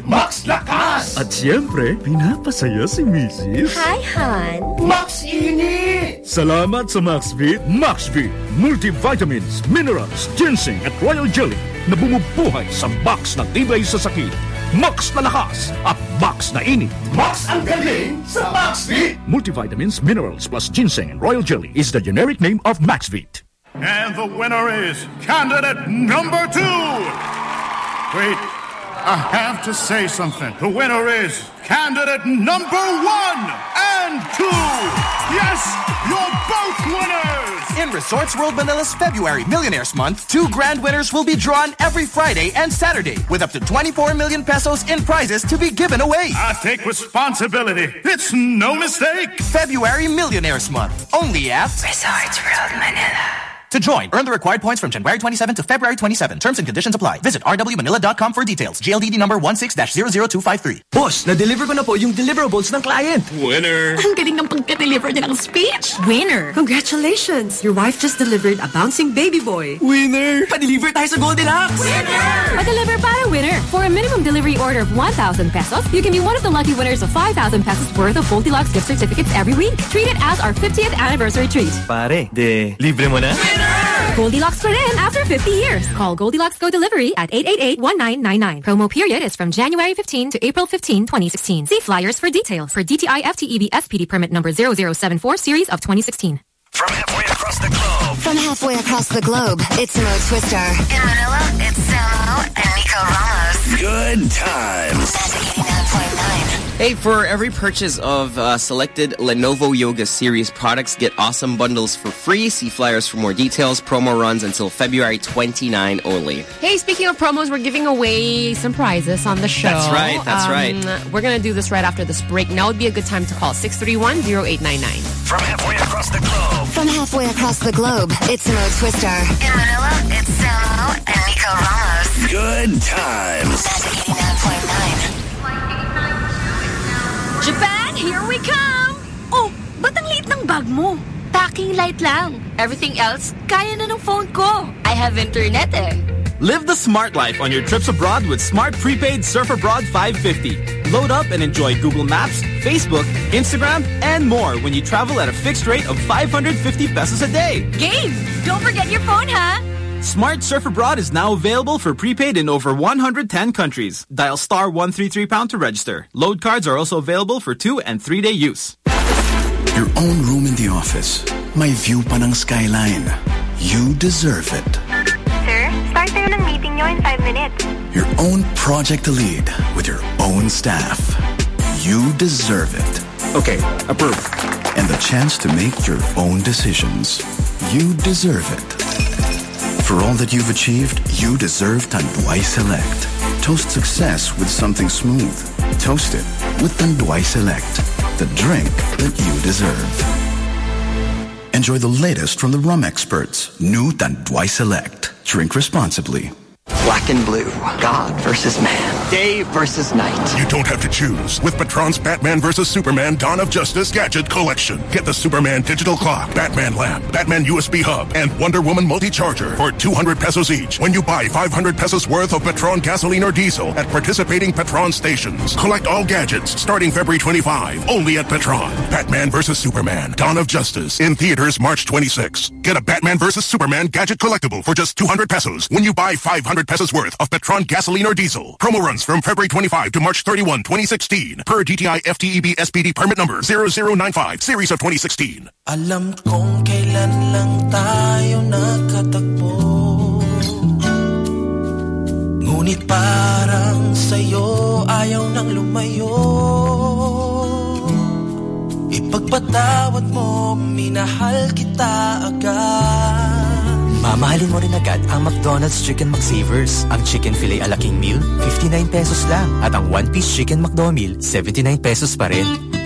Max Lakas! At siyempre, pinapasaya si Mrs. Hi, Han. Max Ini! Salamat sa MaxVit. MaxVit, multivitamins, minerals, ginseng at royal jelly na bumubuhay sa box ng tibay sa sakit. Max na lakas at Max na init. Max ang galing sa MaxVit! Multivitamins, minerals plus ginseng and royal jelly is the generic name of MaxVit. And the winner is candidate number two. Wait, I have to say something. The winner is candidate number one and two. Yes, you're both winners. In Resorts World Manila's February Millionaires Month, two grand winners will be drawn every Friday and Saturday with up to 24 million pesos in prizes to be given away. I take responsibility. It's no mistake. February Millionaires Month, only at Resorts World Manila. To join, earn the required points from January 27 to February 27. Terms and conditions apply. Visit rwmanila.com for details. GLDD number 16-00253. Boss, na-deliver ko na po yung deliverables ng client. Winner. Ang galing ng pagka-deliver niya ng speech. Winner. Congratulations! Your wife just delivered a bouncing baby boy. Winner! Pa-deliver tayo sa Goldilocks! Winner! Pa-deliver para winner. For a minimum delivery order of 1,000 pesos, you can be one of the lucky winners of 5,000 pesos worth of Goldilocks gift certificates every week. Treat it as our 50th anniversary treat. Pare, de, libre mo na? Goldilocks for in after 50 years. Call Goldilocks Go Delivery at 888-1999. Promo period is from January 15 to April 15, 2016. See flyers for details for DTI FTEB SPD permit number 0074 series of 2016. From halfway across the globe. From halfway across the globe, it's Mo Twister. In Manila, it's Samo and Nico Ramos. Good times. Hey, for every purchase of uh, selected Lenovo Yoga Series products, get awesome bundles for free. See flyers for more details. Promo runs until February 29 only. Hey, speaking of promos, we're giving away some prizes on the show. That's right, that's Um, right. We're going to do this right after this break. Now would be a good time to call 631-0899. From halfway across the globe. From halfway across the globe, it's Mo Twister. In Manila, it's Samo and Nico Ramos. Good times. Japan, here we come! Oh, ba't ang liit ng bag mo? Packing light lang. Everything else, kaya na ng phone ko. I have internet eh. Live the smart life on your trips abroad with Smart Prepaid Surf Abroad 550. Load up and enjoy Google Maps, Facebook, Instagram, and more when you travel at a fixed rate of 550 pesos a day. Game! Don't forget your phone, ha? Smart Surf Abroad is now available for prepaid in over 110 countries. Dial star 133 pound to register. Load cards are also available for two and three day use. Your own room in the office. My view panang skyline. You deserve it. Sir, start tayo ng meeting nyo in 5 minutes. Your own project to lead with your own staff. You deserve it. Okay, approved. And the chance to make your own decisions. You deserve it. For all that you've achieved, you deserve Tanduay Select. Toast success with something smooth. Toast it with Tanduay Select. The drink that you deserve. Enjoy the latest from the rum experts. New Tanduay Select. Drink responsibly. Black and blue. God versus man. Day versus night. You don't have to choose with Petron's Batman vs. Superman Dawn of Justice Gadget Collection. Get the Superman digital clock, Batman lamp, Batman USB hub, and Wonder Woman multi-charger for 200 pesos each when you buy 500 pesos worth of Petron gasoline or diesel at participating Petron stations. Collect all gadgets starting February 25 only at Petron. Batman vs. Superman Dawn of Justice in theaters March 26. Get a Batman vs. Superman gadget collectible for just 200 pesos when you buy 500 pesos worth of Petron gasoline or diesel. Promo runs from February 25 to March 31, 2016 per DTI FTEB SPD permit number 0095 series of 2016. Alam kong kailan lang tayo nakatagpo Ngunit parang sa'yo ayaw nang lumayo Ipagpatawad mo, minahal kita agad Mamahalin mo rin agad ang McDonald's Chicken McSavers. Ang Chicken Filet ala King Meal, 59 pesos lang. At ang One Piece Chicken McDo Meal, 79 pesos pa rin.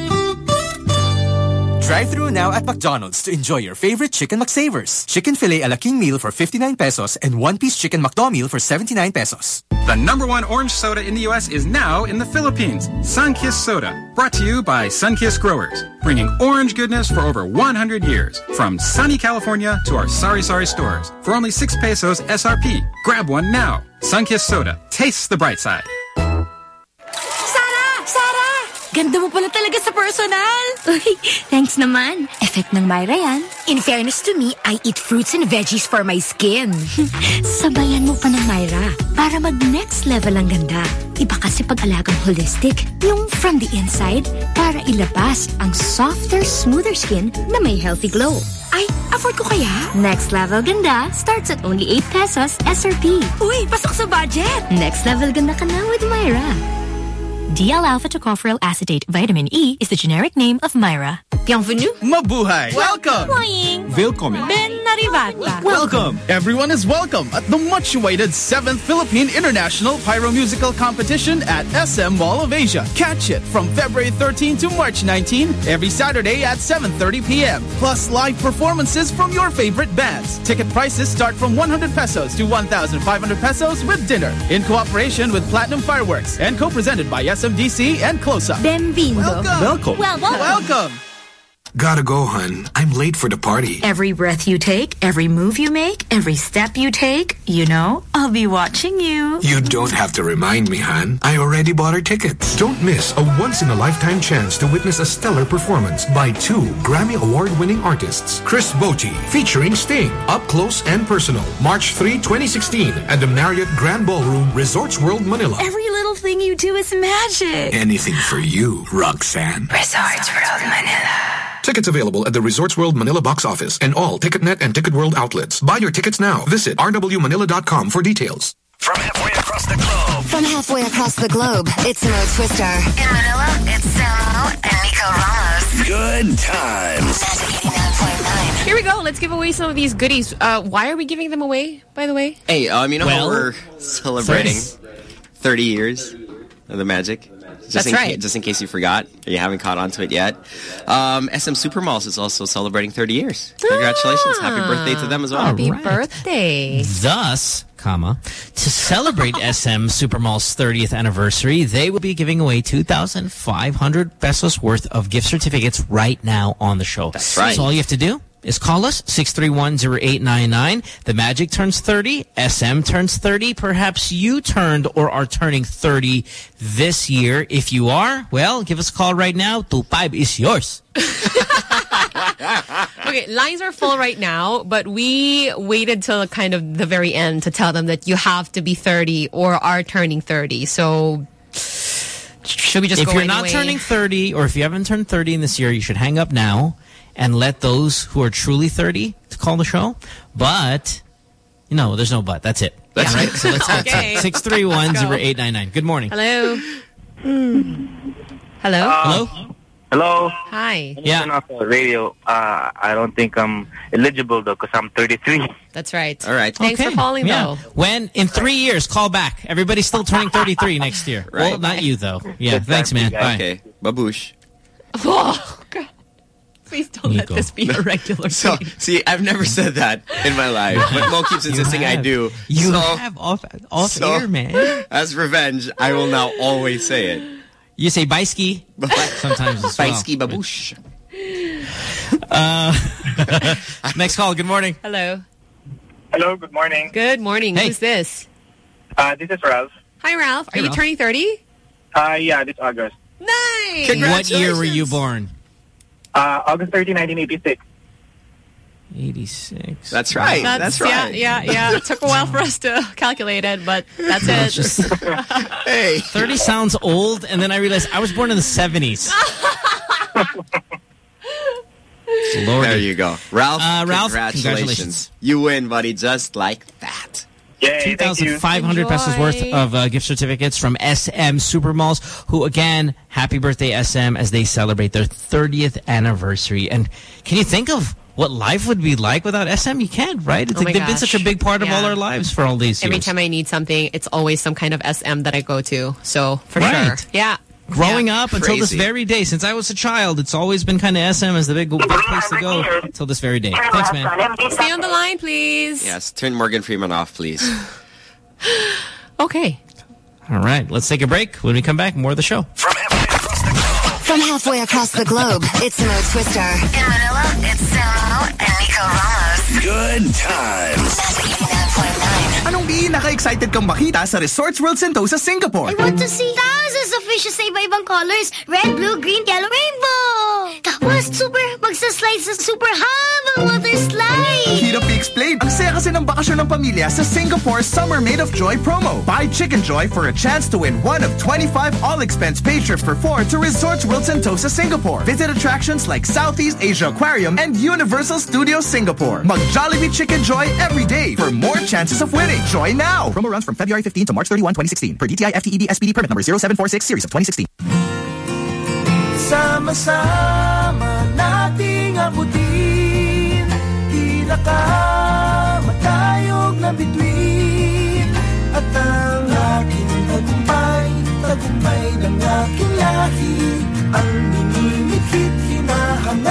Drive through now at McDonald's to enjoy your favorite Chicken McSavers. Chicken filet a la king meal for 59 pesos and one-piece chicken McDo meal for 79 pesos. The number one orange soda in the U.S. is now in the Philippines. Sunkist Soda. Brought to you by Sunkist Growers. Bringing orange goodness for over 100 years. From sunny California to our sari-sari stores. For only 6 pesos SRP. Grab one now. Sunkist Soda. Tastes the bright side. Ganda mo pala talaga sa personal. Uy, thanks naman. Effect ng Myra yan. In fairness to me, I eat fruits and veggies for my skin. Sabayan mo pa ng Myra para mag-next level ang ganda. Iba kasi pag-alagang holistic. Yung from the inside para ilabas ang softer, smoother skin na may healthy glow. Ay, afford ko kaya? Next level ganda starts at only 8 pesos SRP. Uy, pasok sa budget! Next level ganda ka na with Myra. DL-alpha tocopherol acetate vitamin E is the generic name of Myra. Bienvenue. Mabuhay! Welcome! Boing! Willkommen! Ben Narivata. Welcome! Everyone is welcome at the much-awaited 7th Philippine International Pyro Musical Competition at SM Mall of Asia. Catch it from February 13 to March 19 every Saturday at 7.30 p.m. Plus live performances from your favorite bands. Ticket prices start from 100 pesos to 1,500 pesos with dinner in cooperation with Platinum Fireworks and co-presented by SMDC and Close-Up. Benvindo. Welcome! Well, well. Welcome! Gotta go, hun. I'm late for the party. Every breath you take, every move you make, every step you take, you know, I'll be watching you. You don't have to remind me, Han. I already bought our tickets. Don't miss a once-in-a-lifetime chance to witness a stellar performance by two Grammy Award-winning artists. Chris Botti featuring Sting, up close and personal. March 3, 2016 at the Marriott Grand Ballroom, Resorts World Manila. Every little thing you do is magic. Anything for you, Roxanne. Resorts World Manila. Tickets available at the Resorts World Manila box office and all TicketNet and Ticket World outlets. Buy your tickets now. Visit rwmanila.com for details. From halfway across the globe. From halfway across the globe, it's Mo Twister. In Manila, it's Samo and Nico Ramos. Good times. Here we go. Let's give away some of these goodies. Uh, why are we giving them away, by the way? Hey, um, you know Well, how we're celebrating 30 years of the Magic? Just That's in right. Ca just in case you forgot or you haven't caught on to it yet. Um, SM Supermalls is also celebrating 30 years. Congratulations. Happy birthday to them as well. Happy birthday. Thus, comma, to celebrate SM Supermall's 30th anniversary, they will be giving away 2,500 pesos worth of gift certificates right now on the show. That's right. So all you have to do is call us 631-0899. The Magic turns 30. SM turns 30. Perhaps you turned or are turning 30 this year. If you are, well, give us a call right now. 25 is yours. Okay, lines are full right now, but we waited till kind of the very end to tell them that you have to be 30 or are turning 30. So should we just if you're not turning 30 or if you haven't turned 30 in this year, you should hang up now and let those who are truly 30 to call the show. But, you know, there's no but. That's it. That's right. So let's get Okay. to it. 631-0899. Good morning. Hello. Hello. Hello. Hello. Hi. Yeah. Turn off the radio. Uh, I don't think I'm eligible though, because I'm 33. That's right. All right. Thanks for calling, yeah. though. When in three years, call back. Everybody's still turning 33 next year. Well, Right. not you though. Yeah. Thanks, man. Bye. Okay. Baboosh. Oh, God. Please don't let this be a regular So, thing. see, I've never said that in my life, but Mo keeps You insisting I do. You so, have off, off so, air, man. As revenge, I will now always say it. You say bye ski sometimes as well. Bye ski baboosh. Uh, next call. Good morning. Hello. Hello, good morning. Good morning. Who's this? Uh, this is Ralph. Hi, Ralph. Are Hey, you turning 30? Uh, yeah, this August. Nice. What year were you born? Uh, August 30, 1986. 86. That's right. That's, right. Yeah, yeah, yeah. It took a while for us to calculate it, but that's it. Just- hey. 30 sounds old, and then I realized I was born in the 70s. Lordy. There you go. Ralph, Uh, Ralph, congratulations. congratulations. You win, buddy, just like that. Yay, thank you. 2,500 pesos worth of uh, gift certificates from SM Supermalls, who, again, happy birthday, SM, as they celebrate their 30th anniversary. And can you think of what life would be like without SM? You can't, right? It's Oh like my they've been such a big part of all our lives for all these Every years. Every time I need something, it's always some kind of SM that I go to. So, for Right. sure. Yeah. Growing up until this very day, since I was a child, it's always been kind of SM as the big, big place to go until this very day. Thanks, man. Stay on the line, please. Yes, turn Morgan Freeman off, please. Okay. All right, let's take a break. When we come back, more of the show. From halfway across the globe, it's Mo Twister. In Manila, it's Samo and Nico Ramos. Good times. Anong pinaka-excited kang makita sa Resorts World Sentosa, Singapore? I want to see thousands of fishes sa iba-ibang colors. Red, blue, green, yellow, rainbow. Tapos, super, magsaslide sa super habang water slide. Hirap i-explain. Ang saya kasi ng bakasyon ng pamilya sa Singapore Summer Made of Joy promo. Buy Chicken Joy for a chance to win one of 25 all-expense paid trips for four to Resorts World Sentosa, Singapore. Visit attractions like Southeast Asia Aquarium and Universal Studios Singapore. Mag Jollibee Chicken Joy every day for more chances of winning. Joy now! Promo runs from February 15 to March 31, 2016 per DTI FTEB SPD permit number 0746 series of 2016. Sama-sama Tila ka matayog na bituin At ang aking tagumpay Tagumpay ng aking lahi Ang minimikit hinahangat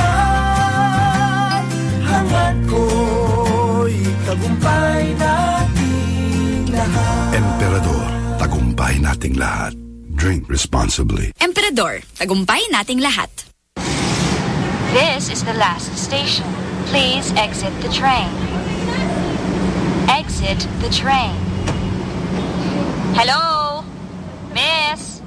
Hangat ko'y tagumpay nating lahat Emperador, tagumpay nating lahat. Drink responsibly. Emperador, tagumpay nating lahat. This is the last station. Please exit the train. Exit the train. Hello? Miss?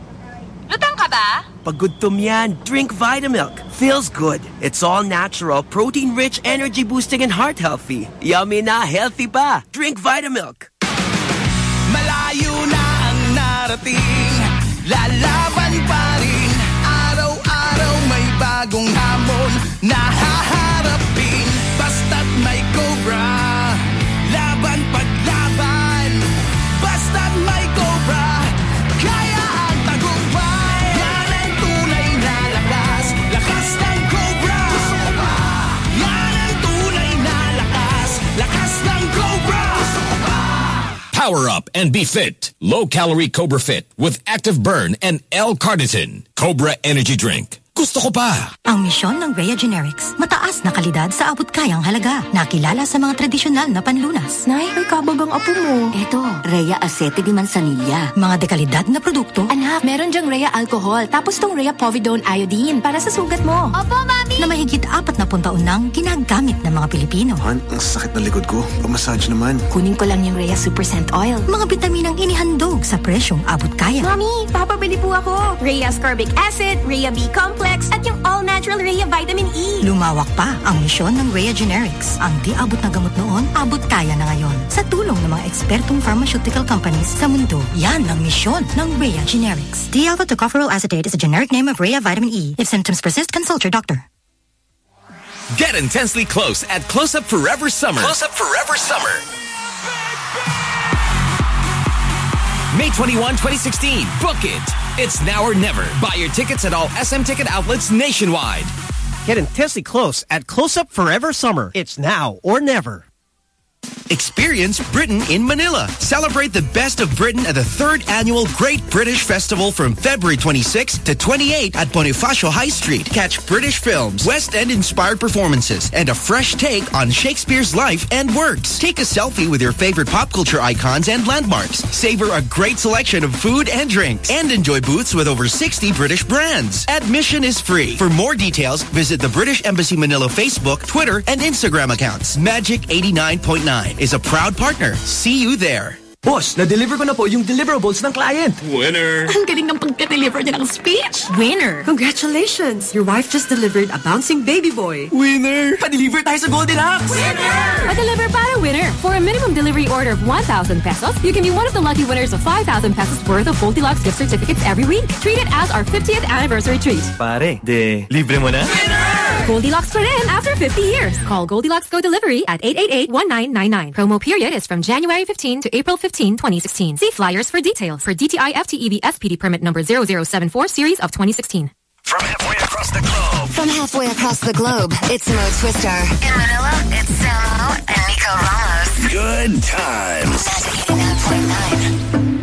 Lutang ka ba? Pag yan, drink Vitamilk. Feels good. It's all natural, protein-rich, energy-boosting, and heart-healthy. Yummy na, healthy pa. Drink Vitamilk. Malayo na ang narating Lalaban pa rin Araw-araw may bagong hamon Power up and be fit. Low calorie Cobra Fit with active burn and L-carnitine. Cobra Energy Drink. Gusto ko pa! Ang misyon ng Rhea Generics, mataas na kalidad sa abot kayang halaga. Nakilala sa mga tradisyonal na panlunas. Nay, may kabagang apo mo. Eto, Rhea Acete di Manzanilla. Mga dekalidad na produkto. Anak, meron dyang Rhea Alcohol. Tapos tong Rhea Povidone Iodine para sa sugat mo. Opo, Mami! Na mahigit apat na taon nang ginagamit ng mga Pilipino. Han, ang sakit na likod ko. Pamassage naman. Kunin ko lang yung Rhea Super Scent Oil. Mga bitaminang inihandog sa presyong abot kaya. Mami, papabili po ako. Rhea Ascorbic Acid, Rhea B Complex, at yung all-natural Rhea Vitamin E. Lumawak pa ang misyon ng Rhea Generics. Ang di abot na gamot noon, abot kaya na ngayon. Sa tulong ng mga ekspertong pharmaceutical companies sa mundo, yan ang misyon ng Rhea Generics. D-alpha tocopherol acetate is a generic name of Rhea Vitamin E. If symptoms persist, consult your doctor. Get intensely close at Close Up Forever Summer. Close up forever summer. May 21, 2016. Book it. It's now or never. Buy your tickets at all SM ticket outlets nationwide. Get intensely close at Close Up Forever Summer. It's now or never. Experience Britain in Manila. Celebrate the best of Britain at the third annual Great British Festival from February 26 to 28 at Bonifacio High Street. Catch British films, West End inspired performances, and a fresh take on Shakespeare's life and works. Take a selfie with your favorite pop culture icons and landmarks. Savor a great selection of food and drinks, and enjoy booths with over 60 British brands. Admission is free. For more details, visit the British Embassy Manila Facebook, Twitter, and Instagram accounts. Magic 89.9 is a proud partner. See you there. Boss, na-deliver ko na po yung deliverables ng client. Winner! Ang galing ng pagka-deliver niya ng speech. Winner! Congratulations! Your wife just delivered a bouncing baby boy. Winner! Pa-deliver tayo sa Goldilocks! A deliver para winner. For a minimum delivery order of 1,000 pesos, you can be one of the lucky winners of 5,000 pesos worth of Goldilocks gift certificates every week. Treat it as our 50th anniversary treat. Pare, de libre mo na? Winner! Goldilocks for in after 50 years. Call Goldilocks Go Delivery at 888-1999. Promo period is from January 15 to April 15, 2016. See flyers for details for DTI FTEB FPD permit number 0074 series of 2016. From halfway across the globe. From halfway across the globe, it's Mo Twister. In Manila, it's Samo and Nico Ramos. Good times. 99.9.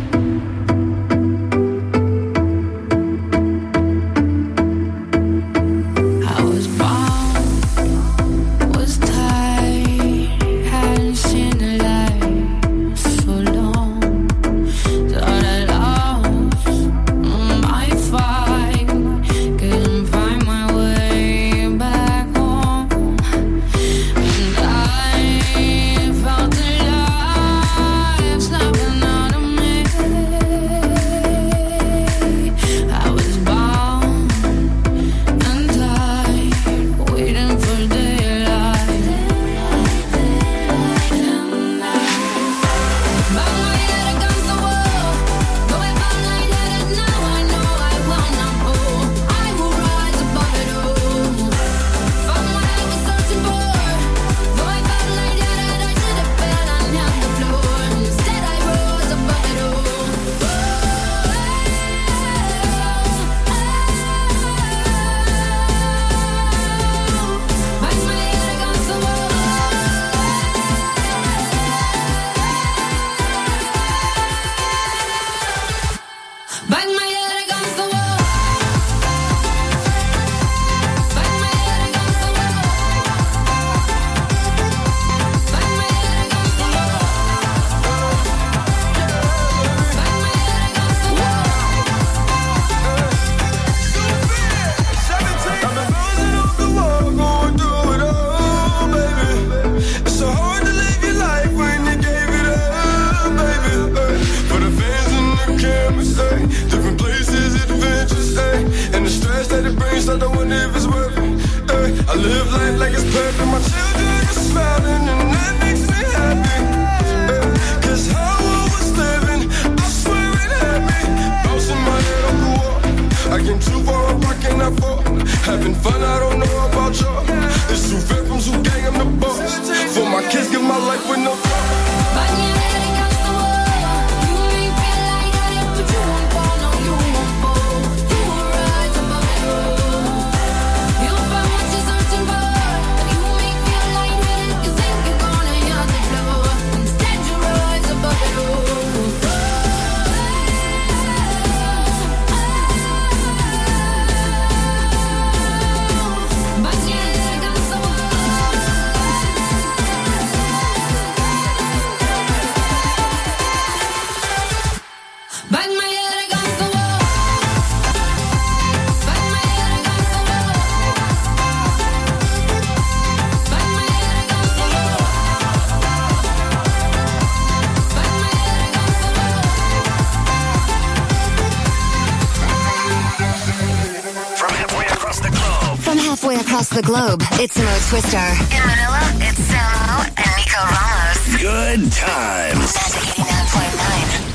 the globe, it's Mo Twister. In Manila, it's Samo and Nico Ramos. Good times.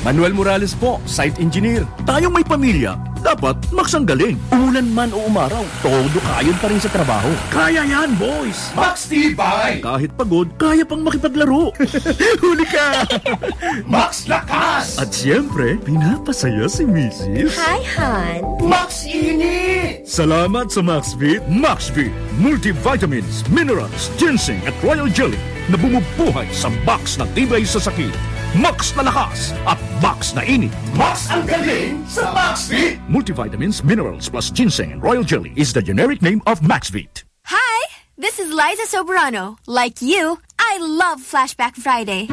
Manuel Morales po, site engineer. Tayong may pamilya, dapat maksanggaling. Umulan man o umaraw, todo kayon pa rin sa trabaho. Kaya yan, boys! Max Tibay! Kahit pagod, kaya pang makipaglaro. Huli ka! Max Lakas! At siyempre, pinapasaya si Mrs. Hi, hon. Max Init! Salamat sa MaxVit. MaxVit, multivitamins, minerals, ginseng at royal jelly na bumubuhay sa box na tibay sa sakit. Max na lakas at Max na init. Max ang galing sa MaxVit! Multivitamins, minerals plus ginseng and royal jelly is the generic name of MaxVit. Hi, this is Liza Soberano. Like you, I love Flashback Friday.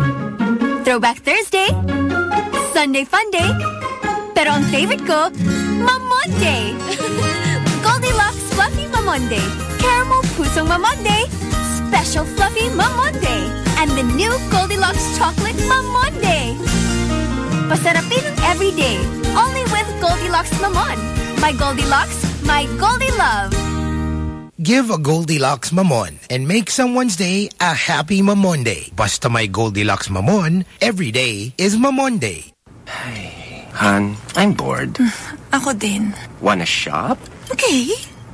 Throwback Thursday. Sunday Fun Day. Pero ang favorite ko, Mamonday. Goldilocks Fluffy Mamonday. Caramel Pusong Mamonday. Special Fluffy Mamonday. And the new Goldilocks Chocolate Mamonday. Pasarapin ang everyday. Only with Goldilocks Mamon. My Goldilocks, my Goldie Love. Give a Goldilocks Mamon and make someone's day a happy Mamonday. Basta my Goldilocks Mamon, every day is Mamonday. Han, I'm bored. Ako din. Wanna shop? Okay.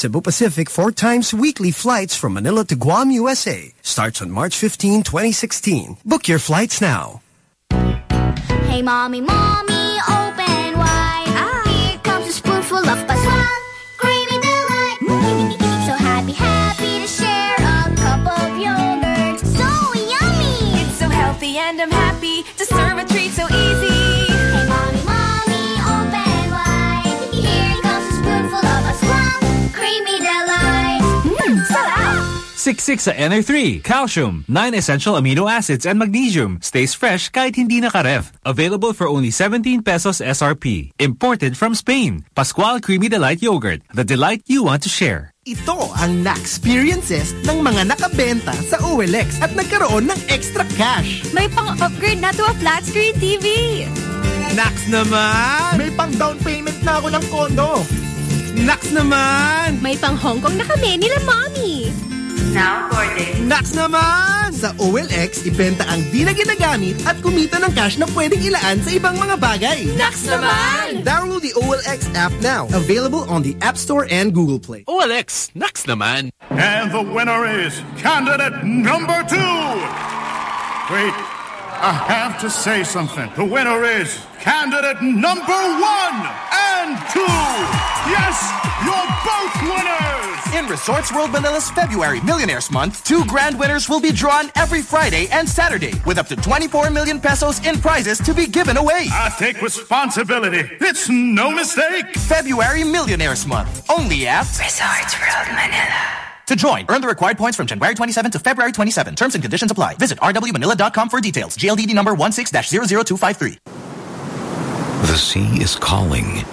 Cebu Pacific four times weekly flights from Manila to Guam, USA. Starts on March 15, 2016. Book your flights now. Hey, mommy, mommy, 66 sa NR3, calcium, 9 essential amino acids, and magnesium stays fresh kahit hindi nakaref. Available for only 17 pesos SRP. Imported from Spain. Pascual Creamy Delight Yogurt, the delight you want to share. Ito ang na-experiences ng mga nakabenta sa OLX at nagkaroon ng extra cash. May pang-upgrade na to a flat screen TV. Nax naman! May pang-down payment na ako ng condo. Nax naman! May pang-Hong Kong na kami nila mommy. Now boarding. Nax naman! Sa OLX, ibenta ang di na ginagamit at kumita ng cash na pwedeng ilaan sa ibang mga bagay. Nax naman! Download the OLX app now. Available on the App Store and Google Play. OLX, next naman. And the winner is candidate number two. Wait, I have to say something. The winner is candidate number one and two. Yes, you're both winners. In Resorts World Manila's February Millionaires Month, two grand winners will be drawn every Friday and Saturday with up to 24 million pesos in prizes to be given away. I take responsibility. It's no mistake. February Millionaires Month, only at Resorts World Manila. To join, earn the required points from January 27 to February 27. Terms and conditions apply. Visit rwmanila.com for details. GLDD number 16-00253. The sea is calling.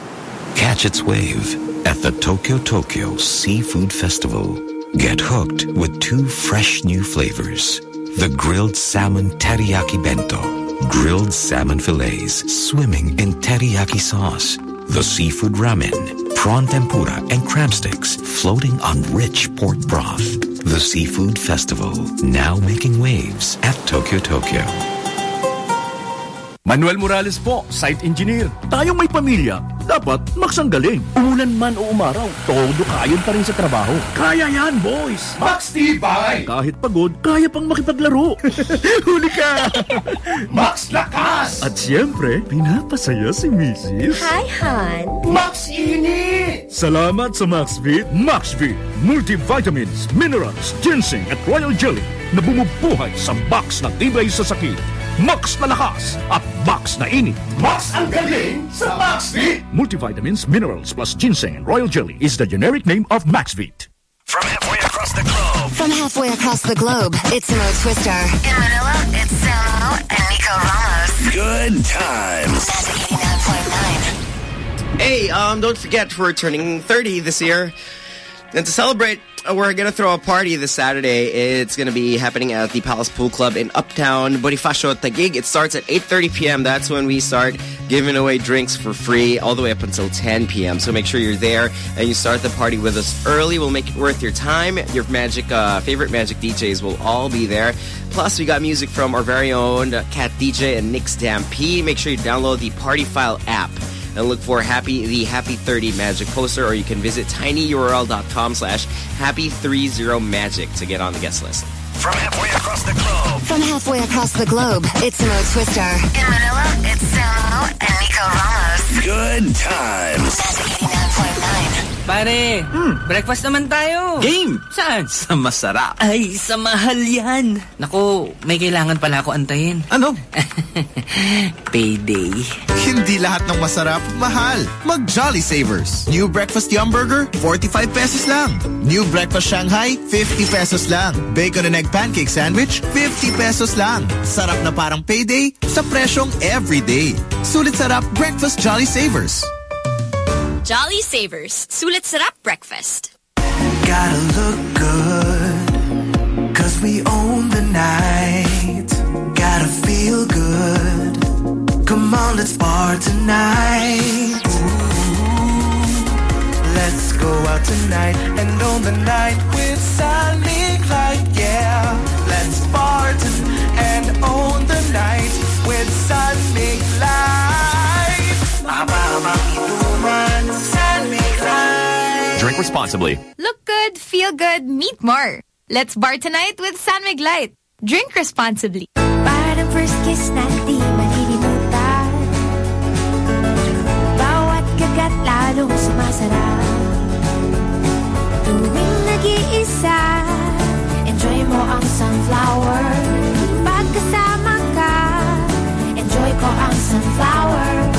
Catch its wave at the Tokyo Tokyo Seafood Festival. Get hooked with two fresh new flavors. The grilled salmon teriyaki bento Grilled salmon fillets swimming in teriyaki sauce. The seafood ramen, prawn tempura, and crab sticks floating on rich pork broth. The Seafood Festival, now making waves at Tokyo Tokyo. Manuel Morales po, site engineer. Tayong may pamilya, dapat maksanggaling. Umulan man o umaraw, todo kayon pa rin sa trabaho. Kaya yan, boys! Max Tibay! Kahit pagod, kaya pang makipaglaro. Huli ka! Max Lakas! At siyempre, pinapasaya si Mrs. Hi, Han. Max Init! Salamat sa MaxVit. MaxVit, multivitamins, minerals, ginseng at royal jelly na bumubuhay sa box na tibay sa sakit. Max na lakas at Max na init. Max ang galing sa MaxVit! Multivitamins, minerals plus ginseng and royal jelly is the generic name of MaxVit. From halfway across the globe. From halfway across the globe, it's Mo Twister. In Manila, it's Samo and Nico Ramos. Good times. Hey, um, don't forget we're turning 30 this year. And to celebrate, uh, we're going to throw a party this Saturday. It's going to be happening at the Palace Pool Club in Uptown, Bonifacio, Taguig. It starts at 8.30 p.m. That's when we start giving away drinks for free all the way up until 10 p.m. So make sure you're there and you start the party with us early. We'll make it worth your time. Your magic, uh, favorite magic DJs will all be there. Plus, we got music from our very own Cat DJ and Nick Stampede. Make sure you download the Party File app and look for Happy the Happy 30 Magic poster, or you can visit tinyurl.com slash happy30magic to get on the guest list. From halfway across the globe. From halfway across the globe, it's Mo Twister. In Manila, it's Samo and Nico Ramos. Good times. Pare, breakfast naman tayo. Game! Saan? Sa masarap. Ay, sa mahal yan. Naku, may kailangan pala ako antayin. Ano? Payday. Hindi lahat ng masarap, mahal. Mag Jolly Savers. New Breakfast Yum Burger, 45 pesos lang. New Breakfast Shanghai, 50 pesos lang. Bacon and Egg Pancake Sandwich, 50 pesos lang. Sarap na parang payday sa presyong everyday. Sulit sarap Breakfast Jolly Savers. Jolly Savers. Sulit Sarap Breakfast. Gotta look good, cause we own the night. Gotta feel good. Come on, let's bar tonight. Let's go out tonight and own the night with San Mig Light. Yeah, let's bar and own the night with San Mig Light. Drink responsibly. Look good, feel good, meet more. Let's bar tonight with San Mig Light. Drink responsibly. Parang first kiss na di malilimutan Bawat kagat lalong sumasarap Tuwing nag-iisa Enjoy mo ang sunflower Pagkasama ka Enjoy ko ang sunflower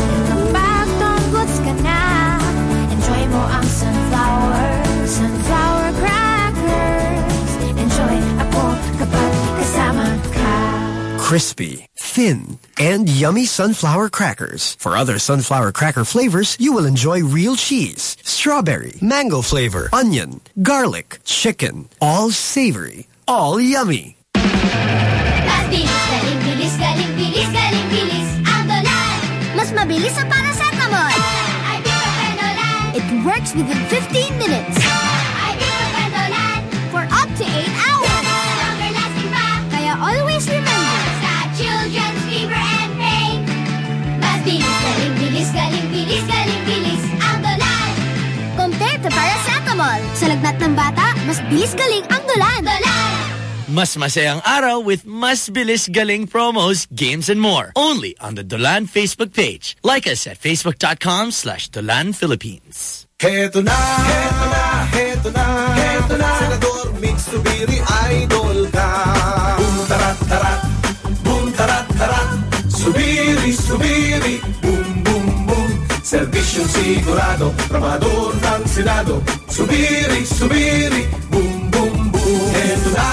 Crispy, thin, and yummy sunflower crackers. For other sunflower cracker flavors, you will enjoy real cheese, strawberry, mango flavor, onion, garlic, chicken. All savory, all yummy. It works within 15 minutes ng bata, mas bilis galing ang dolan Dolan Mas masayang araw with Mas Bilis Galing promos, games, and more. Only on the Dolan Facebook page. Like us at facebook.com slash Dolan Philippines. Heto na, heto na, heto na, heto na. Senador Migz Zubiri, idol ka. Boom, tarat, tarat, boom, tarat, tarat. Zubiri, Zubiri, boom, boom, Serbisyong sigurado, tramador ng Senado. Zubiri, Zubiri, boom, boom, boom. Heto na,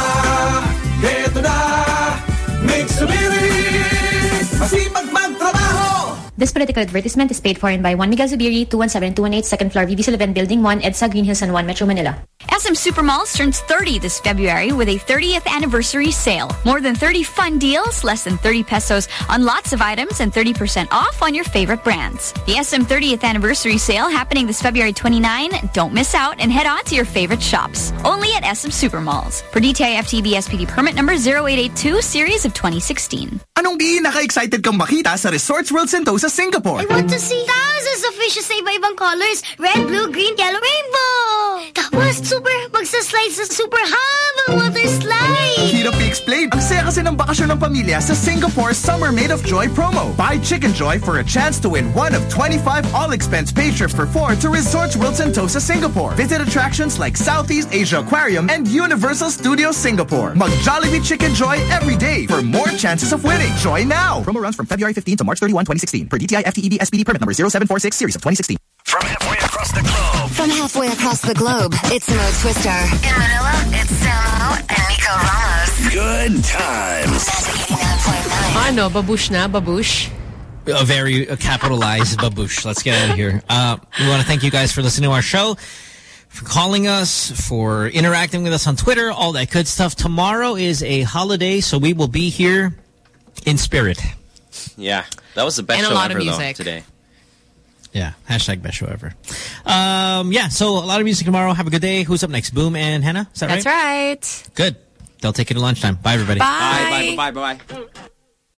heto na, Migz Zubiri. Masipag magtrabaho. This political advertisement is paid for in by Juan Miguel Zubiri, 217-218, second floor, VB Soliven, Building 1, EDSA, Green Hills, San Juan, Metro Manila. SM Supermalls turns 30 this February with a 30th anniversary sale. More than 30 fun deals, less than 30 pesos on lots of items, and 30% off on your favorite brands. The SM 30th anniversary sale happening this February 29. Don't miss out and head on to your favorite shops. Only at SM Supermalls. Per DTI FTB SPD permit number 0882 series of 2016. Anong pinaka-excited kang makita sa Resorts World Sentosa, Singapore? I want to see thousands of fishes sa iba-ibang colors. Red, blue, green, yellow, rainbow. Tapos, super, magsaslide sa super habang water slide. Hirap i-explain. Ang saya kasi ng bakasyon ng pamilya sa Singapore Summer Made of Joy promo. Buy Chicken Joy for a chance to win one of 25 all-expense paid trips for four to Resorts World Sentosa, Singapore. Visit attractions like Southeast Asia Aquarium and Universal Studios Singapore. Mag Jollibee Chicken Joy every day for more chances of winning. Joy now. Promo runs from February 15 to March 31, 2016. Per DTI FTEB SPD permit number 0746 series of 2016. From halfway across the globe. From halfway across the globe, it's Mo Twister. In Manila, it's Samo and Nico Ramos. Good times. Ano, babush na, babush? a very uh, capitalized babush. Let's get out of here. Uh, we want to thank you guys for listening to our show, for calling us, for interacting with us on Twitter, all that good stuff. Tomorrow is a holiday, so we will be here in spirit. Yeah, that was the best And a show lot of ever though, music. today. Yeah, hashtag best show ever. Um, yeah, so a lot of music tomorrow. Have a good day. Who's up next? Boom and Hannah? Is that That's right? right. Good. They'll take you to lunchtime. Bye, everybody. Bye. Bye, bye, bye, bye, bye.